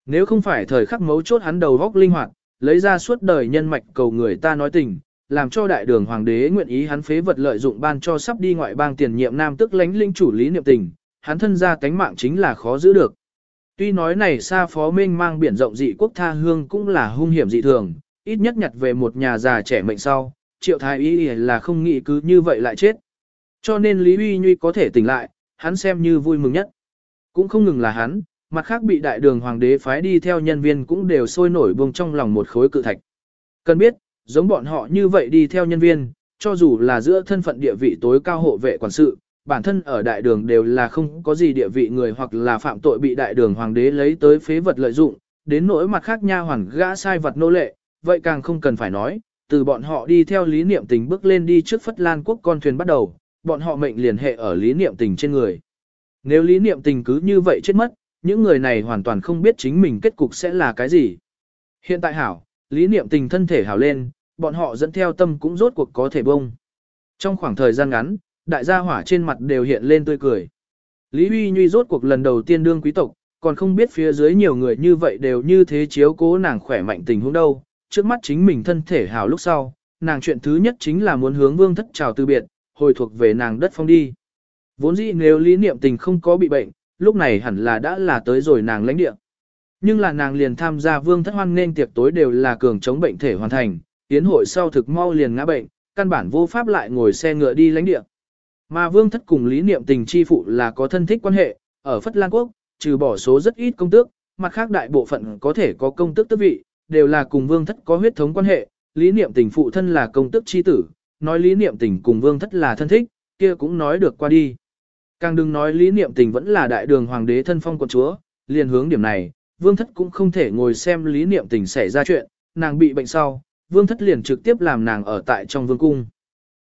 [SPEAKER 1] Nếu không phải thời khắc mấu chốt hắn đầu góc linh hoạt, lấy ra suốt đời nhân mạch cầu người ta nói tình, làm cho đại đường hoàng đế nguyện ý hắn phế vật lợi dụng ban cho sắp đi ngoại bang tiền nhiệm nam tức lãnh linh chủ lý niệm tình, hắn thân ra tánh mạng chính là khó giữ được. Tuy nói này xa phó minh mang biển rộng dị quốc tha hương cũng là hung hiểm dị thường, ít nhất nhặt về một nhà già trẻ mệnh sau, triệu thái y là không nghĩ cứ như vậy lại chết. Cho nên Lý Uy Nhuy có thể tỉnh lại, hắn xem như vui mừng nhất. Cũng không ngừng là hắn, mặt khác bị đại đường hoàng đế phái đi theo nhân viên cũng đều sôi nổi buông trong lòng một khối cự thạch. Cần biết, giống bọn họ như vậy đi theo nhân viên, cho dù là giữa thân phận địa vị tối cao hộ vệ quản sự, bản thân ở đại đường đều là không có gì địa vị người hoặc là phạm tội bị đại đường hoàng đế lấy tới phế vật lợi dụng, đến nỗi mặt khác nha hoàn gã sai vật nô lệ, vậy càng không cần phải nói, từ bọn họ đi theo lý niệm tình bước lên đi trước Phất Lan quốc con thuyền bắt đầu, bọn họ mệnh liền hệ ở lý niệm tình trên người. Nếu lý niệm tình cứ như vậy chết mất, những người này hoàn toàn không biết chính mình kết cục sẽ là cái gì. Hiện tại hảo, lý niệm tình thân thể hảo lên, bọn họ dẫn theo tâm cũng rốt cuộc có thể bông. Trong khoảng thời gian ngắn, đại gia hỏa trên mặt đều hiện lên tươi cười. Lý Huy Nhuy rốt cuộc lần đầu tiên đương quý tộc, còn không biết phía dưới nhiều người như vậy đều như thế chiếu cố nàng khỏe mạnh tình huống đâu. Trước mắt chính mình thân thể hảo lúc sau, nàng chuyện thứ nhất chính là muốn hướng vương thất chào từ biệt, hồi thuộc về nàng đất phong đi. Vốn dĩ nếu lý niệm tình không có bị bệnh, lúc này hẳn là đã là tới rồi nàng lãnh địa. Nhưng là nàng liền tham gia vương thất hoan nên tiệc tối đều là cường chống bệnh thể hoàn thành, tiến hội sau thực mau liền ngã bệnh, căn bản vô pháp lại ngồi xe ngựa đi lãnh địa. Mà vương thất cùng lý niệm tình chi phụ là có thân thích quan hệ, ở Phất Lan Quốc, trừ bỏ số rất ít công tước, mặt khác đại bộ phận có thể có công tước tước vị, đều là cùng vương thất có huyết thống quan hệ, lý niệm tình phụ thân là công tước chi tử, nói lý niệm tình cùng vương thất là thân thích, kia cũng nói được qua đi. Càng đừng nói lý niệm tình vẫn là đại đường hoàng đế thân phong quận chúa, liền hướng điểm này, vương thất cũng không thể ngồi xem lý niệm tình xảy ra chuyện, nàng bị bệnh sau, vương thất liền trực tiếp làm nàng ở tại trong vương cung.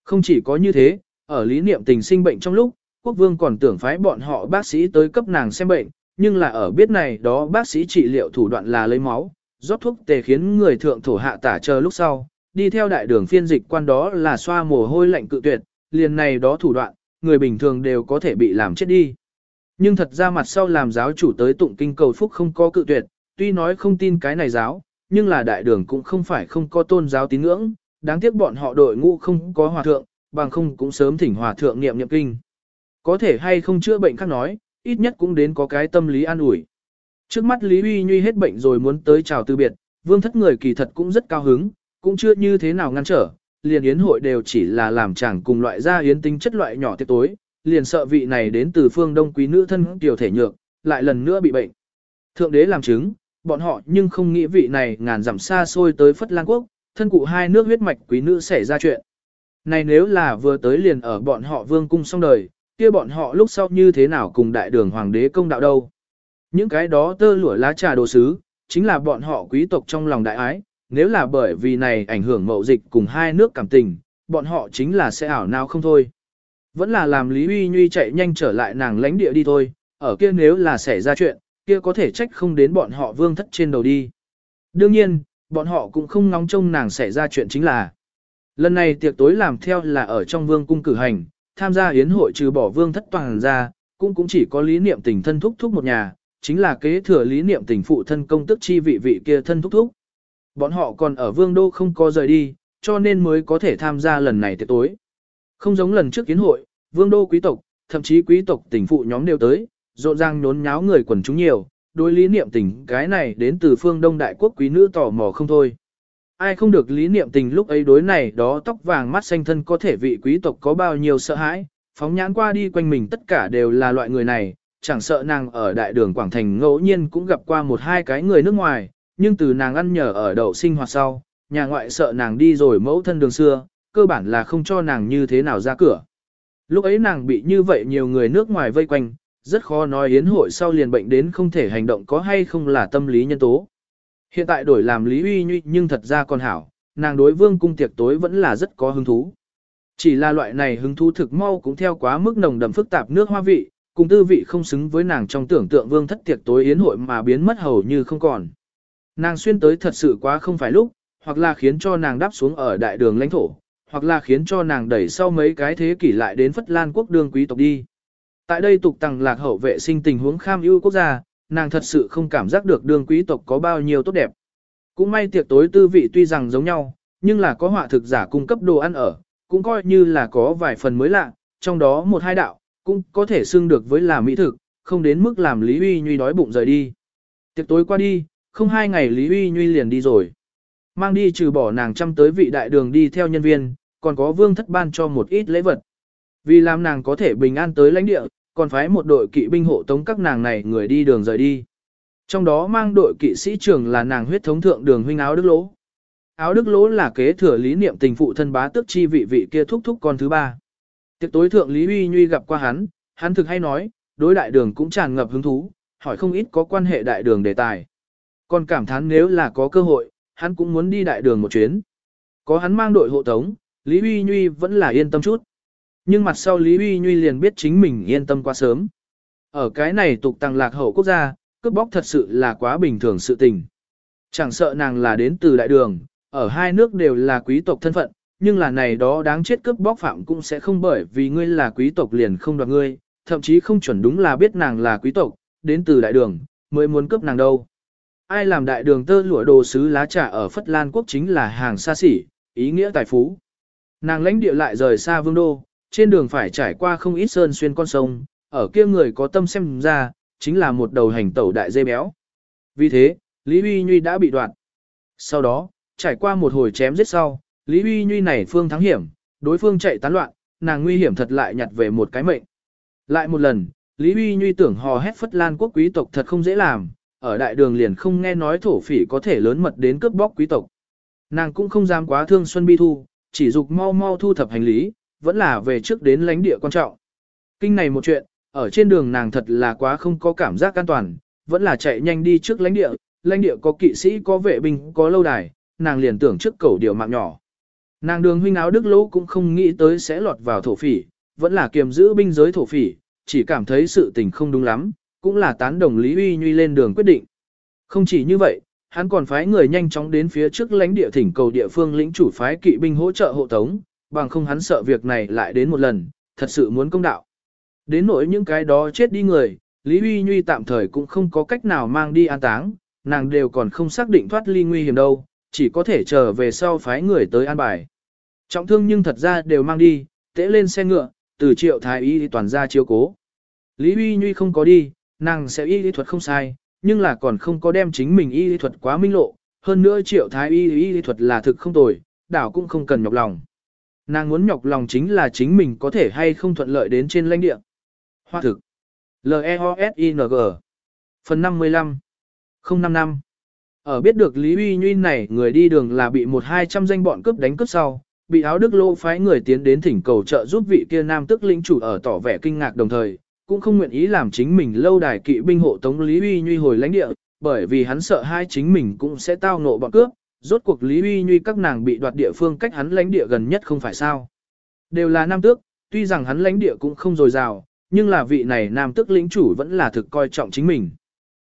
[SPEAKER 1] Không chỉ có như thế, ở lý niệm tình sinh bệnh trong lúc, quốc vương còn tưởng phái bọn họ bác sĩ tới cấp nàng xem bệnh, nhưng là ở biết này đó bác sĩ trị liệu thủ đoạn là lấy máu, rót thuốc tề khiến người thượng thổ hạ tả chờ lúc sau, đi theo đại đường phiên dịch quan đó là xoa mồ hôi lạnh cự tuyệt, liền này đó thủ đoạn, người bình thường đều có thể bị làm chết đi. Nhưng thật ra mặt sau làm giáo chủ tới tụng kinh cầu phúc không có cự tuyệt, tuy nói không tin cái này giáo, nhưng là đại đường cũng không phải không có tôn giáo tín ngưỡng, đáng tiếc bọn họ đội ngũ không có hòa thượng, bằng không cũng sớm thỉnh hòa thượng niệm niệm kinh. Có thể hay không chữa bệnh khác nói, ít nhất cũng đến có cái tâm lý an ủi. Trước mắt Lý Uy Nhuy hết bệnh rồi muốn tới chào từ biệt, vương thất người kỳ thật cũng rất cao hứng, cũng chưa như thế nào ngăn trở, liền yến hội đều chỉ là làm chẳng cùng loại gia yến tinh chất loại nhỏ tiệc tối, liền sợ vị này đến từ phương đông quý nữ thân tiểu thể nhược, lại lần nữa bị bệnh. Thượng đế làm chứng, bọn họ nhưng không nghĩ vị này ngàn dặm xa xôi tới Phất Lan Quốc, thân cụ hai nước huyết mạch quý nữ xảy ra chuyện. Này nếu là vừa tới liền ở bọn họ vương cung xong đời, kia bọn họ lúc sau như thế nào cùng đại đường hoàng đế công đạo đâu. Những cái đó tơ lụa lá trà đồ sứ, chính là bọn họ quý tộc trong lòng đại ái, nếu là bởi vì này ảnh hưởng mậu dịch cùng hai nước cảm tình, bọn họ chính là sẽ ảo nào không thôi. Vẫn là làm Lý Huy Nhuy chạy nhanh trở lại nàng lãnh địa đi thôi, ở kia nếu là xảy ra chuyện, kia có thể trách không đến bọn họ vương thất trên đầu đi. Đương nhiên, bọn họ cũng không ngóng trông nàng xảy ra chuyện chính là. Lần này tiệc tối làm theo là ở trong vương cung cử hành, tham gia yến hội trừ bỏ vương thất toàn ra, cũng cũng chỉ có lý niệm tình thân thúc thúc một nhà, chính là kế thừa lý niệm tình phụ thân công tức chi vị vị kia thân thúc thúc. Bọn họ còn ở vương đô không có rời đi, cho nên mới có thể tham gia lần này tiệc tối. Không giống lần trước kiến hội, vương đô quý tộc, thậm chí quý tộc tỉnh phụ nhóm đều tới, rộn ràng nhốn nháo người quần chúng nhiều, đối lý niệm tình cái này đến từ phương đông đại quốc quý nữ tò mò không thôi. Ai không được lý niệm tình lúc ấy đối này đó tóc vàng mắt xanh thân có thể vị quý tộc có bao nhiêu sợ hãi, phóng nhãn qua đi quanh mình tất cả đều là loại người này, chẳng sợ nàng ở đại đường Quảng Thành ngẫu nhiên cũng gặp qua một hai cái người nước ngoài, nhưng từ nàng ăn nhờ ở đậu sinh hoạt sau, nhà ngoại sợ nàng đi rồi mẫu thân đường xưa, cơ bản là không cho nàng như thế nào ra cửa. Lúc ấy nàng bị như vậy nhiều người nước ngoài vây quanh, rất khó nói yến hội sau liền bệnh đến không thể hành động có hay không là tâm lý nhân tố. Hiện tại đổi làm Lý Uy Nhuy nhưng thật ra còn hảo, nàng đối vương cung tiệc tối vẫn là rất có hứng thú. Chỉ là loại này hứng thú thực mau cũng theo quá mức nồng đậm phức tạp nước hoa vị, cùng tư vị không xứng với nàng trong tưởng tượng vương thất tiệc tối yến hội mà biến mất hầu như không còn. Nàng xuyên tới thật sự quá không phải lúc, hoặc là khiến cho nàng đáp xuống ở đại đường lãnh thổ, hoặc là khiến cho nàng đẩy sau mấy cái thế kỷ lại đến Phất Lan quốc đương quý tộc đi. Tại đây tục tằng lạc hậu vệ sinh tình huống kham ưu quốc gia, nàng thật sự không cảm giác được đương quý tộc có bao nhiêu tốt đẹp. Cũng may tiệc tối tư vị tuy rằng giống nhau, nhưng là có họa thực giả cung cấp đồ ăn ở, cũng coi như là có vài phần mới lạ, trong đó một hai đạo, cũng có thể xưng được với là mỹ thực, không đến mức làm Lý Uy Nhuy đói bụng rời đi. Tiệc tối qua đi, không hai ngày Lý Uy Nhuy liền đi rồi. Mang đi trừ bỏ nàng chăm tới vị đại đường đi theo nhân viên, còn có vương thất ban cho một ít lễ vật. Vì làm nàng có thể bình an tới lãnh địa, còn phái một đội kỵ binh hộ tống các nàng này người đi đường rời đi. Trong đó mang đội kỵ sĩ trưởng là nàng huyết thống thượng đường huynh áo đức lỗ. Áo đức lỗ là kế thừa lý niệm tình phụ thân bá tước chi vị vị kia thúc thúc con thứ ba. Tiệc tối thượng Lý Huy Nhuy gặp qua hắn, hắn thực hay nói, đối đại đường cũng tràn ngập hứng thú, hỏi không ít có quan hệ đại đường đề tài. Còn cảm thán nếu là có cơ hội, hắn cũng muốn đi đại đường một chuyến. Có hắn mang đội hộ tống, Lý Huy Nhuy vẫn là yên tâm chút. Nhưng mặt sau Lý Huy Nhuy liền biết chính mình yên tâm quá sớm. Ở cái này tục tăng lạc hậu quốc gia, cướp bóc thật sự là quá bình thường sự tình. Chẳng sợ nàng là đến từ đại đường, ở hai nước đều là quý tộc thân phận, nhưng là này đó đáng chết cướp bóc phạm cũng sẽ không bởi vì ngươi là quý tộc liền không đoạt ngươi, thậm chí không chuẩn đúng là biết nàng là quý tộc, đến từ đại đường, mới muốn cướp nàng đâu. Ai làm đại đường tơ lụa đồ sứ lá trà ở Phất Lan quốc chính là hàng xa xỉ, ý nghĩa tài phú. Nàng lãnh địa lại rời xa vương đô, trên đường phải trải qua không ít sơn xuyên con sông, ở kia người có tâm xem ra, chính là một đầu hành tẩu đại dây béo. Vì thế, Lý Huy Nhuy đã bị đoạn. Sau đó, trải qua một hồi chém giết sau, Lý Huy Nhuy này phương thắng hiểm, đối phương chạy tán loạn, nàng nguy hiểm thật lại nhặt về một cái mệnh. Lại một lần, Lý Huy Nhuy tưởng hò hét phất lan quốc quý tộc thật không dễ làm, ở đại đường liền không nghe nói thổ phỉ có thể lớn mật đến cướp bóc quý tộc. Nàng cũng không dám quá thương Xuân Bi Thu, chỉ dục mau mau thu thập hành lý, vẫn là về trước đến lãnh địa quan trọng. Kinh này một chuyện, ở trên đường nàng thật là quá không có cảm giác an toàn, vẫn là chạy nhanh đi trước lãnh địa, lãnh địa có kỵ sĩ có vệ binh có lâu đài, nàng liền tưởng trước cầu điều mạng nhỏ. Nàng đường huynh áo đức lỗ cũng không nghĩ tới sẽ lọt vào thổ phỉ, vẫn là kiềm giữ binh giới thổ phỉ, chỉ cảm thấy sự tình không đúng lắm, cũng là tán đồng Lý Uy Nhuy lên đường quyết định. Không chỉ như vậy, hắn còn phái người nhanh chóng đến phía trước lãnh địa thỉnh cầu địa phương lĩnh chủ phái kỵ binh hỗ trợ hộ tống, bằng không hắn sợ việc này lại đến một lần, thật sự muốn công đạo. Đến nỗi những cái đó chết đi người, Lý Uy Nhuy tạm thời cũng không có cách nào mang đi an táng, nàng đều còn không xác định thoát ly nguy hiểm đâu, chỉ có thể chờ về sau phái người tới an bài. Trọng thương nhưng thật ra đều mang đi, tễ lên xe ngựa, từ triệu thái y toàn ra chiếu cố. Lý Uy Nhuy không có đi, nàng sẽ y lý thuật không sai, nhưng là còn không có đem chính mình y lý thuật quá minh lộ, hơn nữa triệu thái y y lý thuật là thực không tồi, đảo cũng không cần nhọc lòng. Nàng muốn nhọc lòng chính là chính mình có thể hay không thuận lợi đến trên lãnh địa. Hoa thực. L-E-O-S-I-N-G Phần 55 055 Ở biết được Lý Uy Nhuy này người đi đường là bị một hai trăm danh bọn cướp đánh cướp sau, bị áo đức lô phái người tiến đến thỉnh cầu trợ giúp vị kia nam tức lĩnh chủ ở tỏ vẻ kinh ngạc đồng thời, cũng không nguyện ý làm chính mình lâu đài kỵ binh hộ tống Lý Uy Nhuy hồi lãnh địa, bởi vì hắn sợ hai chính mình cũng sẽ tao nộ bọn cướp, rốt cuộc Lý Uy Nhuy các nàng bị đoạt địa phương cách hắn lãnh địa gần nhất không phải sao. Đều là nam tước, tuy rằng hắn lãnh địa cũng không dồi dào, nhưng là vị này nam tước lĩnh chủ vẫn là thực coi trọng chính mình.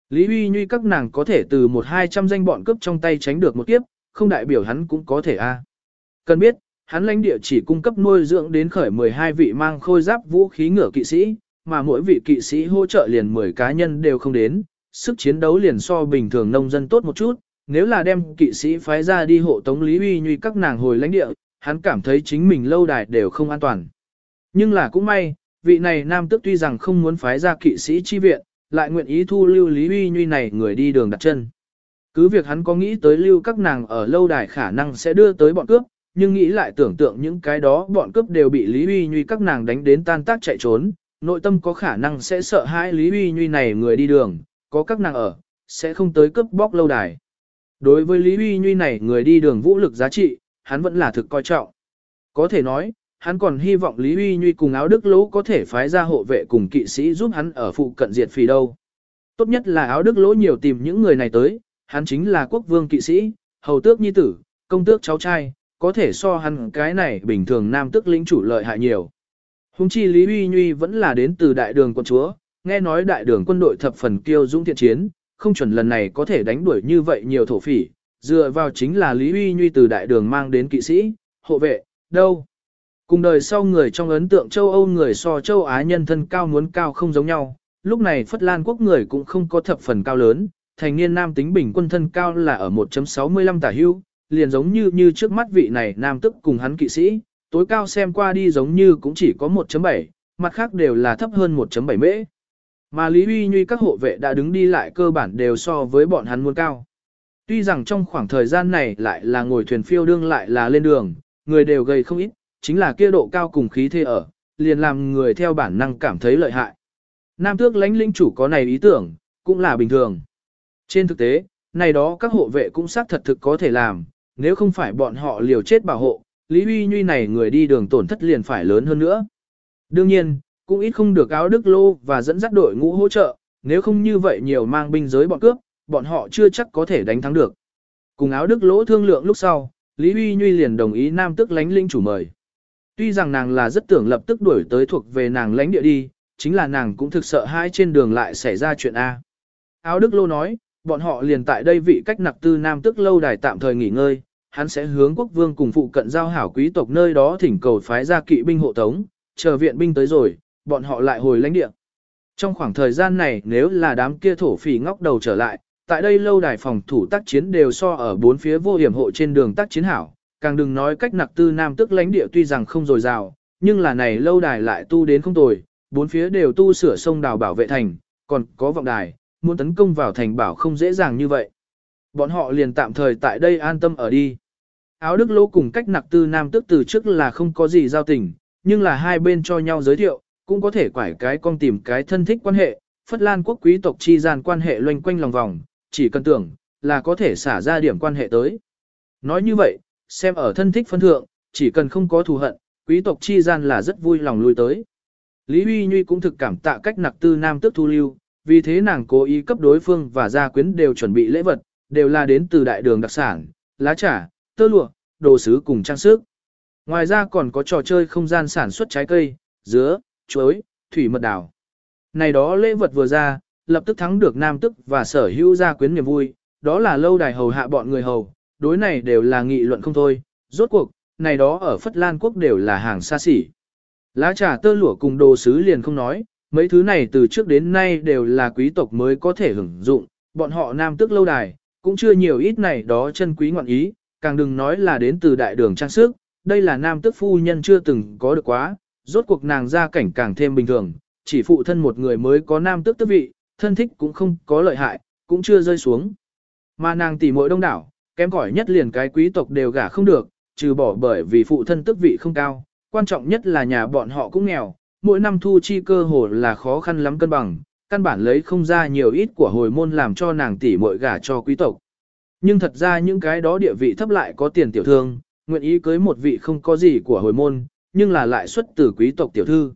[SPEAKER 1] Lý Uy Nhuy các nàng có thể từ một hai trăm danh bọn cướp trong tay tránh được một kiếp, không đại biểu hắn cũng có thể a. Cần biết, hắn lãnh địa chỉ cung cấp nuôi dưỡng đến khởi 12 vị mang khôi giáp vũ khí ngựa kỵ sĩ, mà mỗi vị kỵ sĩ hỗ trợ liền 10 cá nhân đều không đến, sức chiến đấu liền so bình thường nông dân tốt một chút, nếu là đem kỵ sĩ phái ra đi hộ tống Lý Uy Nhuy các nàng hồi lãnh địa, hắn cảm thấy chính mình lâu đài đều không an toàn. Nhưng là cũng may, vị này nam tức tuy rằng không muốn phái ra kỵ sĩ chi viện, lại nguyện ý thu lưu Lý Uy Nhuy này người đi đường đặt chân. Cứ việc hắn có nghĩ tới lưu các nàng ở lâu đài khả năng sẽ đưa tới bọn cướp, nhưng nghĩ lại tưởng tượng những cái đó bọn cướp đều bị Lý Uy Nhuy các nàng đánh đến tan tác chạy trốn, nội tâm có khả năng sẽ sợ hãi Lý Uy Nhuy này người đi đường, có các nàng ở, sẽ không tới cướp bóc lâu đài. Đối với Lý Uy Nhuy này người đi đường vũ lực giá trị, hắn vẫn là thực coi trọng. Có thể nói, hắn còn hy vọng Lý Uy Nhuy cùng áo đức lỗ có thể phái ra hộ vệ cùng kỵ sĩ giúp hắn ở phụ cận diệt phì đâu. Tốt nhất là áo đức lỗ nhiều tìm những người này tới, hắn chính là quốc vương kỵ sĩ, hầu tước nhi tử, công tước cháu trai, có thể so hắn cái này bình thường nam tước lĩnh chủ lợi hại nhiều. Hùng chi Lý Uy Nhuy vẫn là đến từ đại đường quân chúa, nghe nói đại đường quân đội thập phần kiêu dũng thiện chiến, không chuẩn lần này có thể đánh đuổi như vậy nhiều thổ phỉ, dựa vào chính là Lý Uy Nhuy từ đại đường mang đến kỵ sĩ, hộ vệ, đâu. Cùng đời sau người trong ấn tượng châu Âu người so châu Á nhân thân cao muốn cao không giống nhau, lúc này Phất Lan quốc người cũng không có thập phần cao lớn, thành niên nam tính bình quân thân cao là ở 1.65 tả hưu, liền giống như như trước mắt vị này nam tức cùng hắn kỵ sĩ, tối cao xem qua đi giống như cũng chỉ có 1.7, mặt khác đều là thấp hơn 1.7 mễ. Mà Lý Huy Nhuy các hộ vệ đã đứng đi lại cơ bản đều so với bọn hắn muốn cao. Tuy rằng trong khoảng thời gian này lại là ngồi thuyền phiêu đương lại là lên đường, người đều gầy không ít, chính là kia độ cao cùng khí thế ở, liền làm người theo bản năng cảm thấy lợi hại. Nam tước lãnh linh chủ có này ý tưởng, cũng là bình thường. Trên thực tế, này đó các hộ vệ cũng xác thật thực có thể làm, nếu không phải bọn họ liều chết bảo hộ, Lý Huy Nhuy này người đi đường tổn thất liền phải lớn hơn nữa. Đương nhiên, cũng ít không được áo đức lô và dẫn dắt đội ngũ hỗ trợ, nếu không như vậy nhiều mang binh giới bọn cướp, bọn họ chưa chắc có thể đánh thắng được. Cùng áo đức lỗ thương lượng lúc sau, Lý Huy Nhuy liền đồng ý nam tức lánh linh chủ mời. Tuy rằng nàng là rất tưởng lập tức đuổi tới thuộc về nàng lãnh địa đi, chính là nàng cũng thực sợ hai trên đường lại xảy ra chuyện A. Áo Đức Lô nói, bọn họ liền tại đây vị cách nặc tư nam tức lâu đài tạm thời nghỉ ngơi, hắn sẽ hướng quốc vương cùng phụ cận giao hảo quý tộc nơi đó thỉnh cầu phái ra kỵ binh hộ tống, chờ viện binh tới rồi, bọn họ lại hồi lãnh địa. Trong khoảng thời gian này nếu là đám kia thổ phỉ ngóc đầu trở lại, tại đây lâu đài phòng thủ tác chiến đều so ở bốn phía vô hiểm hộ trên đường tác chiến hảo, càng đừng nói cách nặc tư nam tức lãnh địa tuy rằng không dồi dào, nhưng là này lâu đài lại tu đến không tồi, bốn phía đều tu sửa sông đào bảo vệ thành, còn có vọng đài, muốn tấn công vào thành bảo không dễ dàng như vậy. Bọn họ liền tạm thời tại đây an tâm ở đi. Áo Đức Lô cùng cách nặc tư nam tức từ trước là không có gì giao tình, nhưng là hai bên cho nhau giới thiệu, cũng có thể quải cái con tìm cái thân thích quan hệ, Phất Lan quốc quý tộc chi gian quan hệ loanh quanh lòng vòng, chỉ cần tưởng, là có thể xả ra điểm quan hệ tới. Nói như vậy, xem ở thân thích phân thượng, chỉ cần không có thù hận, quý tộc chi gian là rất vui lòng lui tới. Lý Huy Nhuy cũng thực cảm tạ cách nặc tư nam tức thu lưu, vì thế nàng cố ý cấp đối phương và gia quyến đều chuẩn bị lễ vật, đều là đến từ đại đường đặc sản, lá trà, tơ lụa, đồ sứ cùng trang sức. Ngoài ra còn có trò chơi không gian sản xuất trái cây, dứa, chuối, thủy mật đảo. Này đó lễ vật vừa ra, lập tức thắng được nam tức và sở hữu gia quyến niềm vui, đó là lâu đài hầu hạ bọn người hầu, đối này đều là nghị luận không thôi, rốt cuộc, này đó ở Phất Lan Quốc đều là hàng xa xỉ. Lá trà tơ lụa cùng đồ sứ liền không nói, mấy thứ này từ trước đến nay đều là quý tộc mới có thể hưởng dụng, bọn họ nam tức lâu đài, cũng chưa nhiều ít này đó chân quý ngoạn ý, càng đừng nói là đến từ đại đường trang sức, đây là nam tức phu nhân chưa từng có được quá, rốt cuộc nàng gia cảnh càng thêm bình thường, chỉ phụ thân một người mới có nam tức tước vị, thân thích cũng không có lợi hại, cũng chưa rơi xuống. Mà nàng tỷ muội đông đảo, kém cỏi nhất liền cái quý tộc đều gả không được, trừ bỏ bởi vì phụ thân tước vị không cao, quan trọng nhất là nhà bọn họ cũng nghèo, mỗi năm thu chi cơ hồ là khó khăn lắm cân bằng, căn bản lấy không ra nhiều ít của hồi môn làm cho nàng tỷ muội gả cho quý tộc. Nhưng thật ra những cái đó địa vị thấp lại có tiền tiểu thương, nguyện ý cưới một vị không có gì của hồi môn, nhưng là lại xuất từ quý tộc tiểu thư.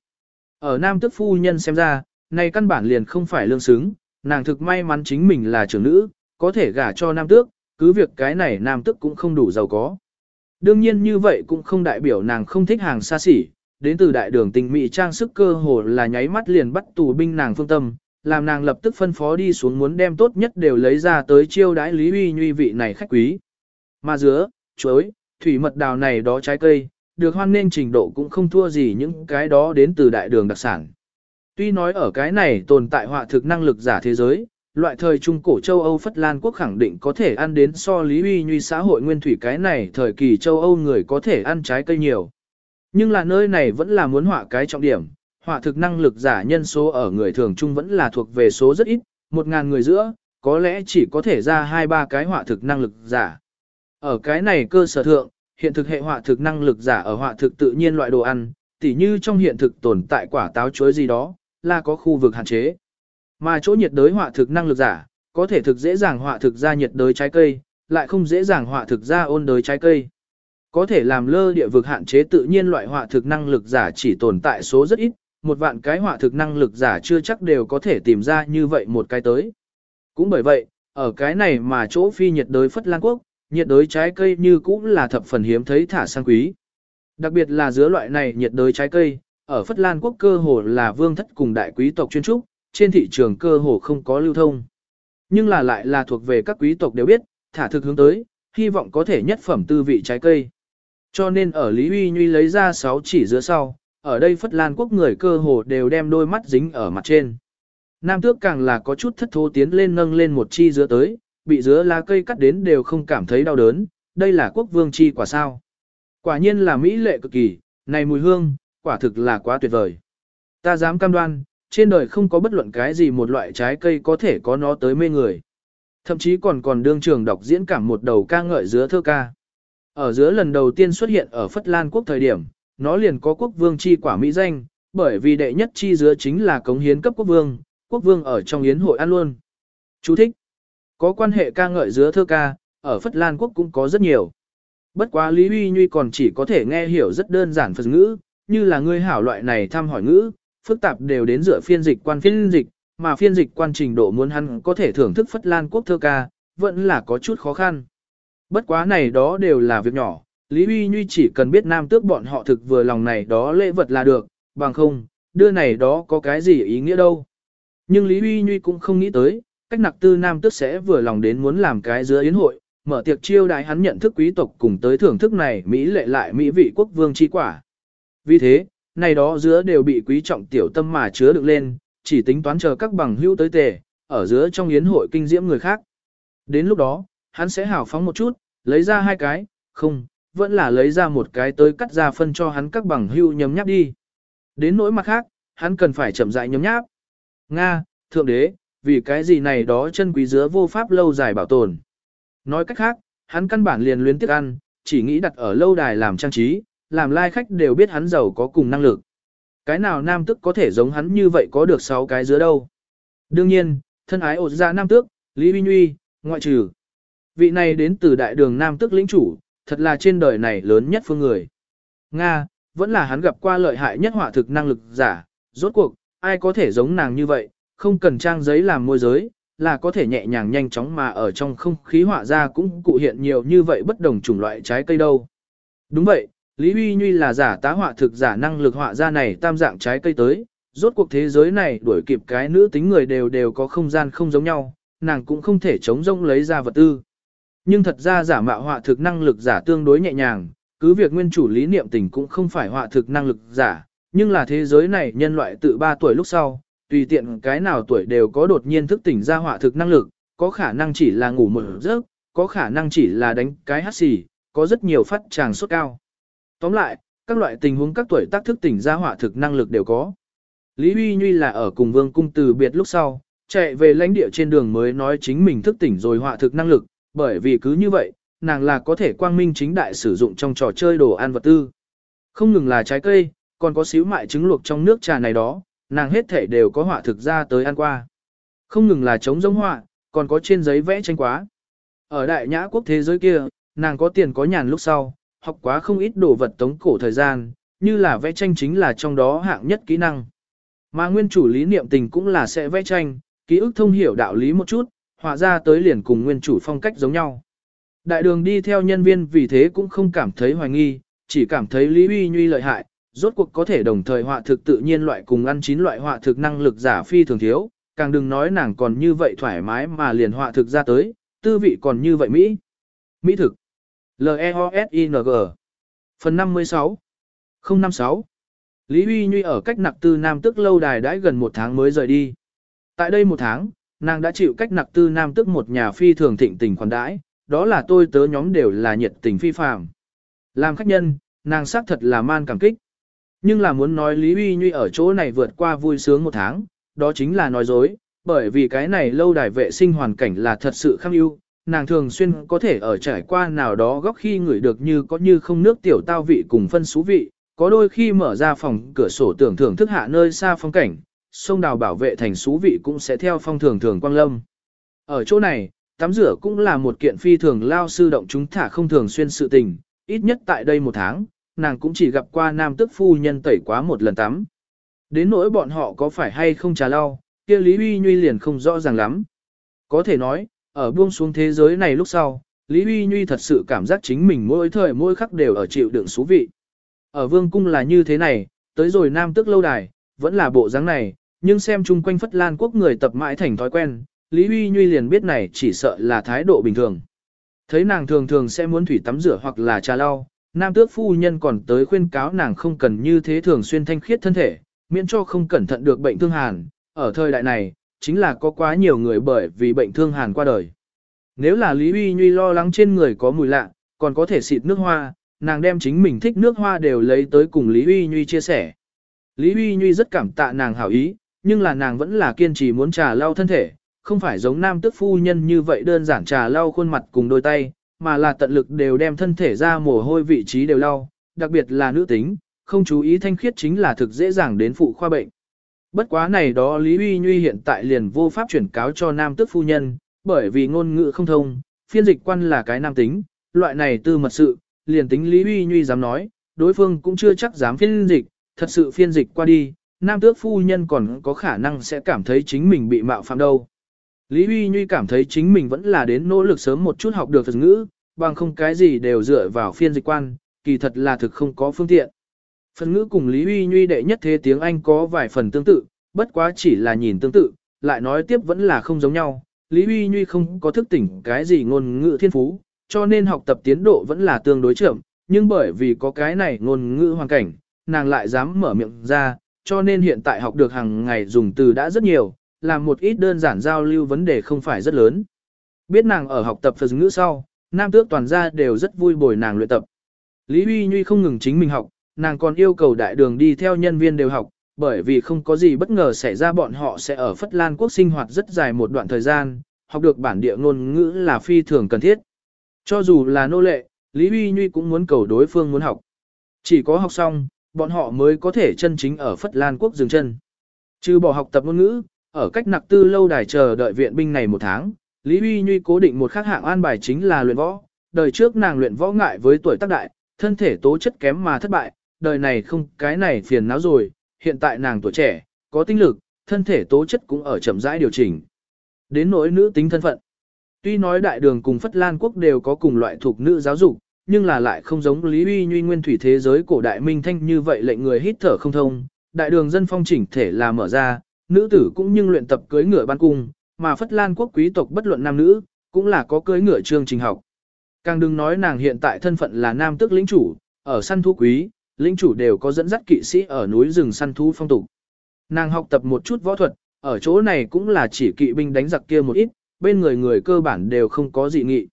[SPEAKER 1] Ở nam tức phu nhân xem ra, này căn bản liền không phải lương xứng, nàng thực may mắn chính mình là trưởng nữ, có thể gả cho nam tước, cứ việc cái này nam tức cũng không đủ giàu có. Đương nhiên như vậy cũng không đại biểu nàng không thích hàng xa xỉ, đến từ đại đường tình mỹ trang sức cơ hồ là nháy mắt liền bắt tù binh nàng phương tâm, làm nàng lập tức phân phó đi xuống muốn đem tốt nhất đều lấy ra tới chiêu đãi Lý Uy Nhuy vị này khách quý. Mà dứa, chuối, thủy mật đào này đó trái cây, được hoan nên trình độ cũng không thua gì những cái đó đến từ đại đường đặc sản. Tuy nói ở cái này tồn tại họa thực năng lực giả thế giới, Loại thời trung cổ châu Âu Phất Lan quốc khẳng định có thể ăn đến so lý uy Nhuy xã hội nguyên thủy cái này thời kỳ châu Âu người có thể ăn trái cây nhiều. Nhưng là nơi này vẫn là muốn họa cái trọng điểm, họa thực năng lực giả nhân số ở người thường trung vẫn là thuộc về số rất ít, một ngàn người giữa, có lẽ chỉ có thể ra hai ba cái họa thực năng lực giả. Ở cái này cơ sở thượng, hiện thực hệ họa thực năng lực giả ở họa thực tự nhiên loại đồ ăn, tỉ như trong hiện thực tồn tại quả táo chuối gì đó, là có khu vực hạn chế. Mà chỗ nhiệt đới họa thực năng lực giả, có thể thực dễ dàng họa thực ra nhiệt đới trái cây, lại không dễ dàng họa thực ra ôn đới trái cây. Có thể làm lơ địa vực hạn chế tự nhiên loại họa thực năng lực giả chỉ tồn tại số rất ít, một vạn cái họa thực năng lực giả chưa chắc đều có thể tìm ra như vậy một cái tới. Cũng bởi vậy, ở cái này mà chỗ phi nhiệt đới Phất Lan Quốc, nhiệt đới trái cây như cũng là thập phần hiếm thấy thả sang quý. Đặc biệt là giữa loại này nhiệt đới trái cây, ở Phất Lan Quốc cơ hồ là vương thất cùng đại quý tộc chuyên trúc, trên thị trường cơ hồ không có lưu thông. Nhưng là lại là thuộc về các quý tộc đều biết, thả thực hướng tới, hy vọng có thể nhất phẩm tư vị trái cây. Cho nên ở Lý Uy Nhuy lấy ra 6 chỉ giữa sau, ở đây Phất Lan quốc người cơ hồ đều đem đôi mắt dính ở mặt trên. Nam tước càng là có chút thất thố tiến lên nâng lên một chi dứa tới, bị dứa lá cây cắt đến đều không cảm thấy đau đớn, đây là quốc vương chi quả sao. Quả nhiên là mỹ lệ cực kỳ, này mùi hương, quả thực là quá tuyệt vời. Ta dám cam đoan, trên đời không có bất luận cái gì một loại trái cây có thể có nó tới mê người. Thậm chí còn còn đương trường đọc diễn cảm một đầu ca ngợi dứa thơ ca. Ở dứa lần đầu tiên xuất hiện ở Phất Lan quốc thời điểm, nó liền có quốc vương chi quả mỹ danh, bởi vì đệ nhất chi dứa chính là cống hiến cấp quốc vương, quốc vương ở trong yến hội ăn luôn. Chú thích. Có quan hệ ca ngợi dứa thơ ca, ở Phất Lan quốc cũng có rất nhiều. Bất quá Lý Huy Nhuy còn chỉ có thể nghe hiểu rất đơn giản Phật ngữ, như là ngươi hảo loại này thăm hỏi ngữ, phức tạp đều đến dựa phiên dịch quan phiên dịch, mà phiên dịch quan trình độ muốn hắn có thể thưởng thức Phất Lan quốc thơ ca, vẫn là có chút khó khăn. Bất quá này đó đều là việc nhỏ, Lý Huy Nhuy chỉ cần biết nam tước bọn họ thực vừa lòng này đó lễ vật là được, bằng không, đưa này đó có cái gì ý nghĩa đâu. Nhưng Lý Huy Nhuy cũng không nghĩ tới, cách nặc tư nam tước sẽ vừa lòng đến muốn làm cái giữa yến hội, mở tiệc chiêu đái hắn nhận thức quý tộc cùng tới thưởng thức này Mỹ lệ lại Mỹ vị quốc vương chi quả. Vì thế, này đó giữa đều bị quý trọng tiểu tâm mà chứa được lên, chỉ tính toán chờ các bằng hữu tới tề, ở giữa trong yến hội kinh diễm người khác. Đến lúc đó, hắn sẽ hào phóng một chút, lấy ra hai cái, không, vẫn là lấy ra một cái tới cắt ra phân cho hắn các bằng hưu nhấm nháp đi. Đến nỗi mặt khác, hắn cần phải chậm rãi nhấm nháp. Nga, thượng đế, vì cái gì này đó chân quý dứa vô pháp lâu dài bảo tồn. Nói cách khác, hắn căn bản liền luyến tiếc ăn, chỉ nghĩ đặt ở lâu đài làm trang trí, làm lai like khách đều biết hắn giàu có cùng năng lực. Cái nào nam tức có thể giống hắn như vậy có được 6 cái dứa đâu. Đương nhiên, thân ái ổ ra dạ nam tước, Lý Huy Uy, ngoại trừ. Vị này đến từ đại đường nam tước lĩnh chủ, thật là trên đời này lớn nhất phương người. Nga, vẫn là hắn gặp qua lợi hại nhất họa thực năng lực giả, rốt cuộc, ai có thể giống nàng như vậy, không cần trang giấy làm môi giới, là có thể nhẹ nhàng nhanh chóng mà ở trong không khí họa ra cũng cụ hiện nhiều như vậy bất đồng chủng loại trái cây đâu. Đúng vậy, Lý Huy Nhuy là giả tá họa thực giả năng lực họa ra này tam dạng trái cây tới, rốt cuộc thế giới này đuổi kịp cái nữ tính người đều đều có không gian không giống nhau, nàng cũng không thể chống rông lấy ra vật tư. Nhưng thật ra giả mạo họa thực năng lực giả tương đối nhẹ nhàng, cứ việc nguyên chủ lý niệm tình cũng không phải họa thực năng lực giả, nhưng là thế giới này nhân loại tự 3 tuổi lúc sau, tùy tiện cái nào tuổi đều có đột nhiên thức tỉnh ra họa thực năng lực, có khả năng chỉ là ngủ một giấc, có khả năng chỉ là đánh cái hát xì, có rất nhiều phát tràng sốt cao. Tóm lại, các loại tình huống các tuổi tác thức tỉnh ra họa thực năng lực đều có. Lý Huy Nhuy là ở cùng vương cung từ biệt lúc sau, chạy về lãnh địa trên đường mới nói chính mình thức tỉnh rồi họa thực năng lực, bởi vì cứ như vậy, nàng là có thể quang minh chính đại sử dụng trong trò chơi đồ ăn vật tư. Không ngừng là trái cây, còn có xíu mại trứng luộc trong nước trà này đó, nàng hết thể đều có họa thực ra tới ăn qua. Không ngừng là chống giống họa, còn có trên giấy vẽ tranh quá. Ở đại nhã quốc thế giới kia, nàng có tiền có nhàn lúc sau, học quá không ít đồ vật tống cổ thời gian, như là vẽ tranh chính là trong đó hạng nhất kỹ năng. Mà nguyên chủ lý niệm tình cũng là sẽ vẽ tranh, ký ức thông hiểu đạo lý một chút, họa ra tới liền cùng nguyên chủ phong cách giống nhau. Đại đường đi theo nhân viên vì thế cũng không cảm thấy hoài nghi, chỉ cảm thấy Lý Uy Nhuy lợi hại, rốt cuộc có thể đồng thời họa thực tự nhiên loại cùng ăn chín loại họa thực năng lực giả phi thường thiếu, càng đừng nói nàng còn như vậy thoải mái mà liền họa thực ra tới, tư vị còn như vậy Mỹ. Mỹ thực. L-E-O-S-I-N-G Phần 56 056 Lý Huy Nhuy ở cách nặc tư Nam Tức lâu đài đãi gần một tháng mới rời đi. Tại đây một tháng, nàng đã chịu cách nặc tư Nam Tức một nhà phi thường thịnh tình khoản đãi, đó là tôi tớ nhóm đều là nhiệt tình phi phàm. Làm khách nhân, nàng xác thật là man cảm kích. Nhưng là muốn nói Lý uy Nhuy ở chỗ này vượt qua vui sướng một tháng, đó chính là nói dối, bởi vì cái này lâu đài vệ sinh hoàn cảnh là thật sự kham ưu, nàng thường xuyên có thể ở trải qua nào đó góc khi ngửi được như có như không nước tiểu tao vị cùng phân xú vị, có đôi khi mở ra phòng cửa sổ tưởng thưởng thức hạ nơi xa phong cảnh, sông đào bảo vệ thành xú vị cũng sẽ theo phong thường thường quang lâm. Ở chỗ này, tắm rửa cũng là một kiện phi thường lao sư động chúng thả không thường xuyên sự tình, ít nhất tại đây một tháng, nàng cũng chỉ gặp qua nam tức phu nhân tẩy quá một lần tắm. Đến nỗi bọn họ có phải hay không trà lau, kia Lý Huy Nhuy liền không rõ ràng lắm. Có thể nói, ở buông xuống thế giới này lúc sau, Lý Huy Nhuy thật sự cảm giác chính mình mỗi thời mỗi khắc đều ở chịu đựng xú vị. Ở vương cung là như thế này, tới rồi nam tức lâu đài, vẫn là bộ dáng này, nhưng xem chung quanh Phất Lan quốc người tập mãi thành thói quen, Lý Huy Nhuy liền biết này chỉ sợ là thái độ bình thường. Thấy nàng thường thường sẽ muốn thủy tắm rửa hoặc là trà lau, nam tước phu nhân còn tới khuyên cáo nàng không cần như thế thường xuyên thanh khiết thân thể, miễn cho không cẩn thận được bệnh thương hàn. Ở thời đại này, chính là có quá nhiều người bởi vì bệnh thương hàn qua đời. Nếu là Lý Huy Nhuy lo lắng trên người có mùi lạ, còn có thể xịt nước hoa, nàng đem chính mình thích nước hoa đều lấy tới cùng Lý Huy Nhuy chia sẻ. Lý Huy Nhuy rất cảm tạ nàng hảo ý, nhưng là nàng vẫn là kiên trì muốn trà lau thân thể, không phải giống nam tức phu nhân như vậy đơn giản trà lau khuôn mặt cùng đôi tay, mà là tận lực đều đem thân thể ra mồ hôi vị trí đều lau, đặc biệt là nữ tính, không chú ý thanh khiết chính là thực dễ dàng đến phụ khoa bệnh. Bất quá này đó Lý Huy Nhuy hiện tại liền vô pháp chuyển cáo cho nam tức phu nhân, bởi vì ngôn ngữ không thông, phiên dịch quan là cái nam tính, loại này tư mật sự, liền tính Lý Huy Nhuy dám nói, đối phương cũng chưa chắc dám phiên dịch, thật sự phiên dịch qua đi, nam tước phu nhân còn có khả năng sẽ cảm thấy chính mình bị mạo phạm đâu. Lý Huy Nhuy cảm thấy chính mình vẫn là đến nỗ lực sớm một chút học được phật ngữ, bằng không cái gì đều dựa vào phiên dịch quan, kỳ thật là thực không có phương tiện. Phật ngữ cùng Lý Huy Nhuy đệ nhất thế tiếng Anh có vài phần tương tự, bất quá chỉ là nhìn tương tự, lại nói tiếp vẫn là không giống nhau. Lý Huy Nhuy không có thức tỉnh cái gì ngôn ngữ thiên phú, cho nên học tập tiến độ vẫn là tương đối chậm, nhưng bởi vì có cái này ngôn ngữ hoàn cảnh, nàng lại dám mở miệng ra, cho nên hiện tại học được hàng ngày dùng từ đã rất nhiều, làm một ít đơn giản giao lưu vấn đề không phải rất lớn. Biết nàng ở học tập Phật ngữ sau, nam tước toàn gia đều rất vui bồi nàng luyện tập. Lý Huy Nhuy không ngừng chính mình học, nàng còn yêu cầu đại đường đi theo nhân viên đều học, bởi vì không có gì bất ngờ xảy ra bọn họ sẽ ở Phất Lan quốc sinh hoạt rất dài một đoạn thời gian, học được bản địa ngôn ngữ là phi thường cần thiết. Cho dù là nô lệ, Lý Huy Nhuy cũng muốn cầu đối phương muốn học. Chỉ có học xong, bọn họ mới có thể chân chính ở Phất Lan quốc dừng chân. Trừ bỏ học tập ngôn ngữ, ở cách nặc tư lâu đài chờ đợi viện binh này một tháng, Lý Huy Nhuy cố định một khác hạng an bài chính là luyện võ. Đời trước nàng luyện võ ngại với tuổi tác đại, thân thể tố chất kém mà thất bại, đời này không cái này phiền não rồi, hiện tại nàng tuổi trẻ, có tinh lực, thân thể tố chất cũng ở chậm rãi điều chỉnh. Đến nỗi nữ tính thân phận. Tuy nói đại đường cùng Phất Lan quốc đều có cùng loại thuộc nữ giáo dục, nhưng là lại không giống Lý Uy Nhuy nguyên thủy thế giới cổ đại minh thanh như vậy lệnh người hít thở không thông. Đại đường dân phong chỉnh thể là mở ra, nữ tử cũng nhưng luyện tập cưới ngựa ban cung, mà Phất Lan quốc quý tộc bất luận nam nữ, cũng là có cưới ngựa chương trình học. Càng đừng nói nàng hiện tại thân phận là nam tước lĩnh chủ, ở săn thú quý, lĩnh chủ đều có dẫn dắt kỵ sĩ ở núi rừng săn thú phong tục. Nàng học tập một chút võ thuật, ở chỗ này cũng là chỉ kỵ binh đánh giặc kia một ít, bên người người cơ bản đều không có dị nghị.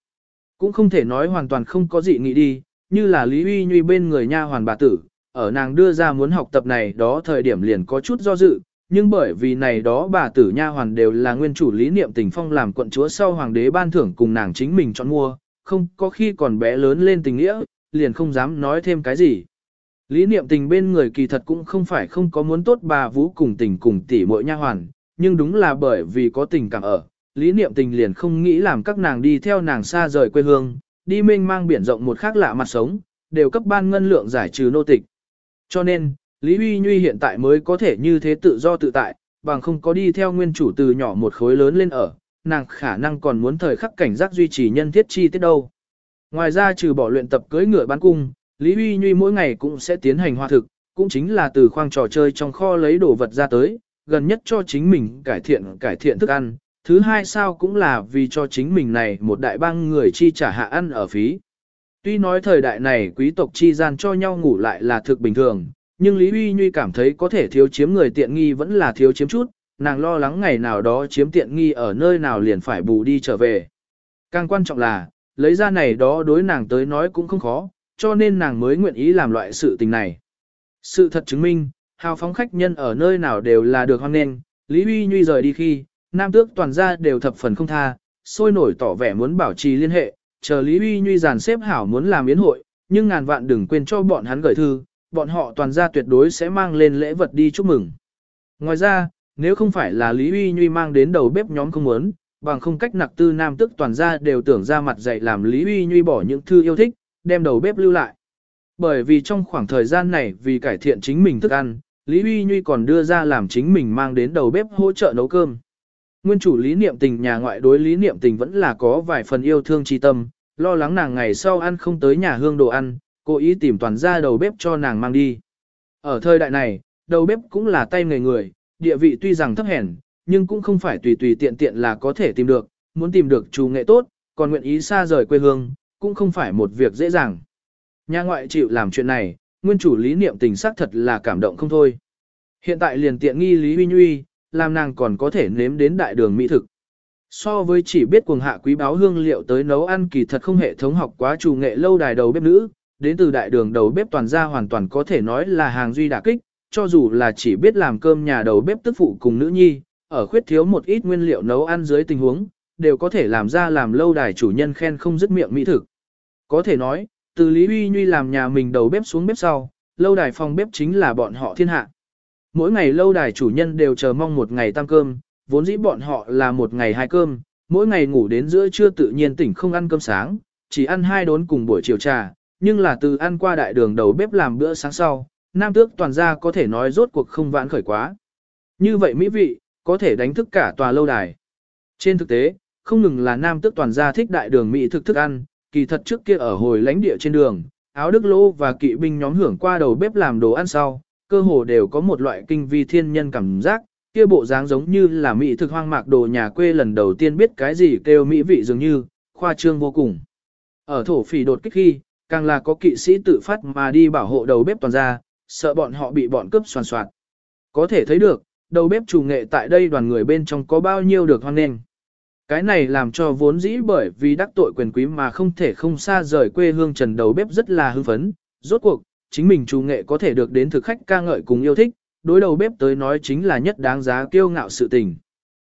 [SPEAKER 1] Cũng không thể nói hoàn toàn không có gì nghĩ đi, như là Lý Uy Nhuy bên người nha hoàn bà tử, ở nàng đưa ra muốn học tập này đó thời điểm liền có chút do dự, nhưng bởi vì này đó bà tử nha hoàn đều là nguyên chủ lý niệm tình phong làm quận chúa sau hoàng đế ban thưởng cùng nàng chính mình chọn mua, không có khi còn bé lớn lên tình nghĩa, liền không dám nói thêm cái gì. Lý niệm tình bên người kỳ thật cũng không phải không có muốn tốt bà vũ cùng tình cùng tỷ muội nha hoàn, nhưng đúng là bởi vì có tình cảm ở, lý niệm tình liền không nghĩ làm các nàng đi theo nàng xa rời quê hương, đi mênh mang biển rộng một khác lạ mặt sống, đều cấp ban ngân lượng giải trừ nô tịch. Cho nên, Lý Huy Nhuy hiện tại mới có thể như thế tự do tự tại, bằng không có đi theo nguyên chủ từ nhỏ một khối lớn lên ở, nàng khả năng còn muốn thời khắc cảnh giác duy trì nhân thiết chi tiết đâu. Ngoài ra trừ bỏ luyện tập cưỡi ngựa bán cung, Lý Huy Nhuy mỗi ngày cũng sẽ tiến hành hoa thực, cũng chính là từ khoang trò chơi trong kho lấy đồ vật ra tới, gần nhất cho chính mình cải thiện cải thiện thức ăn, thứ hai sao cũng là vì cho chính mình này một đại bang người chi trả hạ ăn ở phí. Tuy nói thời đại này quý tộc chi gian cho nhau ngủ lại là thực bình thường, nhưng Lý Huy Nhuy cảm thấy có thể thiếu chiếm người tiện nghi vẫn là thiếu chiếm chút, nàng lo lắng ngày nào đó chiếm tiện nghi ở nơi nào liền phải bù đi trở về. Càng quan trọng là, lấy ra này đó đối nàng tới nói cũng không khó, cho nên nàng mới nguyện ý làm loại sự tình này. Sự thật chứng minh, hào phóng khách nhân ở nơi nào đều là được hoan nghênh, Lý Huy Nhuy rời đi khi, nam tước toàn gia đều thập phần không tha, sôi nổi tỏ vẻ muốn bảo trì liên hệ, chờ Lý Uy Nhuy giàn xếp hảo muốn làm yến hội, nhưng ngàn vạn đừng quên cho bọn hắn gửi thư, bọn họ toàn gia tuyệt đối sẽ mang lên lễ vật đi chúc mừng. Ngoài ra, nếu không phải là Lý Uy Nhuy mang đến đầu bếp nhóm không muốn, bằng không cách nặc tư nam tức toàn gia đều tưởng ra mặt dạy làm Lý Uy Nhuy bỏ những thư yêu thích, đem đầu bếp lưu lại. Bởi vì trong khoảng thời gian này vì cải thiện chính mình thức ăn, Lý Huy Nhuy còn đưa ra làm chính mình mang đến đầu bếp hỗ trợ nấu cơm. Nguyên chủ lý niệm tình nhà ngoại đối lý niệm tình vẫn là có vài phần yêu thương tri tâm, lo lắng nàng ngày sau ăn không tới nhà hương đồ ăn, cố ý tìm toàn ra đầu bếp cho nàng mang đi. Ở thời đại này, đầu bếp cũng là tay người người, địa vị tuy rằng thấp hèn, nhưng cũng không phải tùy tùy tiện tiện là có thể tìm được, muốn tìm được chủ nghệ tốt, còn nguyện ý xa rời quê hương, cũng không phải một việc dễ dàng. Nhà ngoại chịu làm chuyện này, nguyên chủ lý niệm tình xác thật là cảm động không thôi. Hiện tại liền tiện nghi Lý Huy Nguy, làm nàng còn có thể nếm đến đại đường mỹ thực. So với chỉ biết cuồng hạ quý báo hương liệu tới nấu ăn kỳ thật không hệ thống học quá chủ nghệ lâu đài đầu bếp nữ, đến từ đại đường đầu bếp toàn gia hoàn toàn có thể nói là hàng duy đả kích, cho dù là chỉ biết làm cơm nhà đầu bếp tức phụ cùng nữ nhi, ở khuyết thiếu một ít nguyên liệu nấu ăn dưới tình huống, đều có thể làm ra làm lâu đài chủ nhân khen không dứt miệng mỹ thực. Có thể nói, từ Lý Uy Nhuy làm nhà mình đầu bếp xuống bếp sau, lâu đài phòng bếp chính là bọn họ thiên hạ. Mỗi ngày lâu đài chủ nhân đều chờ mong một ngày tăng cơm, vốn dĩ bọn họ là một ngày hai cơm, mỗi ngày ngủ đến giữa trưa tự nhiên tỉnh không ăn cơm sáng, chỉ ăn hai đốn cùng buổi chiều trà, nhưng là từ ăn qua đại đường đầu bếp làm bữa sáng sau, nam tước toàn gia có thể nói rốt cuộc không vãn khởi quá. Như vậy mỹ vị, có thể đánh thức cả tòa lâu đài. Trên thực tế, không ngừng là nam tước toàn gia thích đại đường mỹ thực thức ăn, kỳ thật trước kia ở hồi lãnh địa trên đường, áo đức lô và kỵ binh nhóm hưởng qua đầu bếp làm đồ ăn sau, cơ hồ đều có một loại kinh vi thiên nhân cảm giác, kia bộ dáng giống như là mỹ thực hoang mạc đồ nhà quê lần đầu tiên biết cái gì kêu mỹ vị dường như, khoa trương vô cùng. Ở thổ phỉ đột kích khi, càng là có kỵ sĩ tự phát mà đi bảo hộ đầu bếp toàn gia, sợ bọn họ bị bọn cướp soàn soạt. Có thể thấy được, đầu bếp chủ nghệ tại đây đoàn người bên trong có bao nhiêu được hoan nghênh. Cái này làm cho vốn dĩ bởi vì đắc tội quyền quý mà không thể không xa rời quê hương trần đầu bếp rất là hư phấn. Rốt cuộc, chính mình chủ nghệ có thể được đến thực khách ca ngợi cùng yêu thích, đối đầu bếp tới nói chính là nhất đáng giá kiêu ngạo sự tình.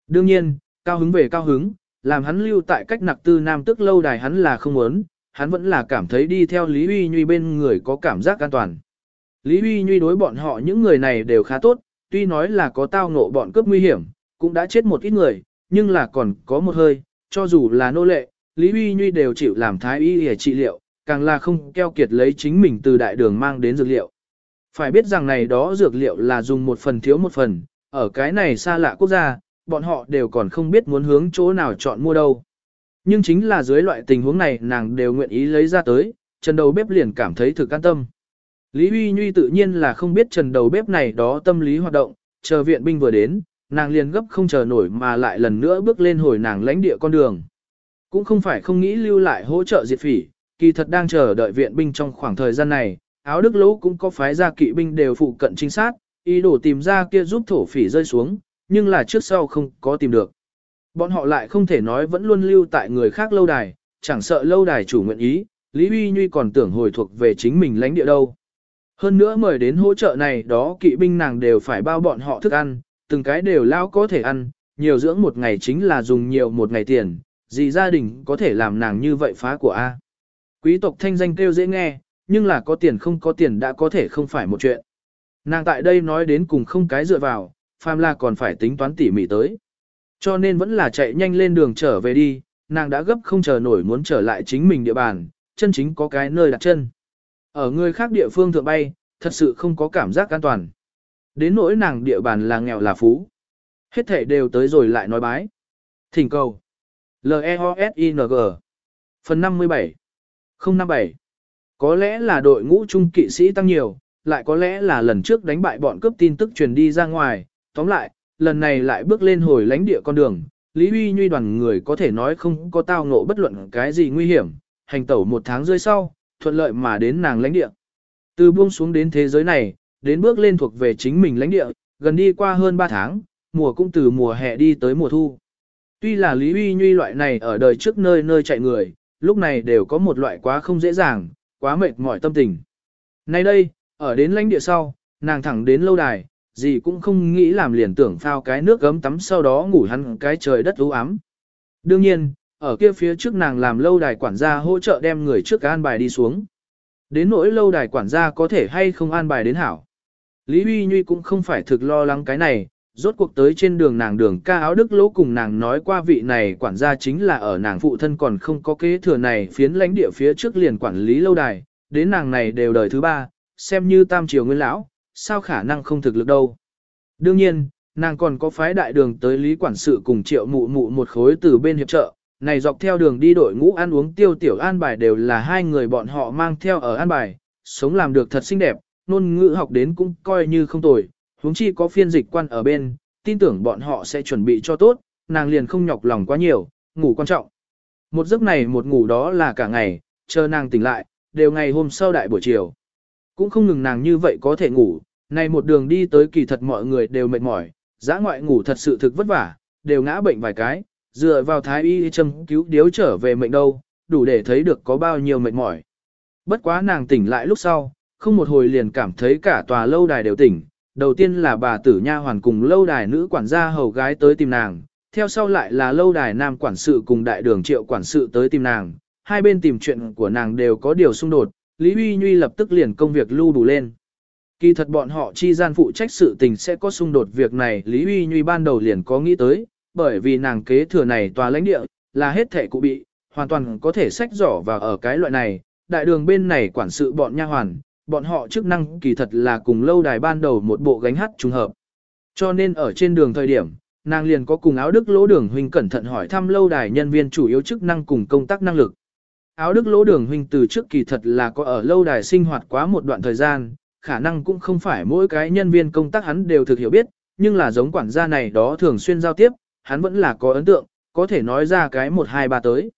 [SPEAKER 1] Đương nhiên, cao hứng về cao hứng, làm hắn lưu tại cách nặc tư nam tức lâu đài hắn là không muốn, hắn vẫn là cảm thấy đi theo Lý Uy Nhuy bên người có cảm giác an toàn. Lý Uy Nhuy đối bọn họ những người này đều khá tốt, tuy nói là có tao ngộ bọn cướp nguy hiểm, cũng đã chết một ít người, nhưng là còn có một hơi, cho dù là nô lệ, Lý Uy Nhuy đều chịu làm thái y để trị liệu, càng là không keo kiệt lấy chính mình từ đại đường mang đến dược liệu. Phải biết rằng này đó dược liệu là dùng một phần thiếu một phần, ở cái này xa lạ quốc gia, bọn họ đều còn không biết muốn hướng chỗ nào chọn mua đâu. Nhưng chính là dưới loại tình huống này nàng đều nguyện ý lấy ra tới, Trần đầu bếp liền cảm thấy thực an tâm. Lý Huy Nhuy tự nhiên là không biết Trần đầu bếp này đó tâm lý hoạt động, chờ viện binh vừa đến, nàng liền gấp không chờ nổi mà lại lần nữa bước lên hồi nàng lãnh địa con đường. Cũng không phải không nghĩ lưu lại hỗ trợ diệt phỉ, kỳ thật đang chờ đợi viện binh trong khoảng thời gian này, áo đức lỗ cũng có phái ra kỵ binh đều phụ cận trinh sát, ý đồ tìm ra kia giúp thổ phỉ rơi xuống, nhưng là trước sau không có tìm được. Bọn họ lại không thể nói vẫn luôn lưu tại người khác lâu đài, chẳng sợ lâu đài chủ nguyện ý, Lý Huy Nhuy còn tưởng hồi thuộc về chính mình lãnh địa đâu. Hơn nữa mời đến hỗ trợ này đó kỵ binh nàng đều phải bao bọn họ thức ăn, từng cái đều lao có thể ăn, nhiều dưỡng một ngày chính là dùng nhiều một ngày tiền, gì gia đình có thể làm nàng như vậy phá của A. Quý tộc thanh danh kêu dễ nghe, nhưng là có tiền không có tiền đã có thể không phải một chuyện. Nàng tại đây nói đến cùng không cái dựa vào, phàm là còn phải tính toán tỉ mỉ tới. Cho nên vẫn là chạy nhanh lên đường trở về đi, nàng đã gấp không chờ nổi muốn trở lại chính mình địa bàn, chân chính có cái nơi đặt chân. Ở người khác địa phương thượng bay, thật sự không có cảm giác an toàn. Đến nỗi nàng địa bàn là nghèo là phú. Hết thể đều tới rồi lại nói bái. Thỉnh cầu. L-E-O-S-I-N-G Phần 57 057 Có lẽ là đội ngũ trung kỵ sĩ tăng nhiều, lại có lẽ là lần trước đánh bại bọn cướp tin tức truyền đi ra ngoài. Tóm lại, lần này lại bước lên hồi lãnh địa con đường. Lý Huy Nhuy đoàn người có thể nói không có tao ngộ bất luận cái gì nguy hiểm. Hành tẩu một tháng rơi sau, thuận lợi mà đến nàng lãnh địa. Từ buông xuống đến thế giới này, đến bước lên thuộc về chính mình lãnh địa, gần đi qua hơn 3 tháng, mùa cũng từ mùa hè đi tới mùa thu. Tuy là Lý Huy Nhuy loại này ở đời trước nơi nơi chạy người, lúc này đều có một loại quá không dễ dàng, quá mệt mỏi tâm tình. Nay đây, ở đến lãnh địa sau, nàng thẳng đến lâu đài, gì cũng không nghĩ làm liền tưởng phao cái nước gấm tắm sau đó ngủ hắn cái trời đất u ám. Đương nhiên, ở kia phía trước nàng làm lâu đài quản gia hỗ trợ đem người trước an bài đi xuống. Đến nỗi lâu đài quản gia có thể hay không an bài đến hảo. Lý Huy Nhuy cũng không phải thực lo lắng cái này, Rốt cuộc tới trên đường nàng đường ca áo đức lỗ cùng nàng nói qua vị này quản gia chính là ở nàng phụ thân còn không có kế thừa này phiến lãnh địa phía trước liền quản lý lâu đài, đến nàng này đều đời thứ ba, xem như tam triều nguyên lão, sao khả năng không thực lực đâu. Đương nhiên, nàng còn có phái đại đường tới lý quản sự cùng triệu mụ mụ một khối từ bên hiệp trợ, này dọc theo đường đi đội ngũ ăn uống tiêu tiểu an bài đều là hai người bọn họ mang theo ở an bài, sống làm được thật xinh đẹp, ngôn ngữ học đến cũng coi như không tồi, huống chi có phiên dịch quan ở bên, tin tưởng bọn họ sẽ chuẩn bị cho tốt, nàng liền không nhọc lòng quá nhiều, ngủ quan trọng. Một giấc này một ngủ đó là cả ngày, chờ nàng tỉnh lại, đều ngày hôm sau đại buổi chiều. Cũng không ngừng nàng như vậy có thể ngủ, này một đường đi tới kỳ thật mọi người đều mệt mỏi, giã ngoại ngủ thật sự thực vất vả, đều ngã bệnh vài cái, dựa vào thái y châm cứu điếu trở về mệnh đâu, đủ để thấy được có bao nhiêu mệt mỏi. Bất quá nàng tỉnh lại lúc sau, không một hồi liền cảm thấy cả tòa lâu đài đều tỉnh, đầu tiên là bà tử nha hoàn cùng lâu đài nữ quản gia hầu gái tới tìm nàng, theo sau lại là lâu đài nam quản sự cùng đại đường triệu quản sự tới tìm nàng, hai bên tìm chuyện của nàng đều có điều xung đột, Lý Huy Nhuy lập tức liền công việc lưu đủ lên. Kỳ thật bọn họ chi gian phụ trách sự tình sẽ có xung đột việc này Lý Huy Nhuy ban đầu liền có nghĩ tới, bởi vì nàng kế thừa này tòa lãnh địa, là hết thể cụ bị, hoàn toàn có thể sách giỏ vào ở cái loại này, đại đường bên này quản sự bọn nha hoàn, bọn họ chức năng kỳ thật là cùng lâu đài ban đầu một bộ gánh hát trùng hợp. Cho nên ở trên đường thời điểm, nàng liền có cùng áo đức lỗ đường huynh cẩn thận hỏi thăm lâu đài nhân viên chủ yếu chức năng cùng công tác năng lực. Áo đức lỗ đường huynh từ trước kỳ thật là có ở lâu đài sinh hoạt quá một đoạn thời gian, khả năng cũng không phải mỗi cái nhân viên công tác hắn đều thực hiểu biết, nhưng là giống quản gia này đó thường xuyên giao tiếp, hắn vẫn là có ấn tượng, có thể nói ra cái 1 2 3 tới.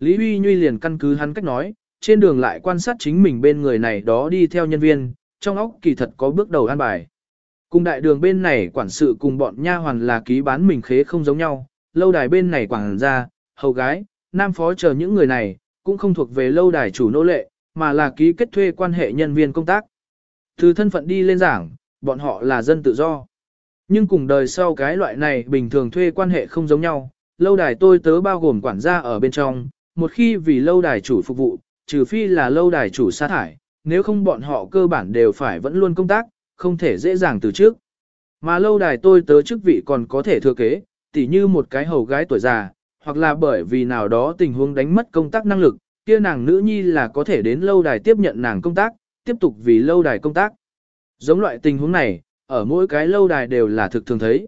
[SPEAKER 1] Lý Huy Nhuy liền căn cứ hắn cách nói, trên đường lại quan sát chính mình bên người này đó đi theo nhân viên, trong óc kỳ thật có bước đầu an bài. Cùng đại đường bên này quản sự cùng bọn nha hoàn là ký bán mình khế không giống nhau, lâu đài bên này quản gia, hầu gái, nam phó chờ những người này, cũng không thuộc về lâu đài chủ nô lệ, mà là ký kết thuê quan hệ nhân viên công tác. Từ thân phận đi lên giảng, bọn họ là dân tự do. Nhưng cùng đời sau cái loại này bình thường thuê quan hệ không giống nhau, lâu đài tôi tớ bao gồm quản gia ở bên trong, một khi vì lâu đài chủ phục vụ, trừ phi là lâu đài chủ sa thải, nếu không bọn họ cơ bản đều phải vẫn luôn công tác, không thể dễ dàng từ trước. Mà lâu đài tôi tớ chức vị còn có thể thừa kế, tỉ như một cái hầu gái tuổi già, hoặc là bởi vì nào đó tình huống đánh mất công tác năng lực, kia nàng nữ nhi là có thể đến lâu đài tiếp nhận nàng công tác, tiếp tục vì lâu đài công tác. Giống loại tình huống này, ở mỗi cái lâu đài đều là thực thường thấy.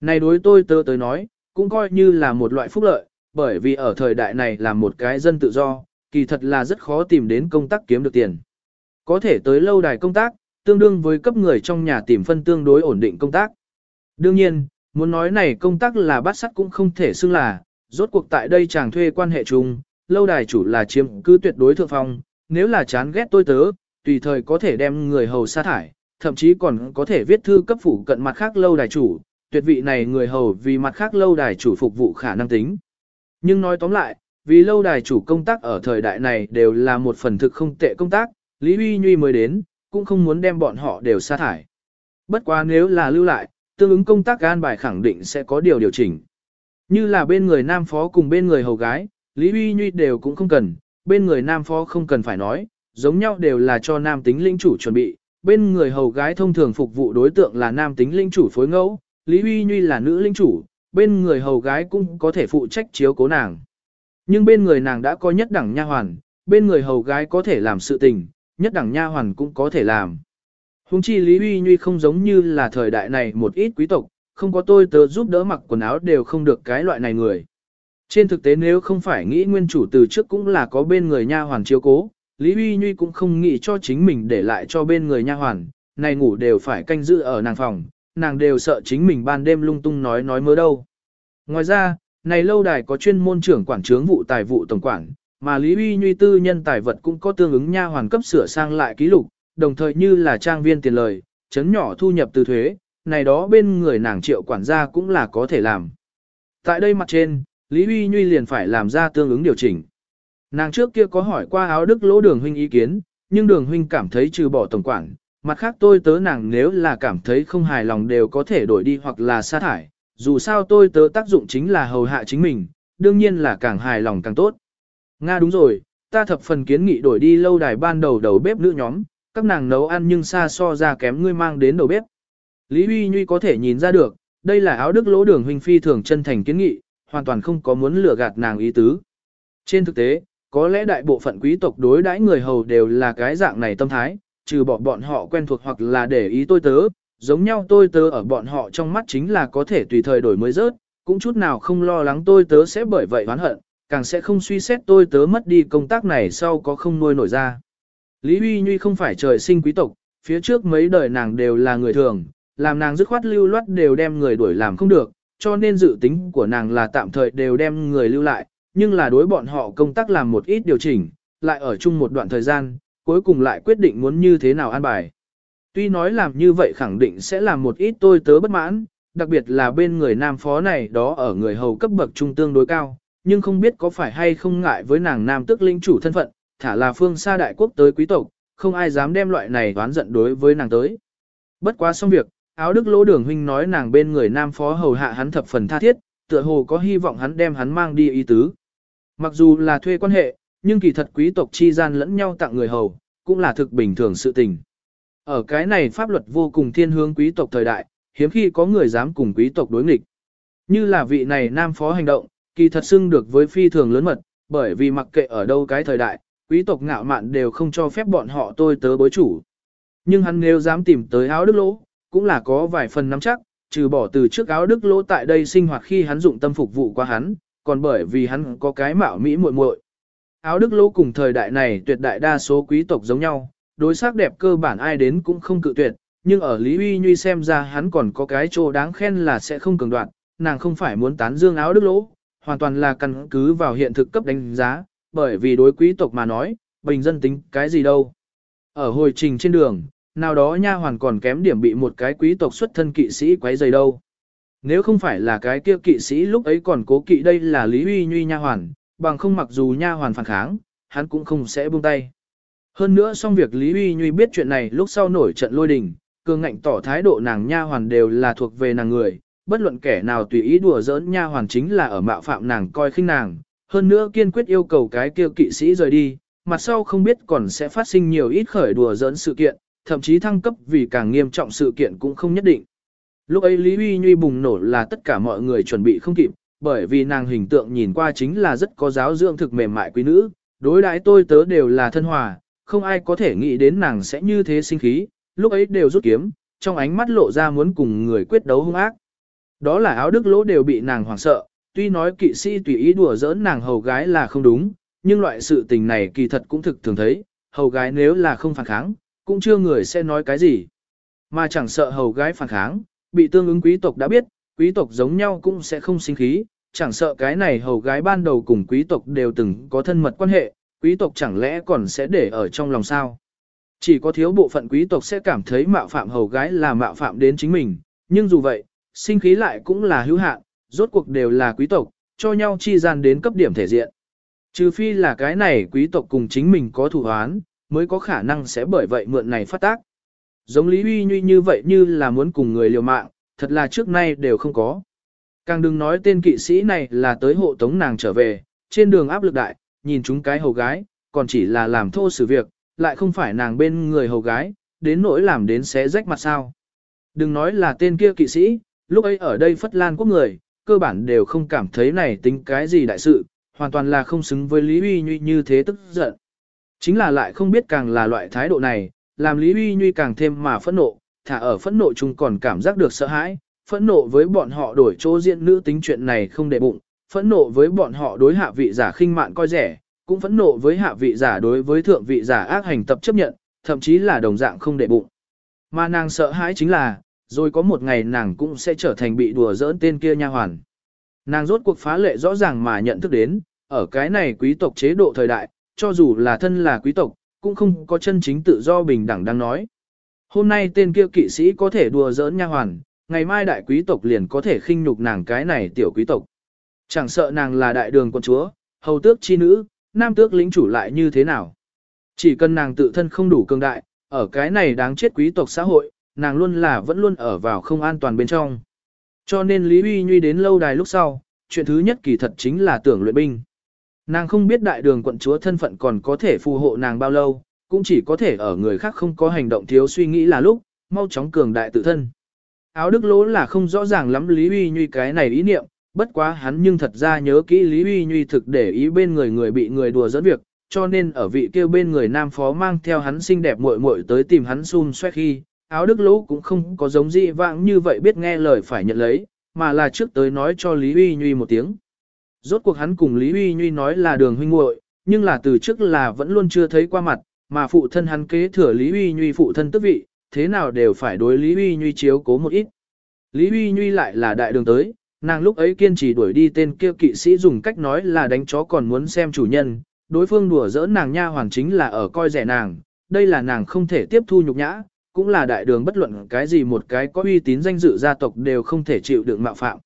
[SPEAKER 1] Này đối tôi tớ tới nói, cũng coi như là một loại phúc lợi, bởi vì ở thời đại này là một cái dân tự do, kỳ thật là rất khó tìm đến công tác kiếm được tiền. Có thể tới lâu đài công tác, tương đương với cấp người trong nhà tìm phân tương đối ổn định công tác. Đương nhiên, muốn nói này công tác là bắt sắt cũng không thể xưng là, rốt cuộc tại đây chàng thuê quan hệ chung, lâu đài chủ là chiếm cứ tuyệt đối thượng phong, nếu là chán ghét tôi tớ, tùy thời có thể đem người hầu sa thải, thậm chí còn có thể viết thư cấp phủ cận mặt khác lâu đài chủ, tuyệt vị này người hầu vì mặt khác lâu đài chủ phục vụ khả năng tính. Nhưng nói tóm lại, vì lâu đài chủ công tác ở thời đại này đều là một phần thực không tệ công tác, Lý Huy Nhuy mới đến, cũng không muốn đem bọn họ đều sa thải. Bất quá nếu là lưu lại, tương ứng công tác an bài khẳng định sẽ có điều điều chỉnh. Như là bên người nam phó cùng bên người hầu gái, Lý Huy Nhuy đều cũng không cần, bên người nam phó không cần phải nói, giống nhau đều là cho nam tính linh chủ chuẩn bị, bên người hầu gái thông thường phục vụ đối tượng là nam tính linh chủ phối ngẫu, Lý Huy Nhuy là nữ linh chủ, bên người hầu gái cũng có thể phụ trách chiếu cố nàng. Nhưng bên người nàng đã có nhất đẳng nha hoàn, bên người hầu gái có thể làm sự tình, nhất đẳng nha hoàn cũng có thể làm. Hùng chi Lý Huy Nhuy không giống như là thời đại này một ít quý tộc, không có tôi tớ giúp đỡ mặc quần áo đều không được cái loại này người. Trên thực tế nếu không phải nghĩ nguyên chủ từ trước cũng là có bên người nha hoàn chiếu cố, Lý Huy Nhuy cũng không nghĩ cho chính mình để lại cho bên người nha hoàn, này ngủ đều phải canh giữ ở nàng phòng, nàng đều sợ chính mình ban đêm lung tung nói nói mơ đâu. Ngoài ra, này lâu đài có chuyên môn trưởng quản trướng vụ tài vụ tổng quản, mà Lý Uy Nhuy tư nhân tài vật cũng có tương ứng nha hoàn cấp sửa sang lại ký lục, đồng thời như là trang viên tiền lời, chấn nhỏ thu nhập từ thuế, này đó bên người nàng triệu quản gia cũng là có thể làm. Tại đây mặt trên, Lý Uy Nhuy liền phải làm ra tương ứng điều chỉnh. Nàng trước kia có hỏi qua áo đức lỗ đường huynh ý kiến, nhưng đường huynh cảm thấy trừ bỏ tổng quản, mặt khác tôi tớ nàng nếu là cảm thấy không hài lòng đều có thể đổi đi hoặc là sa thải, dù sao tôi tớ tác dụng chính là hầu hạ chính mình, đương nhiên là càng hài lòng càng tốt. Nga đúng rồi, ta thập phần kiến nghị đổi đi lâu đài ban đầu đầu bếp nữ nhóm, các nàng nấu ăn nhưng xa so ra kém ngươi mang đến đầu bếp. Lý Huy Nhuy có thể nhìn ra được, đây là áo đức lỗ đường huynh phi thường chân thành kiến nghị, hoàn toàn không có muốn lừa gạt nàng ý tứ. Trên thực tế, có lẽ đại bộ phận quý tộc đối đãi người hầu đều là cái dạng này tâm thái, trừ bỏ bọn họ quen thuộc hoặc là để ý tôi tớ, giống nhau tôi tớ ở bọn họ trong mắt chính là có thể tùy thời đổi mới rớt, cũng chút nào không lo lắng tôi tớ sẽ bởi vậy oán hận, càng sẽ không suy xét tôi tớ mất đi công tác này sau có không nuôi nổi ra. Lý Huy Nhuy không phải trời sinh quý tộc, phía trước mấy đời nàng đều là người thường, làm nàng dứt khoát lưu loát đều đem người đuổi làm không được, cho nên dự tính của nàng là tạm thời đều đem người lưu lại, nhưng là đối bọn họ công tác làm một ít điều chỉnh, lại ở chung một đoạn thời gian, cuối cùng lại quyết định muốn như thế nào an bài. Tuy nói làm như vậy khẳng định sẽ làm một ít tôi tớ bất mãn, đặc biệt là bên người nam phó này đó ở người hầu cấp bậc trung tương đối cao, nhưng không biết có phải hay không ngại với nàng nam tức linh chủ thân phận, thả là phương xa đại quốc tới quý tộc, không ai dám đem loại này đoán giận đối với nàng tới. Bất quá xong việc, áo đức lỗ đường huynh nói nàng bên người nam phó hầu hạ hắn thập phần tha thiết, tựa hồ có hy vọng hắn đem hắn mang đi ý tứ. Mặc dù là thuê quan hệ, nhưng kỳ thật quý tộc chi gian lẫn nhau tặng người hầu, cũng là thực bình thường sự tình. Ở cái này pháp luật vô cùng thiên hướng quý tộc thời đại, hiếm khi có người dám cùng quý tộc đối nghịch. Như là vị này nam phó hành động, kỳ thật xưng được với phi thường lớn mật, bởi vì mặc kệ ở đâu cái thời đại, quý tộc ngạo mạn đều không cho phép bọn họ tôi tớ bối chủ. Nhưng hắn nếu dám tìm tới áo đức lỗ, cũng là có vài phần nắm chắc, trừ bỏ từ trước áo đức lỗ tại đây sinh hoạt khi hắn dụng tâm phục vụ qua hắn, còn bởi vì hắn có cái mạo mỹ muội muội. Áo đức lỗ cùng thời đại này tuyệt đại đa số quý tộc giống nhau, đối sắc đẹp cơ bản ai đến cũng không cự tuyệt, nhưng ở Lý Uy Nhuy xem ra hắn còn có cái chỗ đáng khen là sẽ không cường đoạn, nàng không phải muốn tán dương áo đức lỗ, hoàn toàn là căn cứ vào hiện thực cấp đánh giá, bởi vì đối quý tộc mà nói, bình dân tính cái gì đâu. Ở hồi trình trên đường, nào đó nha hoàn còn kém điểm bị một cái quý tộc xuất thân kỵ sĩ quấy rầy đâu. Nếu không phải là cái kia kỵ sĩ lúc ấy còn cố kỵ đây là Lý Uy Nhuy nha hoàn, bằng không mặc dù nha hoàn phản kháng, hắn cũng không sẽ buông tay. Hơn nữa xong việc Lý Uy Nhuy biết chuyện này lúc sau nổi trận lôi đình, cường ngạnh tỏ thái độ nàng nha hoàn đều là thuộc về nàng người, bất luận kẻ nào tùy ý đùa giỡn nha hoàn chính là ở mạo phạm nàng coi khinh nàng, hơn nữa kiên quyết yêu cầu cái kia kỵ sĩ rời đi, mặt sau không biết còn sẽ phát sinh nhiều ít khởi đùa giỡn sự kiện, thậm chí thăng cấp vì càng nghiêm trọng sự kiện cũng không nhất định. Lúc ấy Lý Uy Nhuy bùng nổ là tất cả mọi người chuẩn bị không kịp, bởi vì nàng hình tượng nhìn qua chính là rất có giáo dưỡng thực mềm mại quý nữ, đối đãi tôi tớ đều là thân hòa, không ai có thể nghĩ đến nàng sẽ như thế sinh khí, lúc ấy đều rút kiếm, trong ánh mắt lộ ra muốn cùng người quyết đấu hung ác. Đó là áo đức lỗ đều bị nàng hoảng sợ, tuy nói kỵ sĩ tùy ý đùa giỡn nàng hầu gái là không đúng, nhưng loại sự tình này kỳ thật cũng thực thường thấy, hầu gái nếu là không phản kháng, cũng chưa người sẽ nói cái gì. Mà chẳng sợ hầu gái phản kháng, bị tương ứng quý tộc đã biết, quý tộc giống nhau cũng sẽ không sinh khí, chẳng sợ cái này hầu gái ban đầu cùng quý tộc đều từng có thân mật quan hệ, quý tộc chẳng lẽ còn sẽ để ở trong lòng sao. Chỉ có thiếu bộ phận quý tộc sẽ cảm thấy mạo phạm hầu gái là mạo phạm đến chính mình, nhưng dù vậy, sinh khí lại cũng là hữu hạn, rốt cuộc đều là quý tộc, cho nhau chi gian đến cấp điểm thể diện. Trừ phi là cái này quý tộc cùng chính mình có thủ hoán, mới có khả năng sẽ bởi vậy mượn này phát tác. Giống Lý Huy Nhuy như vậy như là muốn cùng người liều mạng, thật là trước nay đều không có. Càng đừng nói tên kỵ sĩ này là tới hộ tống nàng trở về, trên đường áp lực đại, nhìn chúng cái hầu gái, còn chỉ là làm thô sự việc, lại không phải nàng bên người hầu gái, đến nỗi làm đến xé rách mặt sao. Đừng nói là tên kia kỵ sĩ, lúc ấy ở đây phất lan quốc người, cơ bản đều không cảm thấy này tính cái gì đại sự, hoàn toàn là không xứng với Lý Uy Nhuy như thế tức giận. Chính là lại không biết càng là loại thái độ này, làm Lý Uy Nhuy càng thêm mà phẫn nộ, thả ở phẫn nộ chung còn cảm giác được sợ hãi, phẫn nộ với bọn họ đổi chỗ diện nữ tính chuyện này không để bụng, phẫn nộ với bọn họ đối hạ vị giả khinh mạn coi rẻ, cũng phẫn nộ với hạ vị giả đối với thượng vị giả ác hành tập chấp nhận, thậm chí là đồng dạng không để bụng. Mà nàng sợ hãi chính là, rồi có một ngày nàng cũng sẽ trở thành bị đùa giỡn tên kia nha hoàn. Nàng rốt cuộc phá lệ rõ ràng mà nhận thức đến, ở cái này quý tộc chế độ thời đại, cho dù là thân là quý tộc, cũng không có chân chính tự do bình đẳng đang nói. Hôm nay tên kia kỵ sĩ có thể đùa giỡn nha hoàn, ngày mai đại quý tộc liền có thể khinh nhục nàng cái này tiểu quý tộc. Chẳng sợ nàng là đại đường quân chúa, hầu tước chi nữ, nam tước lính chủ lại như thế nào. Chỉ cần nàng tự thân không đủ cường đại, ở cái này đáng chết quý tộc xã hội, nàng luôn là vẫn luôn ở vào không an toàn bên trong. Cho nên Lý Uy Nhuy đến lâu đài lúc sau, chuyện thứ nhất kỳ thật chính là tưởng luyện binh. Nàng không biết đại đường quận chúa thân phận còn có thể phù hộ nàng bao lâu, cũng chỉ có thể ở người khác không có hành động thiếu suy nghĩ là lúc, mau chóng cường đại tự thân. áo đức lỗ là không rõ ràng lắm Lý Uy Nhuy cái này ý niệm, bất quá hắn nhưng thật ra nhớ kỹ Lý Uy Nhuy thực để ý bên người người bị người đùa dẫn việc, cho nên ở vị kia bên người nam phó mang theo hắn xinh đẹp muội muội tới tìm hắn xun xoét khi, áo đức lỗ cũng không có giống dị vãng như vậy biết nghe lời phải nhận lấy, mà là trước tới nói cho Lý Uy Nhuy một tiếng. Rốt cuộc hắn cùng Lý Uy Nhuy nói là đường huynh muội, nhưng là từ trước là vẫn luôn chưa thấy qua mặt, mà phụ thân hắn kế thừa Lý Uy Nhuy phụ thân tức vị, thế nào đều phải đối Lý Uy Nhuy chiếu cố một ít. Lý Uy Nhuy lại là đại đường tới, nàng lúc ấy kiên trì đuổi đi tên kia kỵ sĩ dùng cách nói là đánh chó còn muốn xem chủ nhân, đối phương đùa giỡn nàng nha hoàn chính là ở coi rẻ nàng, đây là nàng không thể tiếp thu nhục nhã, cũng là đại đường bất luận cái gì một cái có uy tín danh dự gia tộc đều không thể chịu đựng mạo phạm.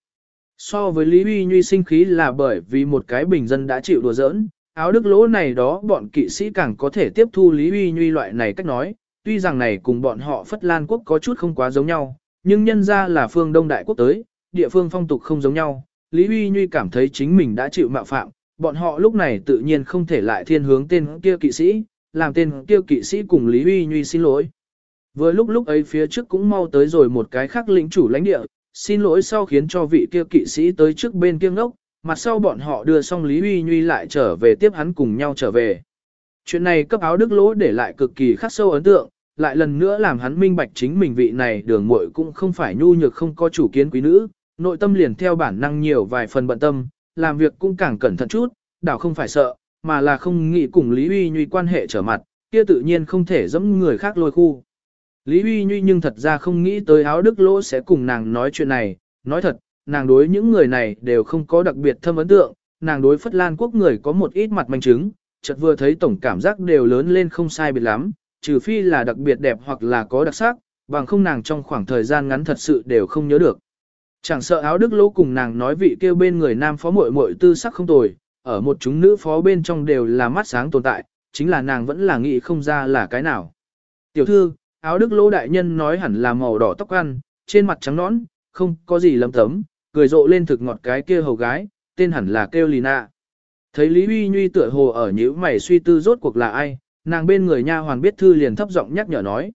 [SPEAKER 1] So với Lý Uy Nhuy sinh khí là bởi vì một cái bình dân đã chịu đùa giỡn, áo đức lỗ này đó bọn kỵ sĩ càng có thể tiếp thu Lý Uy Nhuy loại này cách nói, tuy rằng này cùng bọn họ Phất Lan quốc có chút không quá giống nhau, nhưng nhân ra là phương Đông Đại quốc tới, địa phương phong tục không giống nhau, Lý Huy Nhuy cảm thấy chính mình đã chịu mạo phạm, bọn họ lúc này tự nhiên không thể lại thiên hướng tên kia kỵ sĩ, làm tên kia kỵ sĩ cùng Lý Huy Nhuy xin lỗi. Vừa lúc lúc ấy phía trước cũng mau tới rồi một cái khác lĩnh chủ lãnh địa, xin lỗi sau khiến cho vị kia kỵ sĩ tới trước bên kia ngốc, mặt sau bọn họ đưa xong Lý Huy Nhuy lại trở về tiếp hắn cùng nhau trở về. Chuyện này cấp áo đức lỗ để lại cực kỳ khắc sâu ấn tượng, lại lần nữa làm hắn minh bạch chính mình vị này đường muội cũng không phải nhu nhược không có chủ kiến quý nữ, nội tâm liền theo bản năng nhiều vài phần bận tâm, làm việc cũng càng cẩn thận chút, đảo không phải sợ, mà là không nghĩ cùng Lý Uy Nhuy quan hệ trở mặt, kia tự nhiên không thể dẫm người khác lôi khu. Lý Uy Nhuy nhưng thật ra không nghĩ tới áo đức lỗ sẽ cùng nàng nói chuyện này, nói thật, nàng đối những người này đều không có đặc biệt thâm ấn tượng, nàng đối Phất Lan quốc người có một ít mặt manh chứng, chợt vừa thấy tổng cảm giác đều lớn lên không sai biệt lắm, trừ phi là đặc biệt đẹp hoặc là có đặc sắc, bằng không nàng trong khoảng thời gian ngắn thật sự đều không nhớ được. Chẳng sợ áo đức lỗ cùng nàng nói vị kêu bên người nam phó muội muội tư sắc không tồi, ở một chúng nữ phó bên trong đều là mắt sáng tồn tại, chính là nàng vẫn là nghĩ không ra là cái nào. Tiểu thư, áo đức lỗ đại nhân nói hẳn là màu đỏ tóc ăn, trên mặt trắng nõn, không có gì lấm tấm, cười rộ lên thực ngọt cái kia hầu gái, tên hẳn là kêu Lina. Thấy Lý Huy Nhuy tựa hồ ở nhíu mày suy tư rốt cuộc là ai, nàng bên người nha hoàn biết thư liền thấp giọng nhắc nhở nói.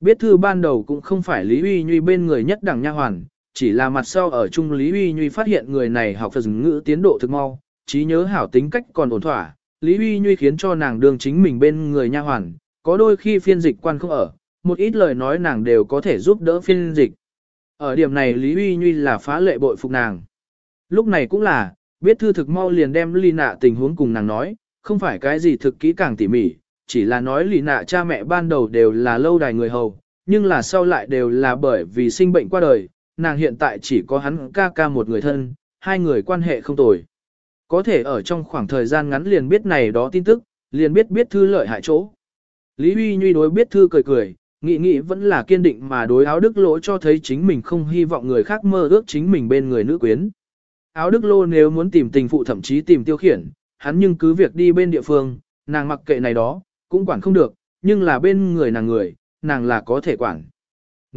[SPEAKER 1] Biết thư ban đầu cũng không phải Lý Huy Nhuy bên người nhất đẳng nha hoàn, chỉ là mặt sau ở trung Lý Huy Nhuy phát hiện người này học phật ngữ tiến độ thực mau, trí nhớ hảo tính cách còn ổn thỏa, Lý Huy Nhuy khiến cho nàng đương chính mình bên người nha hoàn, có đôi khi phiên dịch quan không ở, một ít lời nói nàng đều có thể giúp đỡ phiên dịch. Ở điểm này Lý Huy Nhuy là phá lệ bội phục nàng. Lúc này cũng là, biết thư thực mau liền đem ly nạ tình huống cùng nàng nói, không phải cái gì thực kỹ càng tỉ mỉ, chỉ là nói lì nạ cha mẹ ban đầu đều là lâu đài người hầu, nhưng là sau lại đều là bởi vì sinh bệnh qua đời, nàng hiện tại chỉ có hắn ca ca một người thân, hai người quan hệ không tồi. Có thể ở trong khoảng thời gian ngắn liền biết này đó tin tức, liền biết biết thư lợi hại chỗ. Lý Huy Nhuy đối biết thư cười cười, nghĩ nghĩ vẫn là kiên định mà đối áo đức lỗ cho thấy chính mình không hy vọng người khác mơ ước chính mình bên người nữ quyến. Áo đức lô nếu muốn tìm tình phụ thậm chí tìm tiêu khiển, hắn nhưng cứ việc đi bên địa phương, nàng mặc kệ này đó, cũng quản không được, nhưng là bên người nàng người, nàng là có thể quản.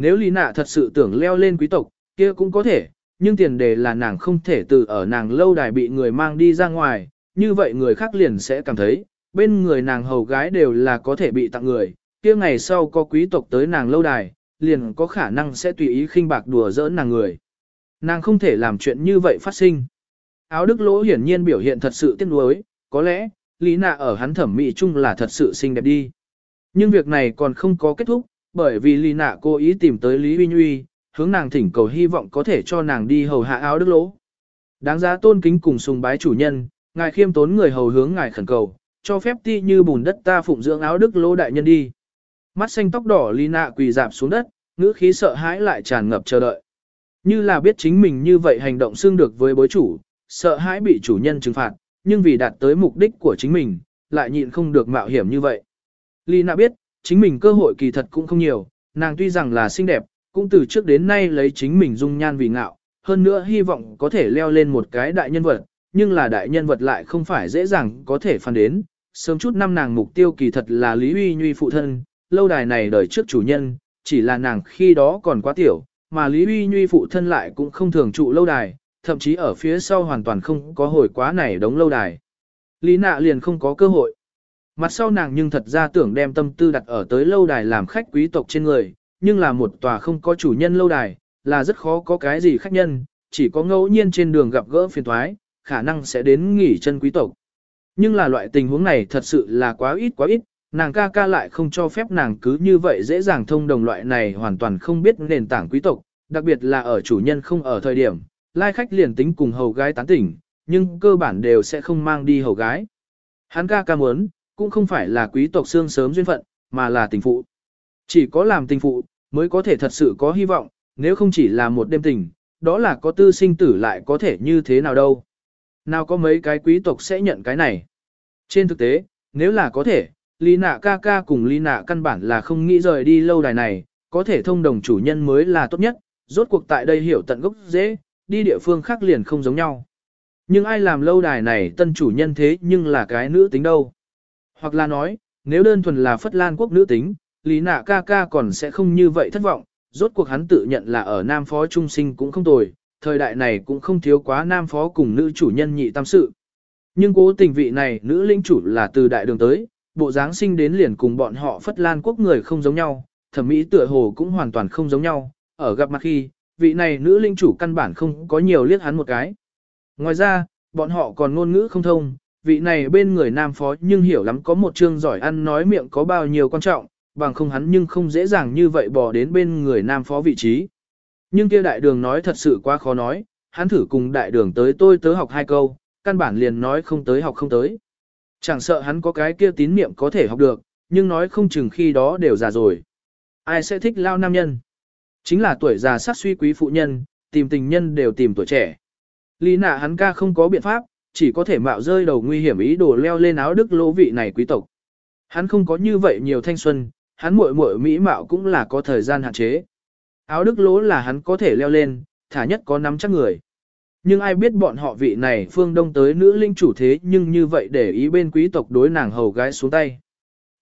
[SPEAKER 1] Nếu Lý Nạ thật sự tưởng leo lên quý tộc, kia cũng có thể, nhưng tiền đề là nàng không thể từ ở nàng lâu đài bị người mang đi ra ngoài, như vậy người khác liền sẽ cảm thấy, bên người nàng hầu gái đều là có thể bị tặng người, kia ngày sau có quý tộc tới nàng lâu đài, liền có khả năng sẽ tùy ý khinh bạc đùa giỡn nàng người. Nàng không thể làm chuyện như vậy phát sinh. Áo đức lỗ hiển nhiên biểu hiện thật sự tiếc nuối, có lẽ, Lý Nạ ở hắn thẩm mỹ chung là thật sự xinh đẹp đi. Nhưng việc này còn không có kết thúc, bởi vì Lý Nạ cố ý tìm tới Lý Huy Nhuy, hướng nàng thỉnh cầu hy vọng có thể cho nàng đi hầu hạ áo đức lỗ. Đáng giá tôn kính cùng sùng bái chủ nhân, ngài khiêm tốn người hầu hướng ngài khẩn cầu, cho phép ti như bùn đất ta phụng dưỡng áo đức lỗ đại nhân đi. Mắt xanh tóc đỏ Lý Nạ quỳ dạp xuống đất, ngữ khí sợ hãi lại tràn ngập chờ đợi. Như là biết chính mình như vậy hành động xương được với bối chủ, sợ hãi bị chủ nhân trừng phạt, nhưng vì đạt tới mục đích của chính mình, lại nhịn không được mạo hiểm như vậy. Lý Nạ biết, chính mình cơ hội kỳ thật cũng không nhiều, nàng tuy rằng là xinh đẹp, cũng từ trước đến nay lấy chính mình dung nhan vì ngạo, hơn nữa hy vọng có thể leo lên một cái đại nhân vật, nhưng là đại nhân vật lại không phải dễ dàng có thể phản đến. Sớm chút năm nàng mục tiêu kỳ thật là Lý Uy Nhuy phụ thân, lâu đài này đời trước chủ nhân, chỉ là nàng khi đó còn quá tiểu, mà Lý Uy Nhuy phụ thân lại cũng không thường trụ lâu đài, thậm chí ở phía sau hoàn toàn không có hồi quá này đống lâu đài. Lý nạ liền không có cơ hội. Mặt sau nàng nhưng thật ra tưởng đem tâm tư đặt ở tới lâu đài làm khách quý tộc trên người, nhưng là một tòa không có chủ nhân lâu đài, là rất khó có cái gì khách nhân, chỉ có ngẫu nhiên trên đường gặp gỡ phiền thoái, khả năng sẽ đến nghỉ chân quý tộc. Nhưng là loại tình huống này thật sự là quá ít quá ít, nàng ca ca lại không cho phép nàng cứ như vậy dễ dàng thông đồng loại này hoàn toàn không biết nền tảng quý tộc, đặc biệt là ở chủ nhân không ở thời điểm, lai khách liền tính cùng hầu gái tán tỉnh, nhưng cơ bản đều sẽ không mang đi hầu gái. Hắn ca ca muốn, cũng không phải là quý tộc xương sớm duyên phận, mà là tình phụ. Chỉ có làm tình phụ, mới có thể thật sự có hy vọng, nếu không chỉ là một đêm tình, đó là có tư sinh tử lại có thể như thế nào đâu. Nào có mấy cái quý tộc sẽ nhận cái này. Trên thực tế, nếu là có thể, Lý nạ ca ca cùng Lý nạ căn bản là không nghĩ rời đi lâu đài này, có thể thông đồng chủ nhân mới là tốt nhất, rốt cuộc tại đây hiểu tận gốc dễ, đi địa phương khác liền không giống nhau. Nhưng ai làm lâu đài này tân chủ nhân thế nhưng là cái nữ tính đâu. Hoặc là nói, nếu đơn thuần là Phất Lan quốc nữ tính, Lý nạ ca ca còn sẽ không như vậy thất vọng, rốt cuộc hắn tự nhận là ở Nam Phó Trung Sinh cũng không tồi, thời đại này cũng không thiếu quá Nam Phó cùng nữ chủ nhân nhị tam sự. Nhưng cố tình vị này nữ linh chủ là từ đại đường tới, bộ dáng sinh đến liền cùng bọn họ Phất Lan quốc người không giống nhau, thẩm mỹ tựa hồ cũng hoàn toàn không giống nhau, ở gặp mặt khi, vị này nữ linh chủ căn bản không có nhiều liếc hắn một cái. Ngoài ra, bọn họ còn ngôn ngữ không thông, vị này bên người nam phó nhưng hiểu lắm có một chương giỏi ăn nói miệng có bao nhiêu quan trọng, bằng không hắn nhưng không dễ dàng như vậy bỏ đến bên người nam phó vị trí. Nhưng kia đại đường nói thật sự quá khó nói, hắn thử cùng đại đường tới tôi tớ học hai câu, căn bản liền nói không tới học không tới. Chẳng sợ hắn có cái kia tín niệm có thể học được, nhưng nói không chừng khi đó đều già rồi. Ai sẽ thích lao nam nhân? Chính là tuổi già sát suy quý phụ nhân, tìm tình nhân đều tìm tuổi trẻ. Lý nạ hắn ca không có biện pháp, chỉ có thể mạo rơi đầu nguy hiểm ý đồ leo lên áo đức lỗ vị này quý tộc. Hắn không có như vậy nhiều thanh xuân, hắn muội muội mỹ mạo cũng là có thời gian hạn chế. Áo đức lỗ là hắn có thể leo lên, thả nhất có nắm chắc người. Nhưng ai biết bọn họ vị này phương đông tới nữ linh chủ thế nhưng như vậy để ý bên quý tộc đối nàng hầu gái xuống tay.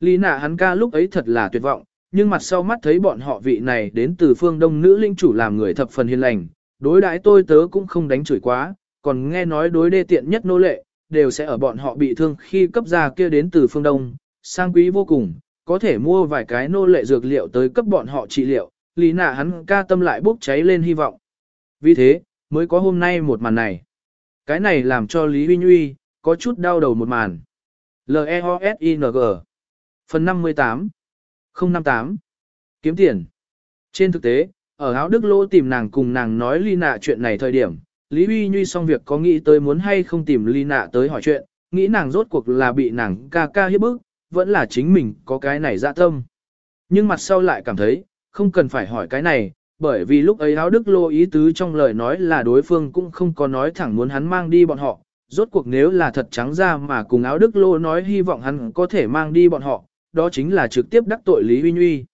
[SPEAKER 1] Lý nạ hắn ca lúc ấy thật là tuyệt vọng, nhưng mặt sau mắt thấy bọn họ vị này đến từ phương đông nữ linh chủ làm người thập phần hiền lành, đối đãi tôi tớ cũng không đánh chửi quá, còn nghe nói đối đê tiện nhất nô lệ, đều sẽ ở bọn họ bị thương khi cấp ra kia đến từ phương đông, sang quý vô cùng, có thể mua vài cái nô lệ dược liệu tới cấp bọn họ trị liệu, lý nạ hắn ca tâm lại bốc cháy lên hy vọng. Vì thế, mới có hôm nay một màn này. Cái này làm cho Lý Huy Nhuy, có chút đau đầu một màn. L-E-O-S-I-N-G Phần 58 058 Kiếm tiền Trên thực tế, ở áo Đức Lô tìm nàng cùng nàng nói ly nạ chuyện này thời điểm, Lý Huy Nhuy xong việc có nghĩ tới muốn hay không tìm ly nạ tới hỏi chuyện, nghĩ nàng rốt cuộc là bị nàng ca ca hiếp bức, vẫn là chính mình có cái này dạ tâm. Nhưng mặt sau lại cảm thấy, không cần phải hỏi cái này, bởi vì lúc ấy áo Đức Lô ý tứ trong lời nói là đối phương cũng không có nói thẳng muốn hắn mang đi bọn họ, rốt cuộc nếu là thật trắng ra mà cùng áo Đức Lô nói hy vọng hắn có thể mang đi bọn họ, đó chính là trực tiếp đắc tội Lý Huy Nhuy.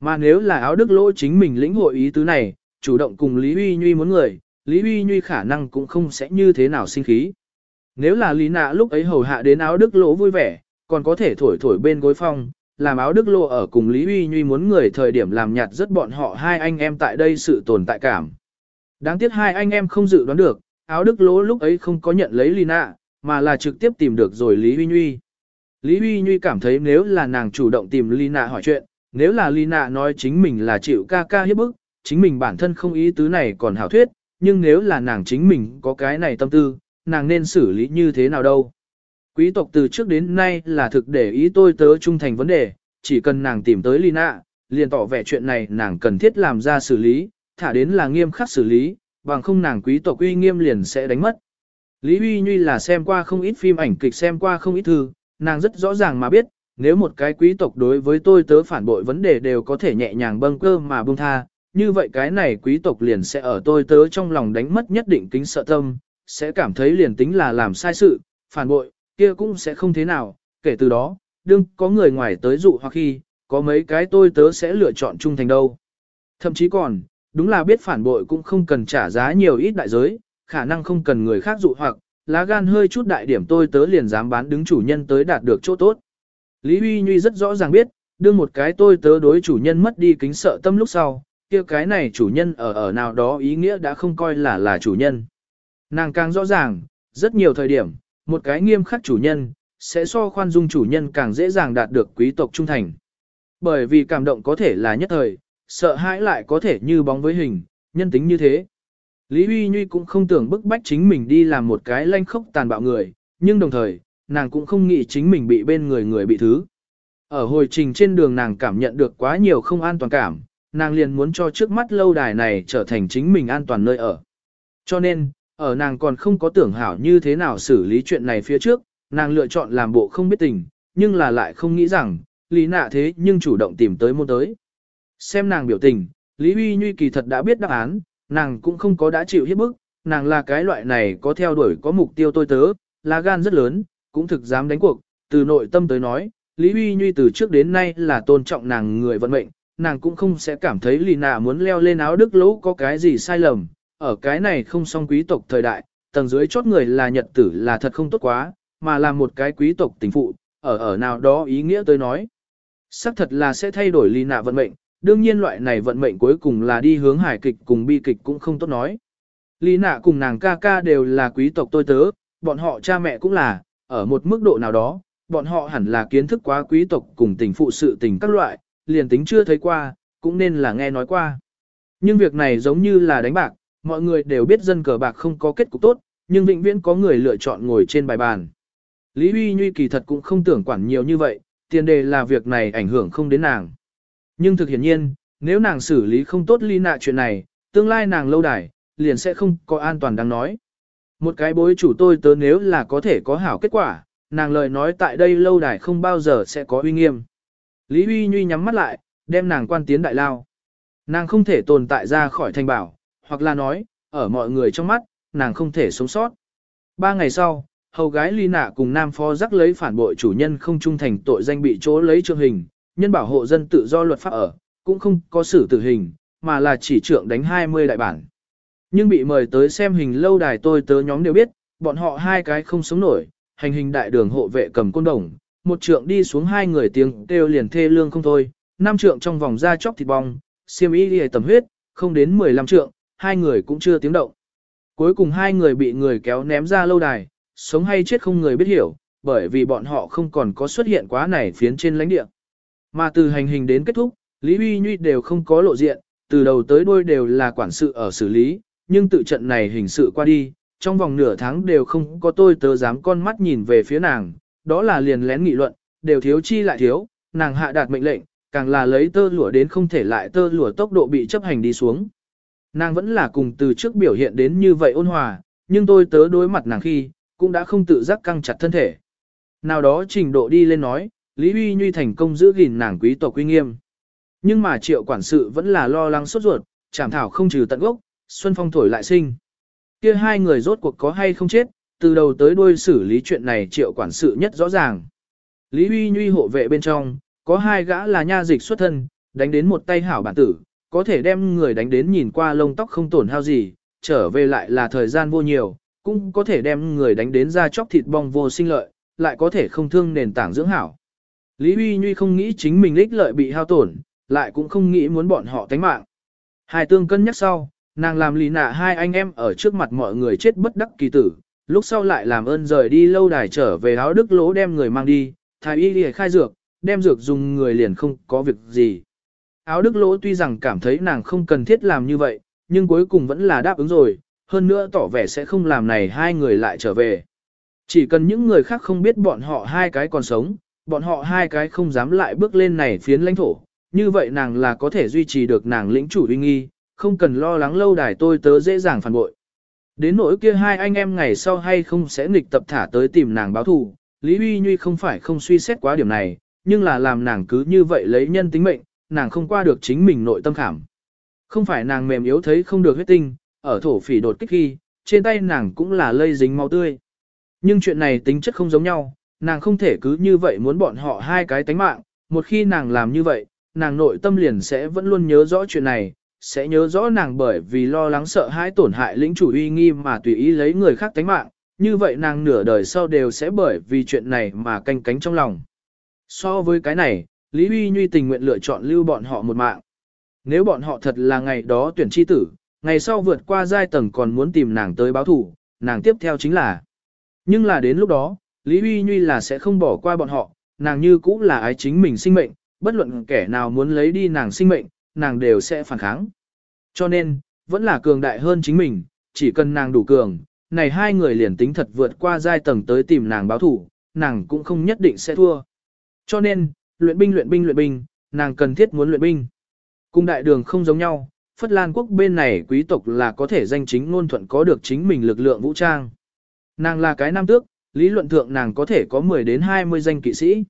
[SPEAKER 1] Mà nếu là áo đức Lô chính mình lĩnh hội ý tứ này, chủ động cùng Lý Huy Nhuy muốn người, Lý Huy Nhuy khả năng cũng không sẽ như thế nào sinh khí. Nếu là Lý Nạ lúc ấy hầu hạ đến áo đức lỗ vui vẻ, còn có thể thổi thổi bên gối phong, làm áo đức lỗ ở cùng Lý Huy Nhuy muốn người thời điểm làm nhạt rất bọn họ hai anh em tại đây sự tồn tại cảm. Đáng tiếc hai anh em không dự đoán được, áo đức lỗ lúc ấy không có nhận lấy Lý Nạ, mà là trực tiếp tìm được rồi Lý Huy Nhuy. Lý Huy Nhuy cảm thấy nếu là nàng chủ động tìm Lý Nạ hỏi chuyện, nếu là Lý Nạ nói chính mình là chịu ca ca hiếp bức, chính mình bản thân không ý tứ này còn hảo thuyết, nhưng nếu là nàng chính mình có cái này tâm tư, nàng nên xử lý như thế nào đâu. Quý tộc từ trước đến nay là thực để ý tôi tớ trung thành vấn đề, chỉ cần nàng tìm tới Lina, liền tỏ vẻ chuyện này nàng cần thiết làm ra xử lý, thả đến là nghiêm khắc xử lý, bằng không nàng quý tộc uy nghiêm liền sẽ đánh mất. Lý Huy Nhuy là xem qua không ít phim ảnh kịch xem qua không ít thư, nàng rất rõ ràng mà biết, nếu một cái quý tộc đối với tôi tớ phản bội vấn đề đều có thể nhẹ nhàng bâng cơ mà buông tha, như vậy cái này quý tộc liền sẽ ở tôi tớ trong lòng đánh mất nhất định kính sợ tâm, sẽ cảm thấy liền tính là làm sai sự, phản bội, kia cũng sẽ không thế nào, kể từ đó, đương có người ngoài tới dụ hoặc khi, có mấy cái tôi tớ sẽ lựa chọn trung thành đâu. Thậm chí còn, đúng là biết phản bội cũng không cần trả giá nhiều ít đại giới, khả năng không cần người khác dụ hoặc, lá gan hơi chút đại điểm tôi tớ liền dám bán đứng chủ nhân tới đạt được chỗ tốt. Lý Huy Nhuy rất rõ ràng biết, đương một cái tôi tớ đối chủ nhân mất đi kính sợ tâm lúc sau, kia cái này chủ nhân ở ở nào đó ý nghĩa đã không coi là là chủ nhân. Nàng càng rõ ràng, rất nhiều thời điểm, một cái nghiêm khắc chủ nhân, sẽ so khoan dung chủ nhân càng dễ dàng đạt được quý tộc trung thành. Bởi vì cảm động có thể là nhất thời, sợ hãi lại có thể như bóng với hình, nhân tính như thế. Lý Huy Nhuy cũng không tưởng bức bách chính mình đi làm một cái lanh khốc tàn bạo người, nhưng đồng thời, nàng cũng không nghĩ chính mình bị bên người người bị thứ. Ở hồi trình trên đường nàng cảm nhận được quá nhiều không an toàn cảm, nàng liền muốn cho trước mắt lâu đài này trở thành chính mình an toàn nơi ở. Cho nên, ở nàng còn không có tưởng hảo như thế nào xử lý chuyện này phía trước, nàng lựa chọn làm bộ không biết tình, nhưng là lại không nghĩ rằng, lý nạ thế nhưng chủ động tìm tới môn tới. Xem nàng biểu tình, Lý Huy Nhuy kỳ thật đã biết đáp án, nàng cũng không có đã chịu hiếp bức, nàng là cái loại này có theo đuổi có mục tiêu tôi tớ, là gan rất lớn, cũng thực dám đánh cuộc, từ nội tâm tới nói, Lý Huy Nhuy từ trước đến nay là tôn trọng nàng người vận mệnh, nàng cũng không sẽ cảm thấy lì nạ muốn leo lên áo đức lỗ có cái gì sai lầm, ở cái này không song quý tộc thời đại, tầng dưới chốt người là nhật tử là thật không tốt quá, mà là một cái quý tộc tình phụ, ở ở nào đó ý nghĩa tôi nói. Sắc thật là sẽ thay đổi lì nạ vận mệnh, đương nhiên loại này vận mệnh cuối cùng là đi hướng hài kịch cùng bi kịch cũng không tốt nói. Lý nạ cùng nàng ca ca đều là quý tộc tôi tớ, bọn họ cha mẹ cũng là, ở một mức độ nào đó, bọn họ hẳn là kiến thức quá quý tộc cùng tình phụ sự tình các loại, liền tính chưa thấy qua, cũng nên là nghe nói qua. Nhưng việc này giống như là đánh bạc, mọi người đều biết dân cờ bạc không có kết cục tốt, nhưng vĩnh viễn có người lựa chọn ngồi trên bài bàn. Lý Huy Nhuy kỳ thật cũng không tưởng quản nhiều như vậy, tiền đề là việc này ảnh hưởng không đến nàng. Nhưng thực hiện nhiên, nếu nàng xử lý không tốt ly nạ chuyện này, tương lai nàng lâu đài, liền sẽ không có an toàn đáng nói. Một cái bối chủ tôi tớ nếu là có thể có hảo kết quả, nàng lời nói tại đây lâu đài không bao giờ sẽ có uy nghiêm. Lý Huy Nhuy nhắm mắt lại, đem nàng quan tiến đại lao. Nàng không thể tồn tại ra khỏi thành bảo, hoặc là nói, ở mọi người trong mắt, nàng không thể sống sót. Ba ngày sau, hầu gái Ly Nạ cùng Nam Phó rắc lấy phản bội chủ nhân không trung thành tội danh bị chỗ lấy trương hình, nhân bảo hộ dân tự do luật pháp ở, cũng không có xử tử hình, mà là chỉ trượng đánh 20 đại bản. Nhưng bị mời tới xem hình lâu đài tôi tớ nhóm đều biết, bọn họ hai cái không sống nổi, hành hình đại đường hộ vệ cầm côn đồng, một trượng đi xuống hai người tiếng kêu liền thê lương không thôi, năm trượng trong vòng da chóc thịt bong, xiêm y đi tầm huyết, không đến 15 trượng, hai người cũng chưa tiếng động. Cuối cùng hai người bị người kéo ném ra lâu đài, sống hay chết không người biết hiểu, bởi vì bọn họ không còn có xuất hiện quá này phiến trên lãnh địa. Mà từ hành hình đến kết thúc, Lý Huy Nhuy đều không có lộ diện, từ đầu tới đuôi đều là quản sự ở xử lý, nhưng tự trận này hình sự qua đi, trong vòng nửa tháng đều không có tôi tớ dám con mắt nhìn về phía nàng, đó là liền lén nghị luận, đều thiếu chi lại thiếu, nàng hạ đạt mệnh lệnh, càng là lấy tơ lụa đến không thể lại tơ lụa tốc độ bị chấp hành đi xuống. Nàng vẫn là cùng từ trước biểu hiện đến như vậy ôn hòa, nhưng tôi tớ đối mặt nàng khi, cũng đã không tự giác căng chặt thân thể. Nào đó trình độ đi lên nói, Lý Huy Nhuy thành công giữ gìn nàng quý tộc uy nghiêm. Nhưng mà triệu quản sự vẫn là lo lắng sốt ruột, chảm thảo không trừ tận gốc, xuân phong thổi lại sinh. Kia hai người rốt cuộc có hay không chết, từ đầu tới đuôi xử lý chuyện này triệu quản sự nhất rõ ràng. Lý Huy Nhuy hộ vệ bên trong, có hai gã là nha dịch xuất thân, đánh đến một tay hảo bản tử, có thể đem người đánh đến nhìn qua lông tóc không tổn hao gì, trở về lại là thời gian vô nhiều, cũng có thể đem người đánh đến ra chóc thịt bong vô sinh lợi, lại có thể không thương nền tảng dưỡng hảo. Lý Huy Nhuy không nghĩ chính mình lích lợi bị hao tổn, lại cũng không nghĩ muốn bọn họ tánh mạng. Hai tương cân nhắc sau, nàng làm lý nạ hai anh em ở trước mặt mọi người chết bất đắc kỳ tử, lúc sau lại làm ơn rời đi lâu đài trở về áo đức lỗ đem người mang đi, thái y đi khai dược, đem dược dùng người liền không có việc gì. Áo đức lỗ tuy rằng cảm thấy nàng không cần thiết làm như vậy, nhưng cuối cùng vẫn là đáp ứng rồi, hơn nữa tỏ vẻ sẽ không làm này hai người lại trở về. Chỉ cần những người khác không biết bọn họ hai cái còn sống, bọn họ hai cái không dám lại bước lên này phiến lãnh thổ, như vậy nàng là có thể duy trì được nàng lĩnh chủ uy nghi, không cần lo lắng lâu đài tôi tớ dễ dàng phản bội. Đến nỗi kia hai anh em ngày sau hay không sẽ nghịch tập thả tới tìm nàng báo thù, Lý Huy Nhuy không phải không suy xét quá điểm này, nhưng là làm nàng cứ như vậy lấy nhân tính mệnh, nàng không qua được chính mình nội tâm khảm. Không phải nàng mềm yếu thấy không được huyết tinh, ở thổ phỉ đột kích khi, trên tay nàng cũng là lây dính máu tươi. Nhưng chuyện này tính chất không giống nhau, nàng không thể cứ như vậy muốn bọn họ hai cái tánh mạng, một khi nàng làm như vậy, nàng nội tâm liền sẽ vẫn luôn nhớ rõ chuyện này, sẽ nhớ rõ nàng bởi vì lo lắng sợ hãi tổn hại lĩnh chủ uy nghi mà tùy ý lấy người khác tánh mạng, như vậy nàng nửa đời sau đều sẽ bởi vì chuyện này mà canh cánh trong lòng. So với cái này, Lý Uy Nhuy tình nguyện lựa chọn lưu bọn họ một mạng. Nếu bọn họ thật là ngày đó tuyển chi tử, ngày sau vượt qua giai tầng còn muốn tìm nàng tới báo thủ, nàng tiếp theo chính là. Nhưng là đến lúc đó, Lý Uy Nhuy là sẽ không bỏ qua bọn họ, nàng như cũng là ái chính mình sinh mệnh, bất luận kẻ nào muốn lấy đi nàng sinh mệnh, nàng đều sẽ phản kháng. Cho nên, vẫn là cường đại hơn chính mình, chỉ cần nàng đủ cường, này hai người liền tính thật vượt qua giai tầng tới tìm nàng báo thủ, nàng cũng không nhất định sẽ thua. Cho nên, luyện binh luyện binh luyện binh, nàng cần thiết muốn luyện binh. Cung đại đường không giống nhau, Phất Lan quốc bên này quý tộc là có thể danh chính ngôn thuận có được chính mình lực lượng vũ trang. Nàng là cái nam tước, lý luận thượng nàng có thể có 10 đến 20 danh kỵ sĩ.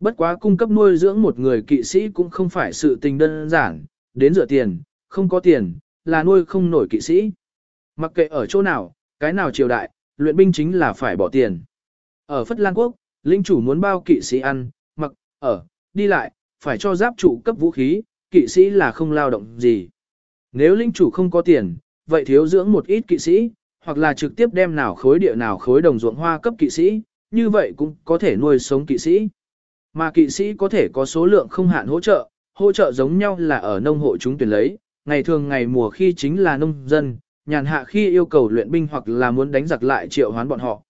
[SPEAKER 1] Bất quá cung cấp nuôi dưỡng một người kỵ sĩ cũng không phải sự tình đơn giản, đến rửa tiền, không có tiền, là nuôi không nổi kỵ sĩ. Mặc kệ ở chỗ nào, cái nào triều đại, luyện binh chính là phải bỏ tiền. Ở Phất Lan Quốc, linh chủ muốn bao kỵ sĩ ăn, mặc, ở, đi lại, phải cho giáp chủ cấp vũ khí, kỵ sĩ là không lao động gì. Nếu linh chủ không có tiền, vậy thiếu dưỡng một ít kỵ sĩ, hoặc là trực tiếp đem nào khối địa nào khối đồng ruộng hoa cấp kỵ sĩ, như vậy cũng có thể nuôi sống kỵ sĩ. Mà kỵ sĩ có thể có số lượng không hạn hỗ trợ, hỗ trợ giống nhau là ở nông hộ chúng tuyển lấy, ngày thường ngày mùa khi chính là nông dân, nhàn hạ khi yêu cầu luyện binh hoặc là muốn đánh giặc lại triệu hoán bọn họ.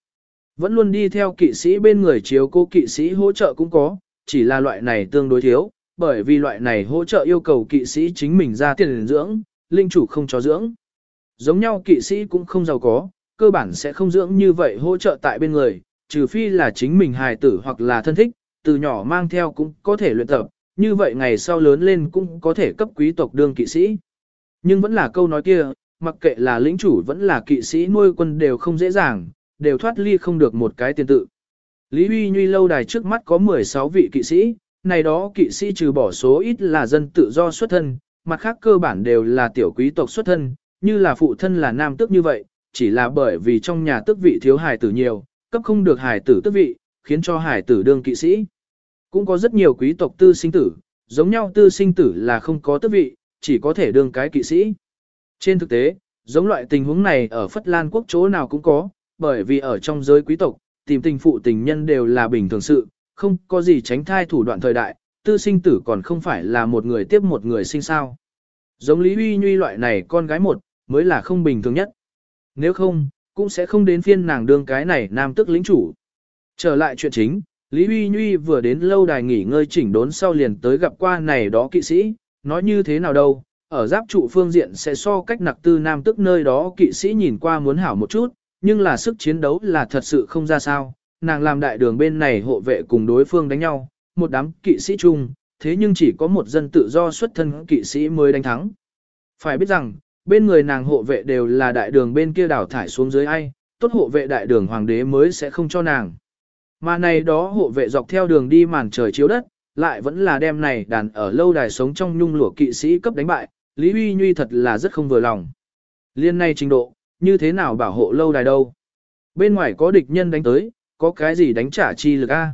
[SPEAKER 1] Vẫn luôn đi theo kỵ sĩ bên người chiếu cô kỵ sĩ hỗ trợ cũng có, chỉ là loại này tương đối thiếu, bởi vì loại này hỗ trợ yêu cầu kỵ sĩ chính mình ra tiền dưỡng, linh chủ không cho dưỡng. Giống nhau kỵ sĩ cũng không giàu có, cơ bản sẽ không dưỡng như vậy hỗ trợ tại bên người, trừ phi là chính mình hài tử hoặc là thân thích, từ nhỏ mang theo cũng có thể luyện tập, như vậy ngày sau lớn lên cũng có thể cấp quý tộc đương kỵ sĩ. Nhưng vẫn là câu nói kia, mặc kệ là lĩnh chủ vẫn là kỵ sĩ nuôi quân đều không dễ dàng, đều thoát ly không được một cái tiền tự. Lý Huy Nhuy lâu đài trước mắt có 16 vị kỵ sĩ, này đó kỵ sĩ trừ bỏ số ít là dân tự do xuất thân, mặt khác cơ bản đều là tiểu quý tộc xuất thân, như là phụ thân là nam tước như vậy, chỉ là bởi vì trong nhà tước vị thiếu hài tử nhiều, cấp không được hài tử tước vị, khiến cho Hải tử đương kỵ sĩ. Cũng có rất nhiều quý tộc tư sinh tử, giống nhau tư sinh tử là không có tước vị, chỉ có thể đương cái kỵ sĩ. Trên thực tế, giống loại tình huống này ở Phất Lan quốc chỗ nào cũng có, bởi vì ở trong giới quý tộc, tìm tình phụ tình nhân đều là bình thường sự, không có gì tránh thai thủ đoạn thời đại, tư sinh tử còn không phải là một người tiếp một người sinh sao. Giống Lý Huy Nhuy loại này con gái một, mới là không bình thường nhất. Nếu không, cũng sẽ không đến phiên nàng đương cái này nam tức lĩnh chủ. Trở lại chuyện chính, Lý Huy Nhuy vừa đến lâu đài nghỉ ngơi chỉnh đốn sau liền tới gặp qua này đó kỵ sĩ, nói như thế nào đâu, ở giáp trụ phương diện sẽ so cách nặc tư nam tức nơi đó kỵ sĩ nhìn qua muốn hảo một chút, nhưng là sức chiến đấu là thật sự không ra sao, nàng làm đại đường bên này hộ vệ cùng đối phương đánh nhau, một đám kỵ sĩ chung, thế nhưng chỉ có một dân tự do xuất thân kỵ sĩ mới đánh thắng. Phải biết rằng, bên người nàng hộ vệ đều là đại đường bên kia đảo thải xuống dưới ai, tốt hộ vệ đại đường hoàng đế mới sẽ không cho nàng. Mà này đó hộ vệ dọc theo đường đi màn trời chiếu đất, lại vẫn là đem này đàn ở lâu đài sống trong nhung lụa kỵ sĩ cấp đánh bại, Lý Huy Nhuy thật là rất không vừa lòng. Liên này trình độ, như thế nào bảo hộ lâu đài đâu? Bên ngoài có địch nhân đánh tới, có cái gì đánh trả chi lực a?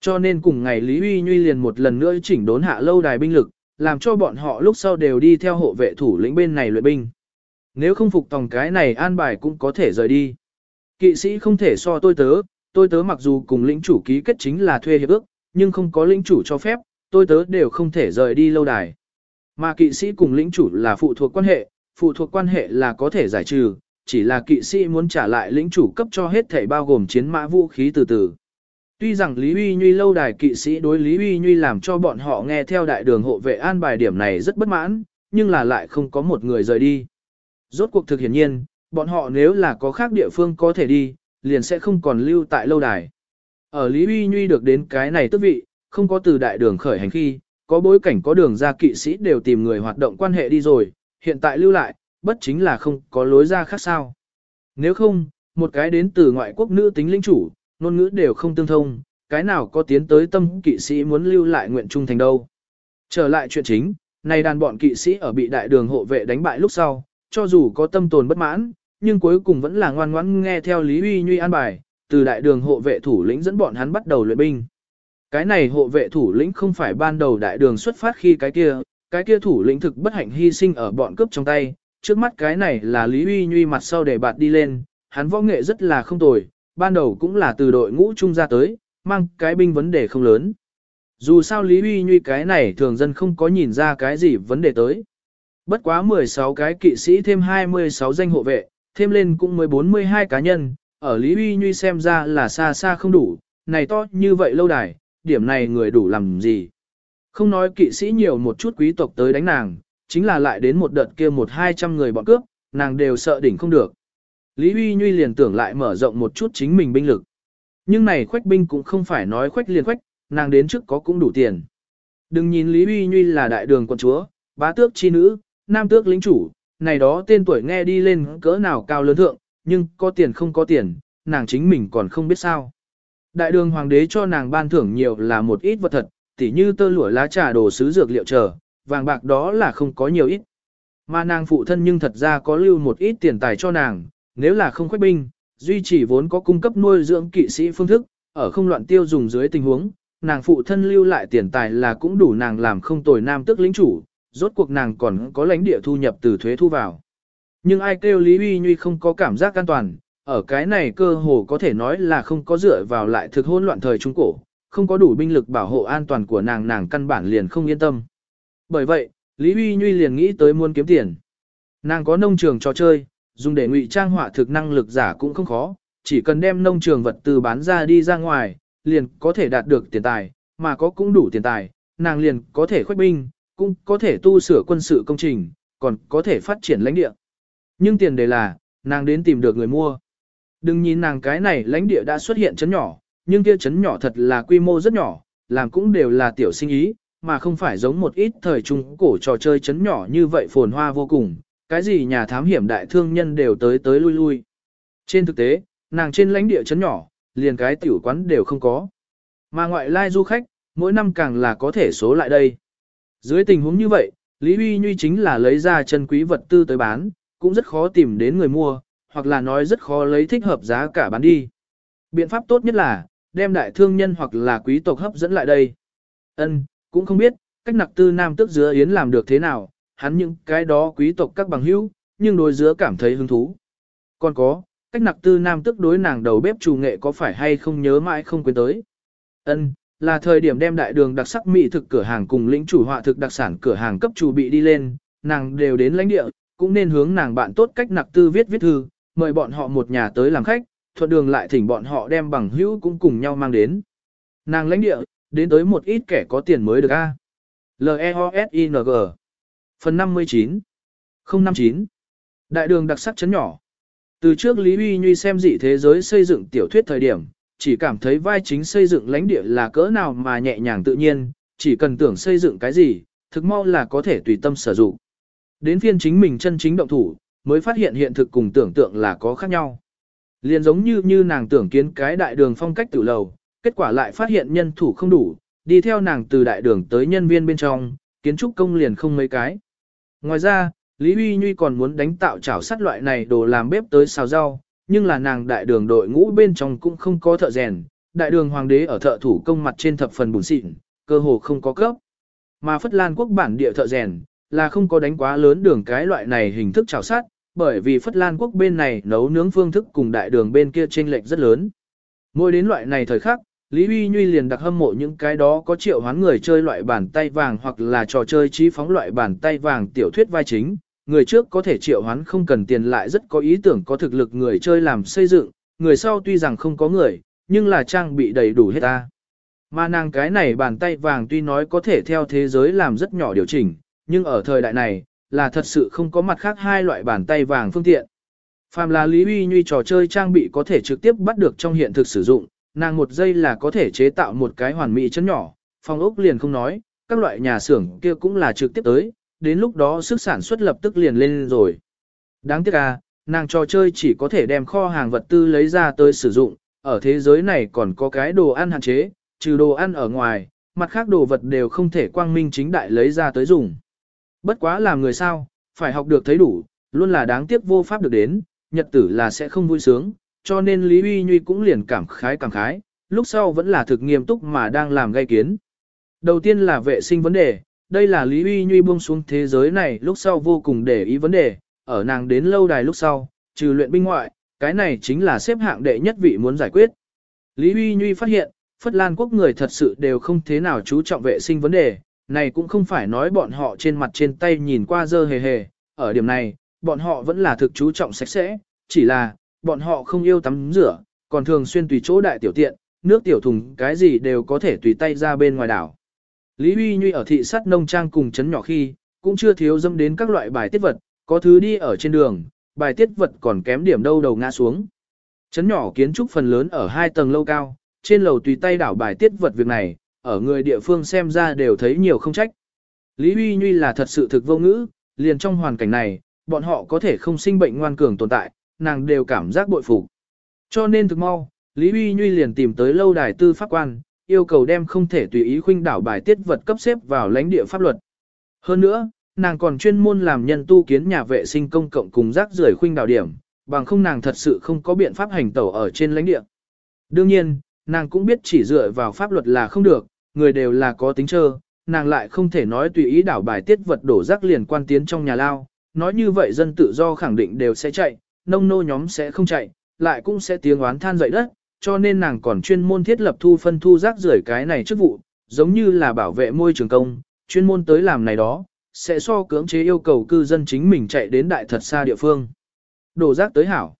[SPEAKER 1] Cho nên cùng ngày Lý Huy Nhuy liền một lần nữa chỉnh đốn hạ lâu đài binh lực, làm cho bọn họ lúc sau đều đi theo hộ vệ thủ lĩnh bên này luyện binh. Nếu không phục tòng cái này an bài cũng có thể rời đi. Kỵ sĩ không thể so tôi tớ, tôi tớ mặc dù cùng lĩnh chủ ký kết chính là thuê hiệp ước, nhưng không có lĩnh chủ cho phép, tôi tớ đều không thể rời đi lâu đài. Mà kỵ sĩ cùng lĩnh chủ là phụ thuộc quan hệ, phụ thuộc quan hệ là có thể giải trừ, chỉ là kỵ sĩ muốn trả lại lĩnh chủ cấp cho hết thể bao gồm chiến mã vũ khí từ từ. Tuy rằng Lý Uy Nhuy lâu đài kỵ sĩ đối Lý Uy Nhuy làm cho bọn họ nghe theo đại đường hộ vệ an bài điểm này rất bất mãn, nhưng là lại không có một người rời đi. Rốt cuộc thực hiển nhiên, bọn họ nếu là có khác địa phương có thể đi, liền sẽ không còn lưu tại lâu đài. Ở Lý Uy Nhuy được đến cái này tức vị, không có từ đại đường khởi hành khi, có bối cảnh có đường ra kỵ sĩ đều tìm người hoạt động quan hệ đi rồi, hiện tại lưu lại, bất chính là không có lối ra khác sao. Nếu không, một cái đến từ ngoại quốc nữ tính lĩnh chủ, ngôn ngữ đều không tương thông, cái nào có tiến tới tâm kỵ sĩ muốn lưu lại nguyện trung thành đâu. Trở lại chuyện chính, này đàn bọn kỵ sĩ ở bị đại đường hộ vệ đánh bại lúc sau, cho dù có tâm tồn bất mãn, nhưng cuối cùng vẫn là ngoan ngoãn nghe theo Lý Uy Nhuy an bài, từ đại đường hộ vệ thủ lĩnh dẫn bọn hắn bắt đầu luyện binh. Cái này hộ vệ thủ lĩnh không phải ban đầu đại đường xuất phát khi cái kia, cái kia thủ lĩnh thực bất hạnh hy sinh ở bọn cướp trong tay, trước mắt cái này là Lý Uy Nhuy mặt sau để bạt đi lên, hắn võ nghệ rất là không tồi, ban đầu cũng là từ đội ngũ trung ra tới, mang cái binh vấn đề không lớn. Dù sao Lý Uy Nhuy cái này thường dân không có nhìn ra cái gì vấn đề tới. Bất quá 16 cái kỵ sĩ thêm 26 danh hộ vệ, thêm lên cũng mới 42 cá nhân, ở Lý Uy Nhuy xem ra là xa xa không đủ, này to như vậy lâu đài, điểm này người đủ làm gì. Không nói kỵ sĩ nhiều một chút quý tộc tới đánh nàng, chính là lại đến một đợt kia một hai trăm người bọn cướp, nàng đều sợ đỉnh không được. Lý Huy Nhuy liền tưởng lại mở rộng một chút chính mình binh lực. Nhưng này khoách binh cũng không phải nói khoách liền khoách, nàng đến trước có cũng đủ tiền. Đừng nhìn Lý Huy Nhuy là đại đường quận chúa, bá tước chi nữ, nam tước lính chủ, này đó tên tuổi nghe đi lên cỡ nào cao lớn thượng, nhưng có tiền không có tiền, nàng chính mình còn không biết sao. Đại đường hoàng đế cho nàng ban thưởng nhiều là một ít vật thật, tỉ như tơ lụa lá trà đồ sứ dược liệu chờ, vàng bạc đó là không có nhiều ít. Mà nàng phụ thân nhưng thật ra có lưu một ít tiền tài cho nàng, nếu là không khuếch binh, duy trì vốn có cung cấp nuôi dưỡng kỵ sĩ phương thức, ở không loạn tiêu dùng dưới tình huống, nàng phụ thân lưu lại tiền tài là cũng đủ nàng làm không tồi nam tức lĩnh chủ, rốt cuộc nàng còn có lãnh địa thu nhập từ thuế thu vào. Nhưng ai kêu Lý Uy Nhuy không có cảm giác an toàn, ở cái này cơ hồ có thể nói là không có dựa vào lại thực hỗn loạn thời Trung Cổ, không có đủ binh lực bảo hộ an toàn của nàng nàng căn bản liền không yên tâm. Bởi vậy, Lý Uy Nhuy liền nghĩ tới muốn kiếm tiền. Nàng có nông trường trò chơi, dùng để ngụy trang họa thực năng lực giả cũng không khó, chỉ cần đem nông trường vật tư bán ra đi ra ngoài, liền có thể đạt được tiền tài, mà có cũng đủ tiền tài, nàng liền có thể khuếch binh, cũng có thể tu sửa quân sự công trình, còn có thể phát triển lãnh địa. Nhưng tiền đề là, nàng đến tìm được người mua. Đừng nhìn nàng cái này lãnh địa đã xuất hiện chấn nhỏ, nhưng kia chấn nhỏ thật là quy mô rất nhỏ, làm cũng đều là tiểu sinh ý, mà không phải giống một ít thời trung cổ trò chơi chấn nhỏ như vậy phồn hoa vô cùng, cái gì nhà thám hiểm đại thương nhân đều tới tới lui lui. Trên thực tế, nàng trên lãnh địa chấn nhỏ, liền cái tiểu quán đều không có. Mà ngoại lai du khách, mỗi năm càng là có thể số lại đây. Dưới tình huống như vậy, Lý Huy Nhuy chính là lấy ra chân quý vật tư tới bán, cũng rất khó tìm đến người mua, hoặc là nói rất khó lấy thích hợp giá cả bán đi. Biện pháp tốt nhất là, đem đại thương nhân hoặc là quý tộc hấp dẫn lại đây. Ân, cũng không biết, cách nặc tư nam tức dứa yến làm được thế nào, hắn những cái đó quý tộc các bằng hữu, nhưng đối dứa cảm thấy hứng thú. Còn có, cách nặc tư nam tức đối nàng đầu bếp chủ nghệ có phải hay không nhớ mãi không quên tới. Ân, là thời điểm đem đại đường đặc sắc mỹ thực cửa hàng cùng lĩnh chủ họa thực đặc sản cửa hàng cấp chủ bị đi lên, nàng đều đến lãnh địa, cũng nên hướng nàng bạn tốt cách nặc tư viết viết thư, mời bọn họ một nhà tới làm khách, thuận đường lại thỉnh bọn họ đem bằng hữu cũng cùng nhau mang đến. Nàng lãnh địa, đến tới một ít kẻ có tiền mới được a. L-E-O-S-I-N-G Phần 59 059 Đại đường đặc sắc chấn nhỏ Từ trước Lý Huy Nhuy xem dị thế giới xây dựng tiểu thuyết thời điểm, chỉ cảm thấy vai chính xây dựng lãnh địa là cỡ nào mà nhẹ nhàng tự nhiên, chỉ cần tưởng xây dựng cái gì, thực mau là có thể tùy tâm sử dụng. Đến phiên chính mình chân chính động thủ, mới phát hiện hiện thực cùng tưởng tượng là có khác nhau. Liền giống như như nàng tưởng kiến cái đại đường phong cách tiểu lầu, kết quả lại phát hiện nhân thủ không đủ, đi theo nàng từ đại đường tới nhân viên bên trong, kiến trúc công liền không mấy cái. Ngoài ra, Lý Huy Nhuy còn muốn đánh tạo chảo sắt loại này đồ làm bếp tới xào rau, nhưng là nàng đại đường đội ngũ bên trong cũng không có thợ rèn, đại đường hoàng đế ở thợ thủ công mặt trên thập phần bùn xịn, cơ hồ không có cấp. Mà Phất Lan quốc bản địa thợ rèn, là không có đánh quá lớn đường cái loại này hình thức chảo sát bởi vì Phất Lan quốc bên này nấu nướng phương thức cùng đại đường bên kia chênh lệch rất lớn. Mỗi đến loại này thời khắc, Lý Huy Nhuy liền đặc hâm mộ những cái đó có triệu hoán người chơi loại bàn tay vàng hoặc là trò chơi trí phóng loại bàn tay vàng tiểu thuyết vai chính. Người trước có thể triệu hoán không cần tiền lại rất có ý tưởng có thực lực người chơi làm xây dựng, người sau tuy rằng không có người, nhưng là trang bị đầy đủ hết ta. Mà nàng cái này bàn tay vàng tuy nói có thể theo thế giới làm rất nhỏ điều chỉnh, nhưng ở thời đại này, là thật sự không có mặt khác hai loại bàn tay vàng phương tiện. Phàm là Lý Huy Nhuy trò chơi trang bị có thể trực tiếp bắt được trong hiện thực sử dụng, nàng một giây là có thể chế tạo một cái hoàn mỹ chân nhỏ, phòng ốc liền không nói, các loại nhà xưởng kia cũng là trực tiếp tới, đến lúc đó sức sản xuất lập tức liền lên rồi. Đáng tiếc à, nàng trò chơi chỉ có thể đem kho hàng vật tư lấy ra tới sử dụng, ở thế giới này còn có cái đồ ăn hạn chế, trừ đồ ăn ở ngoài, mặt khác đồ vật đều không thể quang minh chính đại lấy ra tới dùng. Bất quá làm người sao, phải học được thấy đủ, luôn là đáng tiếc vô pháp được đến, nhật tử là sẽ không vui sướng, cho nên Lý Uy Nhuy cũng liền cảm khái cảm khái, lúc sau vẫn là thực nghiêm túc mà đang làm gây kiến. Đầu tiên là vệ sinh vấn đề, đây là Lý Uy Nhuy buông xuống thế giới này lúc sau vô cùng để ý vấn đề, ở nàng đến lâu đài lúc sau, trừ luyện binh ngoại, cái này chính là xếp hạng đệ nhất vị muốn giải quyết. Lý Uy Nhuy phát hiện, Phất Lan quốc người thật sự đều không thế nào chú trọng vệ sinh vấn đề, này cũng không phải nói bọn họ trên mặt trên tay nhìn qua dơ hề hề, ở điểm này, bọn họ vẫn là thực chú trọng sạch sẽ, chỉ là, bọn họ không yêu tắm rửa, còn thường xuyên tùy chỗ đại tiểu tiện, nước tiểu thùng cái gì đều có thể tùy tay ra bên ngoài đảo. Lý Huy Nhuy ở thị sát nông trang cùng chấn nhỏ khi, cũng chưa thiếu dâm đến các loại bài tiết vật, có thứ đi ở trên đường, bài tiết vật còn kém điểm đâu đầu ngã xuống. Chấn nhỏ kiến trúc phần lớn ở hai tầng lâu cao, trên lầu tùy tay đảo bài tiết vật việc này, ở người địa phương xem ra đều thấy nhiều không trách. Lý Huy Nhuy là thật sự thực vô ngữ, liền trong hoàn cảnh này, bọn họ có thể không sinh bệnh ngoan cường tồn tại, nàng đều cảm giác bội phục. Cho nên thực mau, Lý Huy Nhuy liền tìm tới lâu đài tư pháp quan, yêu cầu đem không thể tùy ý khuynh đảo bài tiết vật cấp xếp vào lãnh địa pháp luật. Hơn nữa, nàng còn chuyên môn làm nhân tu kiến nhà vệ sinh công cộng cùng rác rưởi khuynh đảo điểm, bằng không nàng thật sự không có biện pháp hành tẩu ở trên lãnh địa. Đương nhiên, nàng cũng biết chỉ dựa vào pháp luật là không được, người đều là có tính trơ, nàng lại không thể nói tùy ý đảo bài tiết vật đổ rác liền quan tiến trong nhà lao, nói như vậy dân tự do khẳng định đều sẽ chạy, nông nô nhóm sẽ không chạy, lại cũng sẽ tiếng oán than dậy đất, cho nên nàng còn chuyên môn thiết lập thu phân thu rác rưởi cái này chức vụ, giống như là bảo vệ môi trường công, chuyên môn tới làm này đó, sẽ so cưỡng chế yêu cầu cư dân chính mình chạy đến đại thật xa địa phương. Đổ rác tới hảo.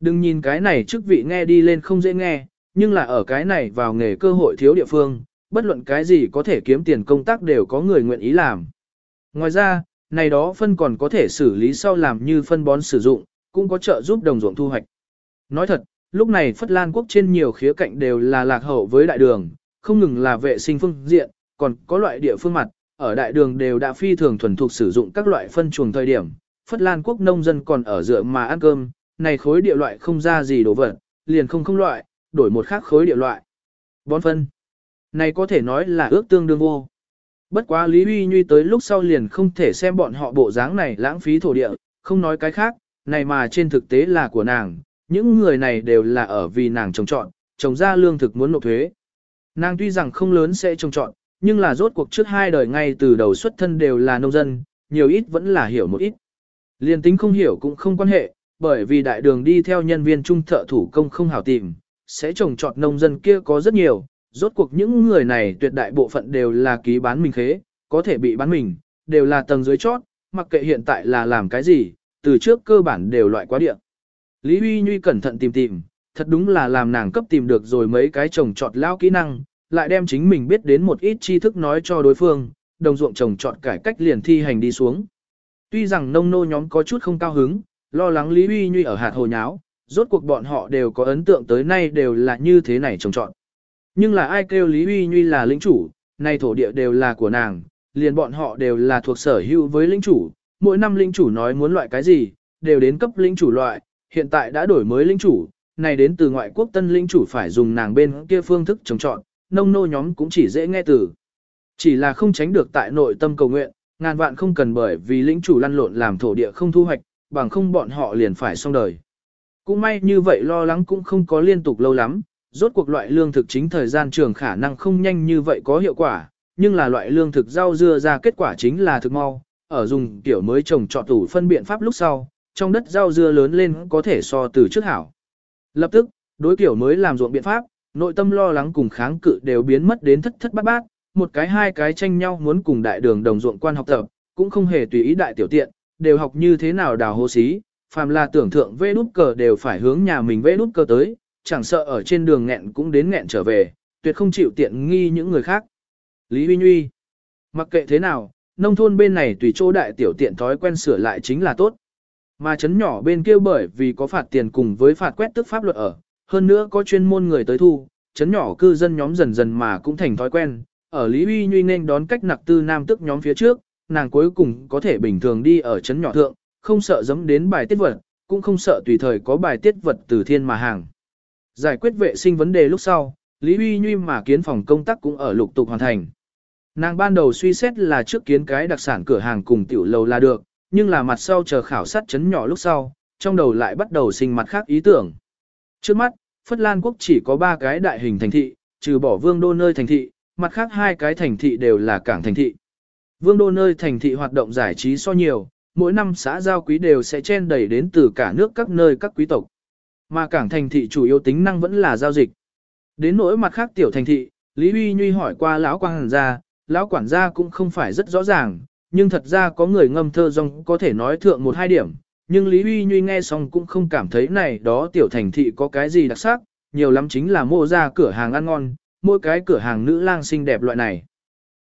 [SPEAKER 1] Đừng nhìn cái này chức vị nghe đi lên không dễ nghe, nhưng là ở cái này vào nghề cơ hội thiếu địa phương, bất luận cái gì có thể kiếm tiền công tác đều có người nguyện ý làm. Ngoài ra, này đó phân còn có thể xử lý sau làm như phân bón sử dụng, cũng có trợ giúp đồng ruộng thu hoạch. Nói thật, lúc này Phất Lan quốc trên nhiều khía cạnh đều là lạc hậu với đại đường, không ngừng là vệ sinh phương diện, còn có loại địa phương mặt, ở đại đường đều đã phi thường thuần thục sử dụng các loại phân chuồng thời điểm. Phất Lan quốc nông dân còn ở dựa mà ăn cơm, này khối địa loại không ra gì đồ vật, liền không không loại, đổi một khác khối địa loại. Bón phân. Này có thể nói là ước tương đương vô. Bất quá Lý Huy Nhuy tới lúc sau liền không thể xem bọn họ bộ dáng này lãng phí thổ địa, không nói cái khác, này mà trên thực tế là của nàng, những người này đều là ở vì nàng trồng trọn, trồng ra lương thực muốn nộp thuế. Nàng tuy rằng không lớn sẽ trồng trọn, nhưng là rốt cuộc trước hai đời ngay từ đầu xuất thân đều là nông dân, nhiều ít vẫn là hiểu một ít. Liên tính không hiểu cũng không quan hệ, bởi vì đại đường đi theo nhân viên trung thợ thủ công không hảo tìm, sẽ trồng trọt nông dân kia có rất nhiều, rốt cuộc những người này tuyệt đại bộ phận đều là ký bán mình khế, có thể bị bán mình, đều là tầng dưới chót, mặc kệ hiện tại là làm cái gì, từ trước cơ bản đều loại quá địa. Lý Huy Nhuy cẩn thận tìm tìm, thật đúng là làm nàng cấp tìm được rồi mấy cái trồng trọt lao kỹ năng, lại đem chính mình biết đến một ít tri thức nói cho đối phương, đồng ruộng trồng trọt cải cách liền thi hành đi xuống. Tuy rằng nông nô nhóm có chút không cao hứng, lo lắng Lý Huy Nhuy ở hạt hồ nháo, rốt cuộc bọn họ đều có ấn tượng tới nay đều là như thế này trồng trọt. Nhưng là ai kêu Lý Huy Nhuy là lĩnh chủ, nay thổ địa đều là của nàng, liền bọn họ đều là thuộc sở hữu với lĩnh chủ, mỗi năm lĩnh chủ nói muốn loại cái gì, đều đến cấp lĩnh chủ loại, hiện tại đã đổi mới lĩnh chủ, này đến từ ngoại quốc tân lĩnh chủ phải dùng nàng bên kia phương thức trồng trọt, nông nô nhóm cũng chỉ dễ nghe từ. Chỉ là không tránh được tại nội tâm cầu nguyện, ngàn vạn không cần bởi vì lĩnh chủ lăn lộn làm thổ địa không thu hoạch, bằng không bọn họ liền phải xong đời. Cũng may như vậy lo lắng cũng không có liên tục lâu lắm, rốt cuộc loại lương thực chính thời gian trường khả năng không nhanh như vậy có hiệu quả, nhưng là loại lương thực rau dưa ra kết quả chính là thực mau, ở dùng kiểu mới trồng trọt tủ phân biện pháp lúc sau, trong đất rau dưa lớn lên có thể so từ trước hảo. Lập tức, đối kiểu mới làm ruộng biện pháp, nội tâm lo lắng cùng kháng cự đều biến mất đến thất thất bát bát, một cái hai cái tranh nhau muốn cùng đại đường đồng ruộng quan học tập, cũng không hề tùy ý đại tiểu tiện, đều học như thế nào đào hô xí, phàm là tưởng thượng vê nút cờ đều phải hướng nhà mình vê nút cờ tới, chẳng sợ ở trên đường nghẹn cũng đến nghẹn trở về, tuyệt không chịu tiện nghi những người khác. Lý Huy Nguy Mặc kệ thế nào, nông thôn bên này tùy chỗ đại tiểu tiện thói quen sửa lại chính là tốt. Mà chấn nhỏ bên kia bởi vì có phạt tiền cùng với phạt quét tức pháp luật ở, hơn nữa có chuyên môn người tới thu, chấn nhỏ cư dân nhóm dần dần mà cũng thành thói quen. Ở Lý Huy Nhuy nên đón cách nặc tư nam tức nhóm phía trước, nàng cuối cùng có thể bình thường đi ở chấn nhỏ thượng, không sợ dấm đến bài tiết vật, cũng không sợ tùy thời có bài tiết vật từ thiên mà hàng. Giải quyết vệ sinh vấn đề lúc sau, Lý Huy Nhuy mà kiến phòng công tác cũng ở lục tục hoàn thành. Nàng ban đầu suy xét là trước kiến cái đặc sản cửa hàng cùng tiểu lầu là được, nhưng là mặt sau chờ khảo sát chấn nhỏ lúc sau, trong đầu lại bắt đầu sinh mặt khác ý tưởng. Trước mắt, Phất Lan quốc chỉ có 3 cái đại hình thành thị, trừ bỏ vương đô nơi thành thị, mặt khác hai cái thành thị đều là cảng thành thị. Vương đô nơi thành thị hoạt động giải trí so nhiều, mỗi năm xã giao quý đều sẽ chen đầy đến từ cả nước các nơi các quý tộc. Mà cảng thành thị chủ yếu tính năng vẫn là giao dịch. Đến nỗi mặt khác tiểu thành thị, Lý Huy Nhuy hỏi qua lão quản gia, lão quản gia cũng không phải rất rõ ràng, nhưng thật ra có người ngâm thơ rong có thể nói thượng một hai điểm, nhưng Lý Huy Nhuy nghe xong cũng không cảm thấy này đó tiểu thành thị có cái gì đặc sắc, nhiều lắm chính là mua ra cửa hàng ăn ngon, mỗi cái cửa hàng nữ lang xinh đẹp loại này.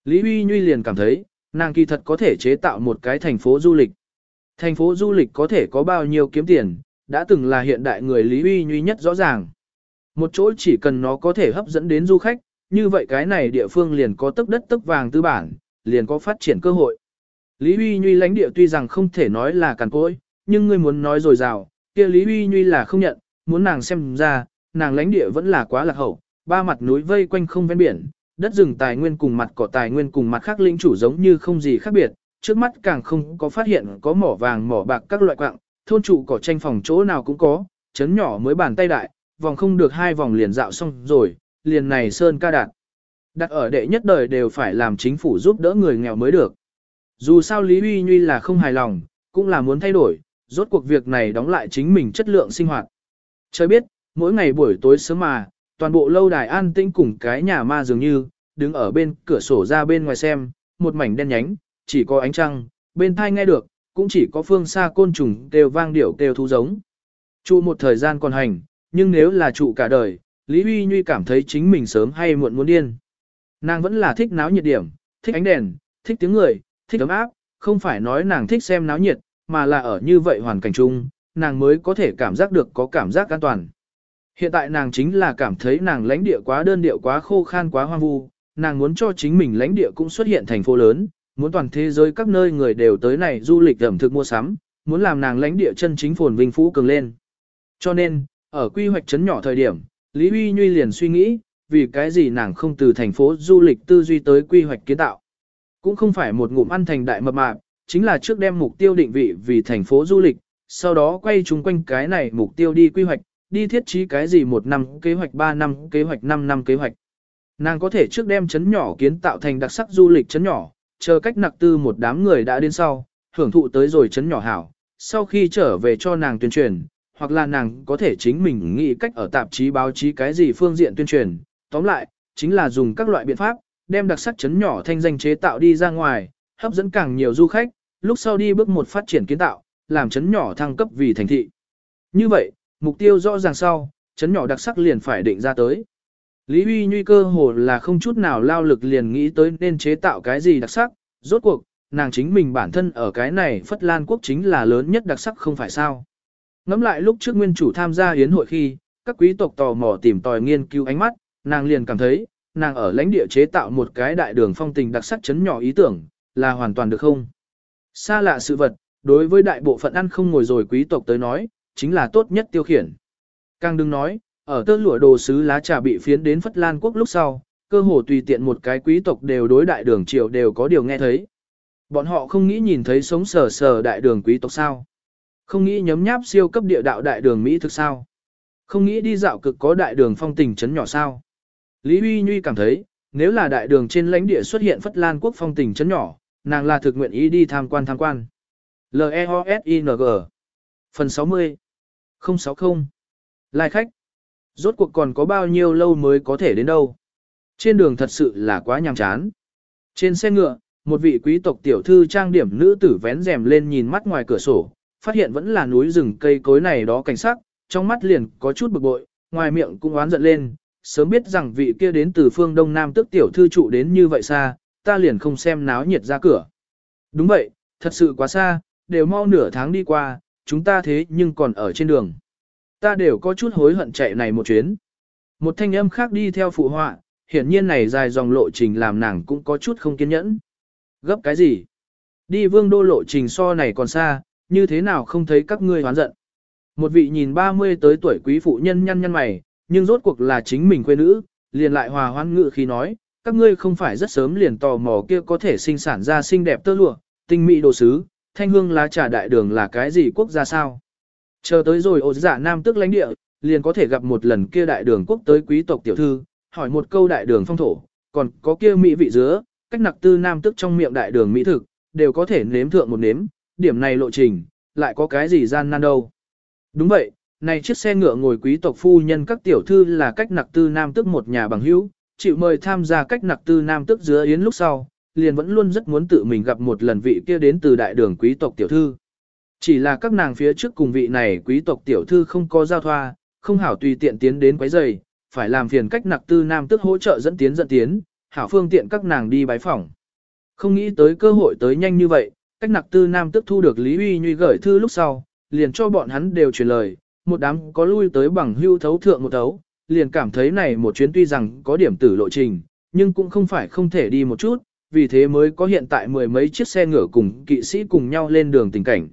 [SPEAKER 1] Lý Huy Nhuy liền cảm thấy, nàng kỳ thật có thể chế tạo một cái thành phố du lịch. Thành phố du lịch có thể có bao nhiêu kiếm tiền, đã từng là hiện đại người Lý Huy Nhuy nhất rõ ràng. Một chỗ chỉ cần nó có thể hấp dẫn đến du khách, như vậy cái này địa phương liền có tức đất tức vàng tư bản, liền có phát triển cơ hội. Lý Huy Nhuy lãnh địa tuy rằng không thể nói là càn cối, nhưng ngươi muốn nói rồi rào, kia Lý Huy Nhuy là không nhận, muốn nàng xem ra, nàng lãnh địa vẫn là quá lạc hậu, ba mặt núi vây quanh không ven biển, đất rừng tài nguyên cùng mặt cỏ tài nguyên cùng mặt khác lĩnh chủ giống như không gì khác biệt, trước mắt càng không có phát hiện có mỏ vàng mỏ bạc các loại quạng, thôn trụ cỏ tranh phòng chỗ nào cũng có, chấn nhỏ mới bàn tay đại, vòng không được hai vòng liền dạo xong rồi, liền này sơn ca đạt. Đặt ở đệ nhất đời đều phải làm chính phủ giúp đỡ người nghèo mới được. Dù sao Lý Huy Nhuy là không hài lòng, cũng là muốn thay đổi, rốt cuộc việc này đóng lại chính mình chất lượng sinh hoạt. Trời biết, mỗi ngày buổi tối sớm mà, toàn bộ lâu đài an tĩnh cùng cái nhà ma dường như, đứng ở bên cửa sổ ra bên ngoài xem, một mảnh đen nhánh, chỉ có ánh trăng, bên thai nghe được, cũng chỉ có phương xa côn trùng kêu vang điệu kêu thú giống. Trụ một thời gian còn hành, nhưng nếu là trụ cả đời, Lý Huy Nhuy cảm thấy chính mình sớm hay muộn muốn điên. Nàng vẫn là thích náo nhiệt điểm, thích ánh đèn, thích tiếng người, thích ấm áp, không phải nói nàng thích xem náo nhiệt, mà là ở như vậy hoàn cảnh chung, nàng mới có thể cảm giác được có cảm giác an toàn. Hiện tại nàng chính là cảm thấy nàng lãnh địa quá đơn điệu quá khô khan quá hoang vu, nàng muốn cho chính mình lãnh địa cũng xuất hiện thành phố lớn, muốn toàn thế giới các nơi người đều tới này du lịch ẩm thực mua sắm, muốn làm nàng lãnh địa chân chính phồn vinh phú cường lên. Cho nên, ở quy hoạch trấn nhỏ thời điểm, Lý Huy Nhuy liền suy nghĩ, vì cái gì nàng không từ thành phố du lịch tư duy tới quy hoạch kiến tạo. Cũng không phải một ngụm ăn thành đại mập mạp, chính là trước đem mục tiêu định vị vì thành phố du lịch, sau đó quay chung quanh cái này mục tiêu đi quy hoạch, đi thiết trí cái gì một năm kế hoạch 3 năm kế hoạch 5 năm kế hoạch. Nàng có thể trước đem chấn nhỏ kiến tạo thành đặc sắc du lịch chấn nhỏ, chờ cách nặc tư một đám người đã đến sau, hưởng thụ tới rồi chấn nhỏ hảo, sau khi trở về cho nàng tuyên truyền, hoặc là nàng có thể chính mình nghĩ cách ở tạp chí báo chí cái gì phương diện tuyên truyền, tóm lại, chính là dùng các loại biện pháp, đem đặc sắc chấn nhỏ thanh danh chế tạo đi ra ngoài, hấp dẫn càng nhiều du khách, lúc sau đi bước một phát triển kiến tạo, làm chấn nhỏ thăng cấp vì thành thị. Như vậy, mục tiêu rõ ràng sau, chấn nhỏ đặc sắc liền phải định ra tới. Lý Huy Nhuy cơ hồ là không chút nào lao lực liền nghĩ tới nên chế tạo cái gì đặc sắc, rốt cuộc, nàng chính mình bản thân ở cái này Phất Lan Quốc chính là lớn nhất đặc sắc không phải sao. Ngắm lại lúc trước nguyên chủ tham gia hiến hội khi, các quý tộc tò mò tìm tòi nghiên cứu ánh mắt, nàng liền cảm thấy, nàng ở lãnh địa chế tạo một cái đại đường phong tình đặc sắc chấn nhỏ ý tưởng, là hoàn toàn được không? Xa lạ sự vật, đối với đại bộ phận ăn không ngồi rồi quý tộc tới nói, chính là tốt nhất tiêu khiển. Càng đừng nói, ở tơ lụa đồ sứ lá trà bị phiến đến Phất Lan quốc lúc sau, cơ hồ tùy tiện một cái quý tộc đều đối đại đường triều đều có điều nghe thấy. Bọn họ không nghĩ nhìn thấy sống sờ sờ đại đường quý tộc sao. Không nghĩ nhấm nháp siêu cấp địa đạo đại đường Mỹ thực sao. Không nghĩ đi dạo cực có đại đường phong tình trấn nhỏ sao. Lý Huy Nhuy cảm thấy, nếu là đại đường trên lãnh địa xuất hiện Phất Lan quốc phong tình trấn nhỏ, nàng là thực nguyện ý đi tham quan tham quan. L-E-O-S-I-N-G Phần 60 060 Lai khách Rốt cuộc còn có bao nhiêu lâu mới có thể đến đâu. Trên đường thật sự là quá nhàm chán. Trên xe ngựa, một vị quý tộc tiểu thư trang điểm nữ tử vén rèm lên nhìn mắt ngoài cửa sổ, phát hiện vẫn là núi rừng cây cối này đó cảnh sắc, trong mắt liền có chút bực bội, ngoài miệng cũng oán giận lên, sớm biết rằng vị kia đến từ phương Đông Nam tức tiểu thư trụ đến như vậy xa, ta liền không xem náo nhiệt ra cửa. Đúng vậy, thật sự quá xa, đều mau nửa tháng đi qua, chúng ta thế nhưng còn ở trên đường. Ta đều có chút hối hận chạy này một chuyến. Một thanh âm khác đi theo phụ họa, hiển nhiên này dài dòng lộ trình làm nàng cũng có chút không kiên nhẫn. Gấp cái gì? Đi vương đô lộ trình so này còn xa, như thế nào không thấy các ngươi hoán giận. Một vị nhìn 30 tới tuổi quý phụ nhân nhăn nhăn mày, nhưng rốt cuộc là chính mình quê nữ, liền lại hòa hoan ngự khi nói, các ngươi không phải rất sớm liền tò mò kia có thể sinh sản ra xinh đẹp tơ lụa, tinh mỹ đồ sứ, thanh hương lá trà đại đường là cái gì quốc gia sao? Chờ tới rồi ổ giả dạ nam tức lãnh địa, liền có thể gặp một lần kia đại đường quốc tới quý tộc tiểu thư, hỏi một câu đại đường phong thổ, còn có kia mỹ vị dứa, cách nặc tư nam tức trong miệng đại đường mỹ thực, đều có thể nếm thượng một nếm, điểm này lộ trình, lại có cái gì gian nan đâu. Đúng vậy, này chiếc xe ngựa ngồi quý tộc phu nhân các tiểu thư là cách nặc tư nam tức một nhà bằng hữu, chịu mời tham gia cách nặc tư nam tức giữa yến lúc sau, liền vẫn luôn rất muốn tự mình gặp một lần vị kia đến từ đại đường quý tộc tiểu thư. Chỉ là các nàng phía trước cùng vị này quý tộc tiểu thư không có giao thoa, không hảo tùy tiện tiến đến quấy rầy, phải làm phiền cách nặc tư nam tức hỗ trợ dẫn tiến dẫn tiến, hảo phương tiện các nàng đi bái phỏng. Không nghĩ tới cơ hội tới nhanh như vậy, cách nặc tư nam tức thu được Lý Uy Nhuy gửi thư lúc sau, liền cho bọn hắn đều truyền lời, một đám có lui tới bằng hưu thấu thượng một thấu, liền cảm thấy này một chuyến tuy rằng có điểm tử lộ trình, nhưng cũng không phải không thể đi một chút, vì thế mới có hiện tại mười mấy chiếc xe ngựa cùng kỵ sĩ cùng nhau lên đường tình cảnh.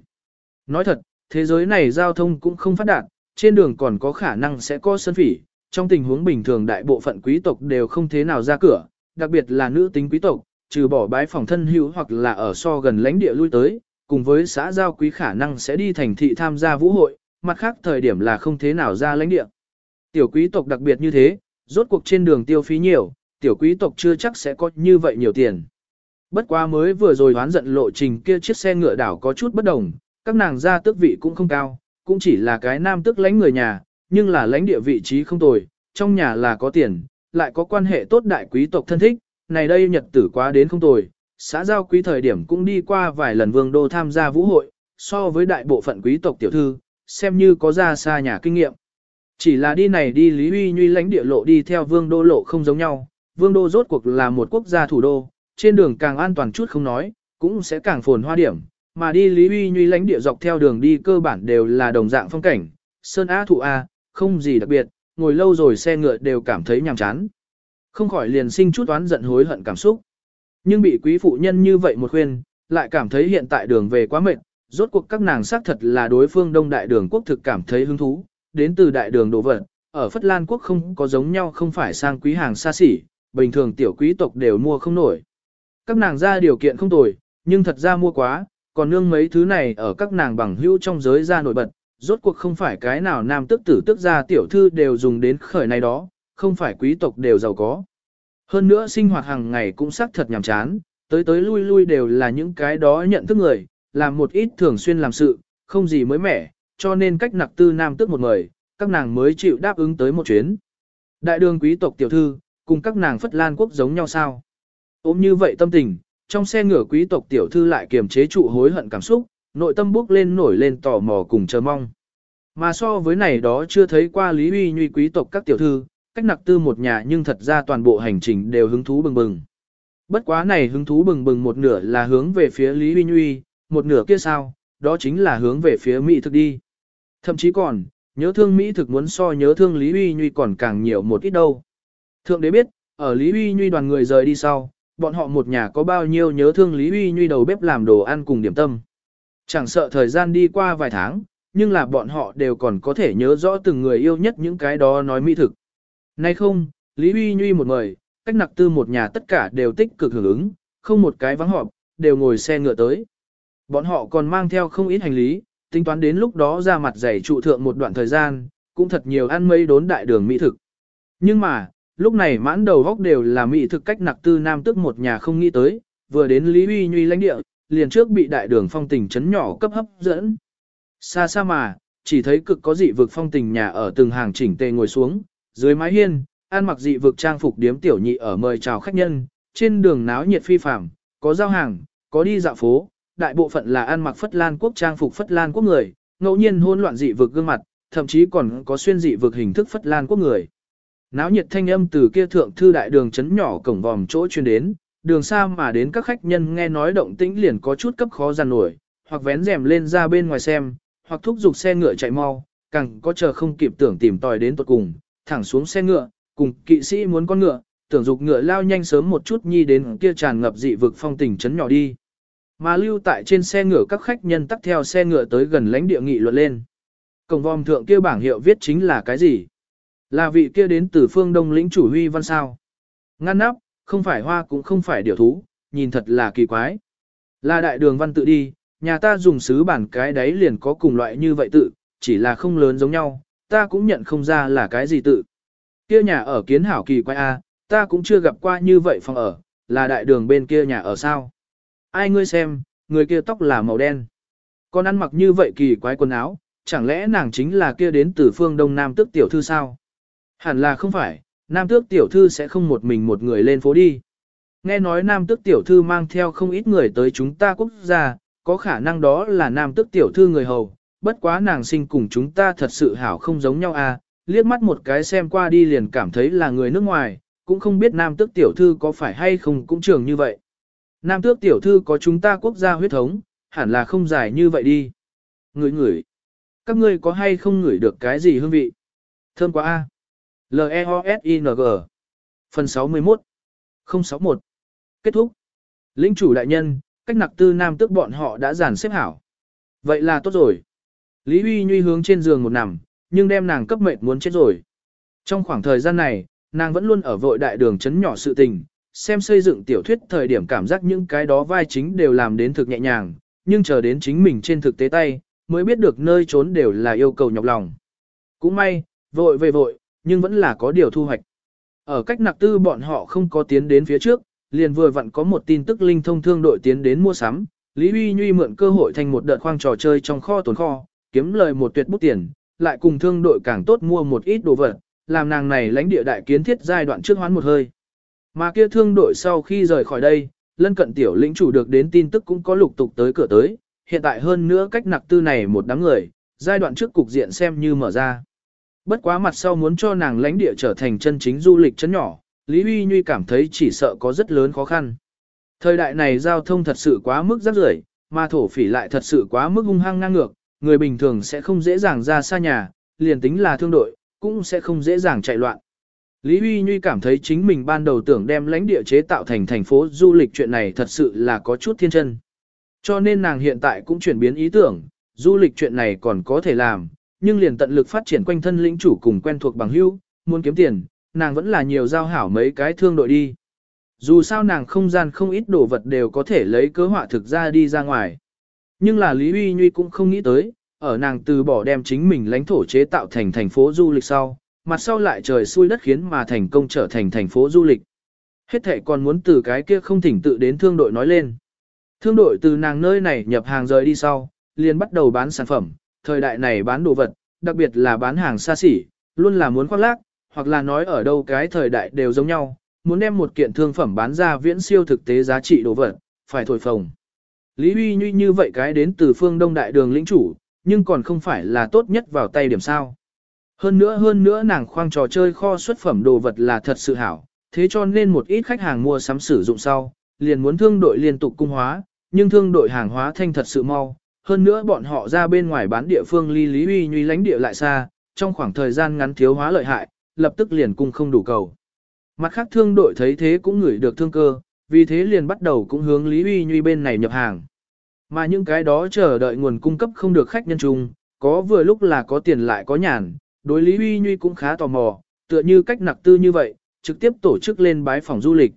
[SPEAKER 1] Nói thật, thế giới này giao thông cũng không phát đạt, trên đường còn có khả năng sẽ có sân phỉ, trong tình huống bình thường đại bộ phận quý tộc đều không thế nào ra cửa, đặc biệt là nữ tính quý tộc, trừ bỏ bái phòng thân hữu hoặc là ở so gần lãnh địa lui tới, cùng với xã giao quý khả năng sẽ đi thành thị tham gia vũ hội, mặt khác thời điểm là không thế nào ra lãnh địa. Tiểu quý tộc đặc biệt như thế, rốt cuộc trên đường tiêu phí nhiều, tiểu quý tộc chưa chắc sẽ có như vậy nhiều tiền. Bất quá mới vừa rồi hoán giận lộ trình kia chiếc xe ngựa đảo có chút bất đồng, các nàng gia tước vị cũng không cao, cũng chỉ là cái nam tước lãnh người nhà, nhưng là lãnh địa vị trí không tồi, trong nhà là có tiền, lại có quan hệ tốt đại quý tộc thân thích, này đây nhật tử quá đến không tồi, xã giao quý thời điểm cũng đi qua vài lần vương đô tham gia vũ hội, so với đại bộ phận quý tộc tiểu thư, xem như có ra xa nhà kinh nghiệm. Chỉ là đi này đi Lý Huy Nhuy lãnh địa lộ đi theo vương đô lộ không giống nhau, vương đô rốt cuộc là một quốc gia thủ đô, trên đường càng an toàn chút không nói, cũng sẽ càng phồn hoa điểm, mà đi Lý Huy Nhuy lãnh địa dọc theo đường đi cơ bản đều là đồng dạng phong cảnh, sơn á thụ A, không gì đặc biệt, ngồi lâu rồi xe ngựa đều cảm thấy nhàm chán. Không khỏi liền sinh chút oán giận hối hận cảm xúc. Nhưng bị quý phụ nhân như vậy một khuyên, lại cảm thấy hiện tại đường về quá mệt, rốt cuộc các nàng xác thật là đối phương đông đại đường quốc thực cảm thấy hứng thú, đến từ đại đường đồ vật, ở Phất Lan quốc không có giống nhau không phải sang quý hàng xa xỉ, bình thường tiểu quý tộc đều mua không nổi. Các nàng ra điều kiện không tồi, nhưng thật ra mua quá, còn nương mấy thứ này ở các nàng bằng hữu trong giới ra nổi bật, rốt cuộc không phải cái nào nam tức tử tức ra tiểu thư đều dùng đến khởi này đó, không phải quý tộc đều giàu có. Hơn nữa sinh hoạt hàng ngày cũng xác thật nhàm chán, tới tới lui lui đều là những cái đó nhận thức người, làm một ít thường xuyên làm sự, không gì mới mẻ, cho nên cách nặc tư nam tước một mời, các nàng mới chịu đáp ứng tới một chuyến. Đại đường quý tộc tiểu thư, cùng các nàng phất lan quốc giống nhau sao? Ôm như vậy tâm tình, trong xe ngựa quý tộc tiểu thư lại kiềm chế trụ hối hận cảm xúc, nội tâm bước lên nổi lên tò mò cùng chờ mong. Mà so với này đó chưa thấy qua lý uy nhuy quý tộc các tiểu thư, cách nặc tư một nhà nhưng thật ra toàn bộ hành trình đều hứng thú bừng bừng. Bất quá này hứng thú bừng bừng một nửa là hướng về phía Lý Uy Nhuy, một nửa kia sao, đó chính là hướng về phía Mỹ thực đi. Thậm chí còn, nhớ thương Mỹ thực muốn so nhớ thương Lý Uy Nhuy còn càng nhiều một ít đâu. Thượng đế biết, ở Lý Uy Nhuy đoàn người rời đi sau, bọn họ một nhà có bao nhiêu nhớ thương Lý Uy Nhuy đầu bếp làm đồ ăn cùng điểm tâm. Chẳng sợ thời gian đi qua vài tháng, nhưng là bọn họ đều còn có thể nhớ rõ từng người yêu nhất những cái đó nói mỹ thực. Nay không, Lý Uy Nhuy một mời, cách nặc tư một nhà tất cả đều tích cực hưởng ứng, không một cái vắng họp, đều ngồi xe ngựa tới. Bọn họ còn mang theo không ít hành lý, tính toán đến lúc đó ra mặt giày trụ thượng một đoạn thời gian, cũng thật nhiều ăn mây đốn đại đường mỹ thực. Nhưng mà, lúc này mãn đầu góc đều là mỹ thực cách nặc tư nam tức một nhà không nghĩ tới, vừa đến Lý Uy Nhuy lãnh địa, liền trước bị đại đường phong tình chấn nhỏ cấp hấp dẫn. Xa xa mà, chỉ thấy cực có dị vực phong tình nhà ở từng hàng chỉnh tề ngồi xuống, dưới mái hiên, ăn mặc dị vực trang phục điếm tiểu nhị ở mời chào khách nhân, trên đường náo nhiệt phi phàm, có giao hàng, có đi dạo phố, đại bộ phận là ăn mặc Phất Lan quốc trang phục Phất Lan quốc người, ngẫu nhiên hỗn loạn dị vực gương mặt, thậm chí còn có xuyên dị vực hình thức Phất Lan quốc người. Náo nhiệt thanh âm từ kia thượng thư đại đường chấn nhỏ cổng vòm chỗ truyền đến, đường xa mà đến các khách nhân nghe nói động tĩnh liền có chút cấp khó giàn nổi, hoặc vén rèm lên ra bên ngoài xem, hoặc thúc giục xe ngựa chạy mau, càng có chờ không kịp tưởng tìm tòi đến tột cùng, thẳng xuống xe ngựa, cùng kỵ sĩ muốn con ngựa, tưởng dục ngựa lao nhanh sớm một chút nhi đến kia tràn ngập dị vực phong tình chấn nhỏ đi. Mà lưu tại trên xe ngựa các khách nhân tắt theo xe ngựa tới gần lãnh địa nghị luận lên. Cổng vòm thượng kia bảng hiệu viết chính là cái gì? Là vị kia đến từ phương đông lĩnh chủ huy văn sao? Ngăn nắp, không phải hoa cũng không phải điều thú, nhìn thật là kỳ quái. Là đại đường văn tự đi, nhà ta dùng sứ bản cái đấy liền có cùng loại như vậy tự, chỉ là không lớn giống nhau, ta cũng nhận không ra là cái gì tự. Kia nhà ở kiến hảo kỳ quái A, ta cũng chưa gặp qua như vậy phòng ở, là đại đường bên kia nhà ở sao. Ai ngươi xem, người kia tóc là màu đen. Còn ăn mặc như vậy kỳ quái quần áo, chẳng lẽ nàng chính là kia đến từ phương Đông Nam tước tiểu thư sao? Hẳn là không phải, Nam tước tiểu thư sẽ không một mình một người lên phố đi. Nghe nói Nam tước tiểu thư mang theo không ít người tới chúng ta quốc gia, có khả năng đó là Nam tước tiểu thư người hầu, bất quá nàng sinh cùng chúng ta thật sự hảo không giống nhau à, liếc mắt một cái xem qua đi liền cảm thấy là người nước ngoài, cũng không biết nam tước tiểu thư có phải hay không cũng trường như vậy. Nam tước tiểu thư có chúng ta quốc gia huyết thống, hẳn là không dài như vậy đi. Ngửi ngửi. Các ngươi có hay không ngửi được cái gì hương vị? Thơm quá a. L-E-O-S-I-N-G Phần 61 061 Kết thúc Lĩnh chủ đại nhân, cách nặc tư nam tước bọn họ đã giàn xếp hảo. Vậy là tốt rồi. Lý Huy Nhuy hướng trên giường một nằm, nhưng đem nàng cấp mệnh muốn chết rồi. Trong khoảng thời gian này, nàng vẫn luôn ở vội đại đường chấn nhỏ sự tình, xem xây dựng tiểu thuyết thời điểm cảm giác những cái đó vai chính đều làm đến thực nhẹ nhàng, nhưng chờ đến chính mình trên thực tế tay, mới biết được nơi trốn đều là yêu cầu nhọc lòng. Cũng may, vội về vội, nhưng vẫn là có điều thu hoạch. Ở cách nặc tư bọn họ không có tiến đến phía trước, liền vừa vặn có một tin tức linh thông thương đội tiến đến mua sắm, Lý Huy Nhuy mượn cơ hội thành một đợt khoang trò chơi trong kho tồn kho, kiếm lời một tuyệt bút tiền, lại cùng thương đội càng tốt mua một ít đồ vật, làm nàng này lãnh địa đại kiến thiết giai đoạn trước hoán một hơi. Mà kia thương đội sau khi rời khỏi đây, lân cận tiểu lĩnh chủ được đến tin tức cũng có lục tục tới cửa tới, hiện tại hơn nữa cách nặc tư này một đám người, giai đoạn trước cục diện xem như mở ra. Bất quá mặt sau muốn cho nàng lãnh địa trở thành chân chính du lịch chấn nhỏ, Lý Huy Nhuy cảm thấy chỉ sợ có rất lớn khó khăn. Thời đại này giao thông thật sự quá mức rắc rưởi, mà thổ phỉ lại thật sự quá mức hung hăng ngang ngược, người bình thường sẽ không dễ dàng ra xa nhà, liền tính là thương đội, cũng sẽ không dễ dàng chạy loạn. Lý Huy Nhuy cảm thấy chính mình ban đầu tưởng đem lãnh địa chế tạo thành thành phố du lịch chuyện này thật sự là có chút thiên chân. Cho nên nàng hiện tại cũng chuyển biến ý tưởng, du lịch chuyện này còn có thể làm, nhưng liền tận lực phát triển quanh thân lĩnh chủ cùng quen thuộc bằng hữu, muốn kiếm tiền, nàng vẫn là nhiều giao hảo mấy cái thương đội đi. Dù sao nàng không gian không ít đồ vật đều có thể lấy cớ họa thực ra đi ra ngoài. Nhưng là Lý Huy Nhuy cũng không nghĩ tới, ở nàng từ bỏ đem chính mình lãnh thổ chế tạo thành thành phố du lịch sau, mặt sau lại trời xui đất khiến mà thành công trở thành thành phố du lịch. Hết thể còn muốn từ cái kia không thỉnh tự đến thương đội nói lên. Thương đội từ nàng nơi này nhập hàng rời đi sau, liền bắt đầu bán sản phẩm, thời đại này bán đồ vật, đặc biệt là bán hàng xa xỉ, luôn là muốn khoác lác, hoặc là nói ở đâu cái thời đại đều giống nhau, muốn đem một kiện thương phẩm bán ra viễn siêu thực tế giá trị đồ vật, phải thổi phồng. Lý Huy Nhuy như vậy cái đến từ phương Đông Đại đường lĩnh chủ, nhưng còn không phải là tốt nhất vào tay điểm sao. Hơn nữa hơn nữa nàng khoang trò chơi kho xuất phẩm đồ vật là thật sự hảo, thế cho nên một ít khách hàng mua sắm sử dụng sau, liền muốn thương đội liên tục cung hóa, nhưng thương đội hàng hóa thanh thật sự mau. Hơn nữa bọn họ ra bên ngoài bán địa phương ly lý uy nhuy lánh địa lại xa, trong khoảng thời gian ngắn thiếu hóa lợi hại, lập tức liền cung không đủ cầu. Mặt khác thương đội thấy thế cũng ngửi được thương cơ, vì thế liền bắt đầu cũng hướng Lý Uy Nhuy bên này nhập hàng. Mà những cái đó chờ đợi nguồn cung cấp không được khách nhân chung, có vừa lúc là có tiền lại có nhàn, đối Lý Huy Nhuy cũng khá tò mò, tựa như cách nặc tư như vậy, trực tiếp tổ chức lên bái phòng du lịch.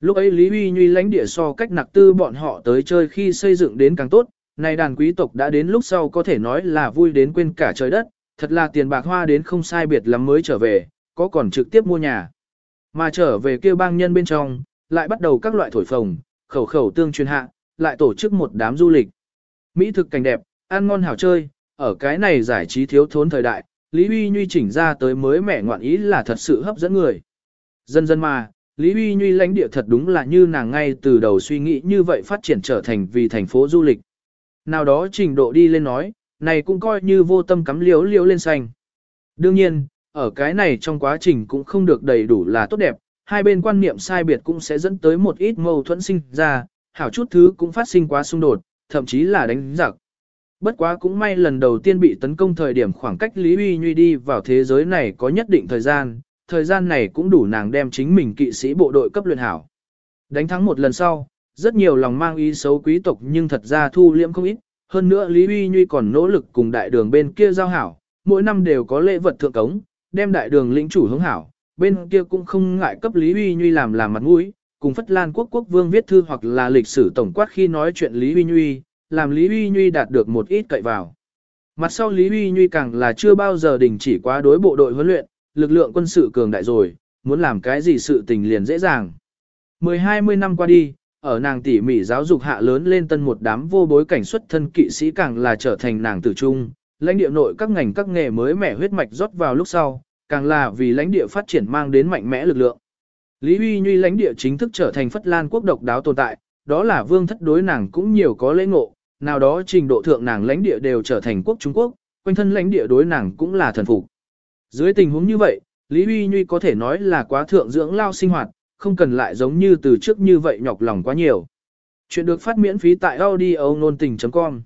[SPEAKER 1] Lúc ấy Lý Huy Nhuy lãnh địa so cách nặc tư bọn họ tới chơi khi xây dựng đến càng tốt, này đàn quý tộc đã đến lúc sau có thể nói là vui đến quên cả trời đất, thật là tiền bạc hoa đến không sai biệt lắm mới trở về, có còn trực tiếp mua nhà. Mà trở về kêu bang nhân bên trong, lại bắt đầu các loại thổi phồng, khẩu khẩu tương truyền hạ, lại tổ chức một đám du lịch. Mỹ thực cảnh đẹp, ăn ngon hảo chơi, ở cái này giải trí thiếu thốn thời đại, Lý Huy Nhuy chỉnh ra tới mới mẻ ngoạn ý là thật sự hấp dẫn người. Dần dần mà, Lý Huy Nhuy lãnh địa thật đúng là như nàng ngay từ đầu suy nghĩ như vậy phát triển trở thành vì thành phố du lịch. Nào đó trình độ đi lên nói, này cũng coi như vô tâm cắm liếu liếu lên xanh. Đương nhiên, ở cái này trong quá trình cũng không được đầy đủ là tốt đẹp, hai bên quan niệm sai biệt cũng sẽ dẫn tới một ít mâu thuẫn sinh ra, hảo chút thứ cũng phát sinh quá xung đột, thậm chí là đánh giặc. Bất quá cũng may lần đầu tiên bị tấn công thời điểm khoảng cách Lý Uy Nhuy đi vào thế giới này có nhất định thời gian, thời gian này cũng đủ nàng đem chính mình kỵ sĩ bộ đội cấp luyện hảo. Đánh thắng một lần sau, rất nhiều lòng mang ý xấu quý tộc nhưng thật ra thu liễm không ít, hơn nữa Lý Uy Nhuy còn nỗ lực cùng đại đường bên kia giao hảo, mỗi năm đều có lễ vật thượng cống, đem đại đường lĩnh chủ hướng hảo, bên kia cũng không ngại cấp Lý Uy Nhuy làm làm mặt mũi, cùng Phất Lan quốc quốc vương viết thư hoặc là lịch sử tổng quát khi nói chuyện Lý Uy Nhuy, làm Lý Uy Nhuy đạt được một ít cậy vào. Mặt sau Lý Uy Nhuy càng là chưa bao giờ đình chỉ quá đối bộ đội huấn luyện, lực lượng quân sự cường đại rồi, muốn làm cái gì sự tình liền dễ dàng. 10-20 năm qua đi, ở nàng tỉ mỉ giáo dục hạ lớn lên tân một đám vô bối cảnh xuất thân kỵ sĩ càng là trở thành nàng tử trung, lãnh địa nội các ngành các nghề mới mẻ huyết mạch rót vào lúc sau, càng là vì lãnh địa phát triển mang đến mạnh mẽ lực lượng. Lý Huy Nhuy lãnh địa chính thức trở thành Phất Lan quốc độc đáo tồn tại, đó là vương thất đối nàng cũng nhiều có lễ ngộ, nào đó trình độ thượng nàng lãnh địa đều trở thành quốc Trung Quốc, quanh thân lãnh địa đối nàng cũng là thần phục. Dưới tình huống như vậy, Lý Huy Nhuy có thể nói là quá thượng dưỡng lao sinh hoạt, không cần lại giống như từ trước như vậy nhọc lòng quá nhiều. Chuyện được phát miễn phí tại audio nôn tình.com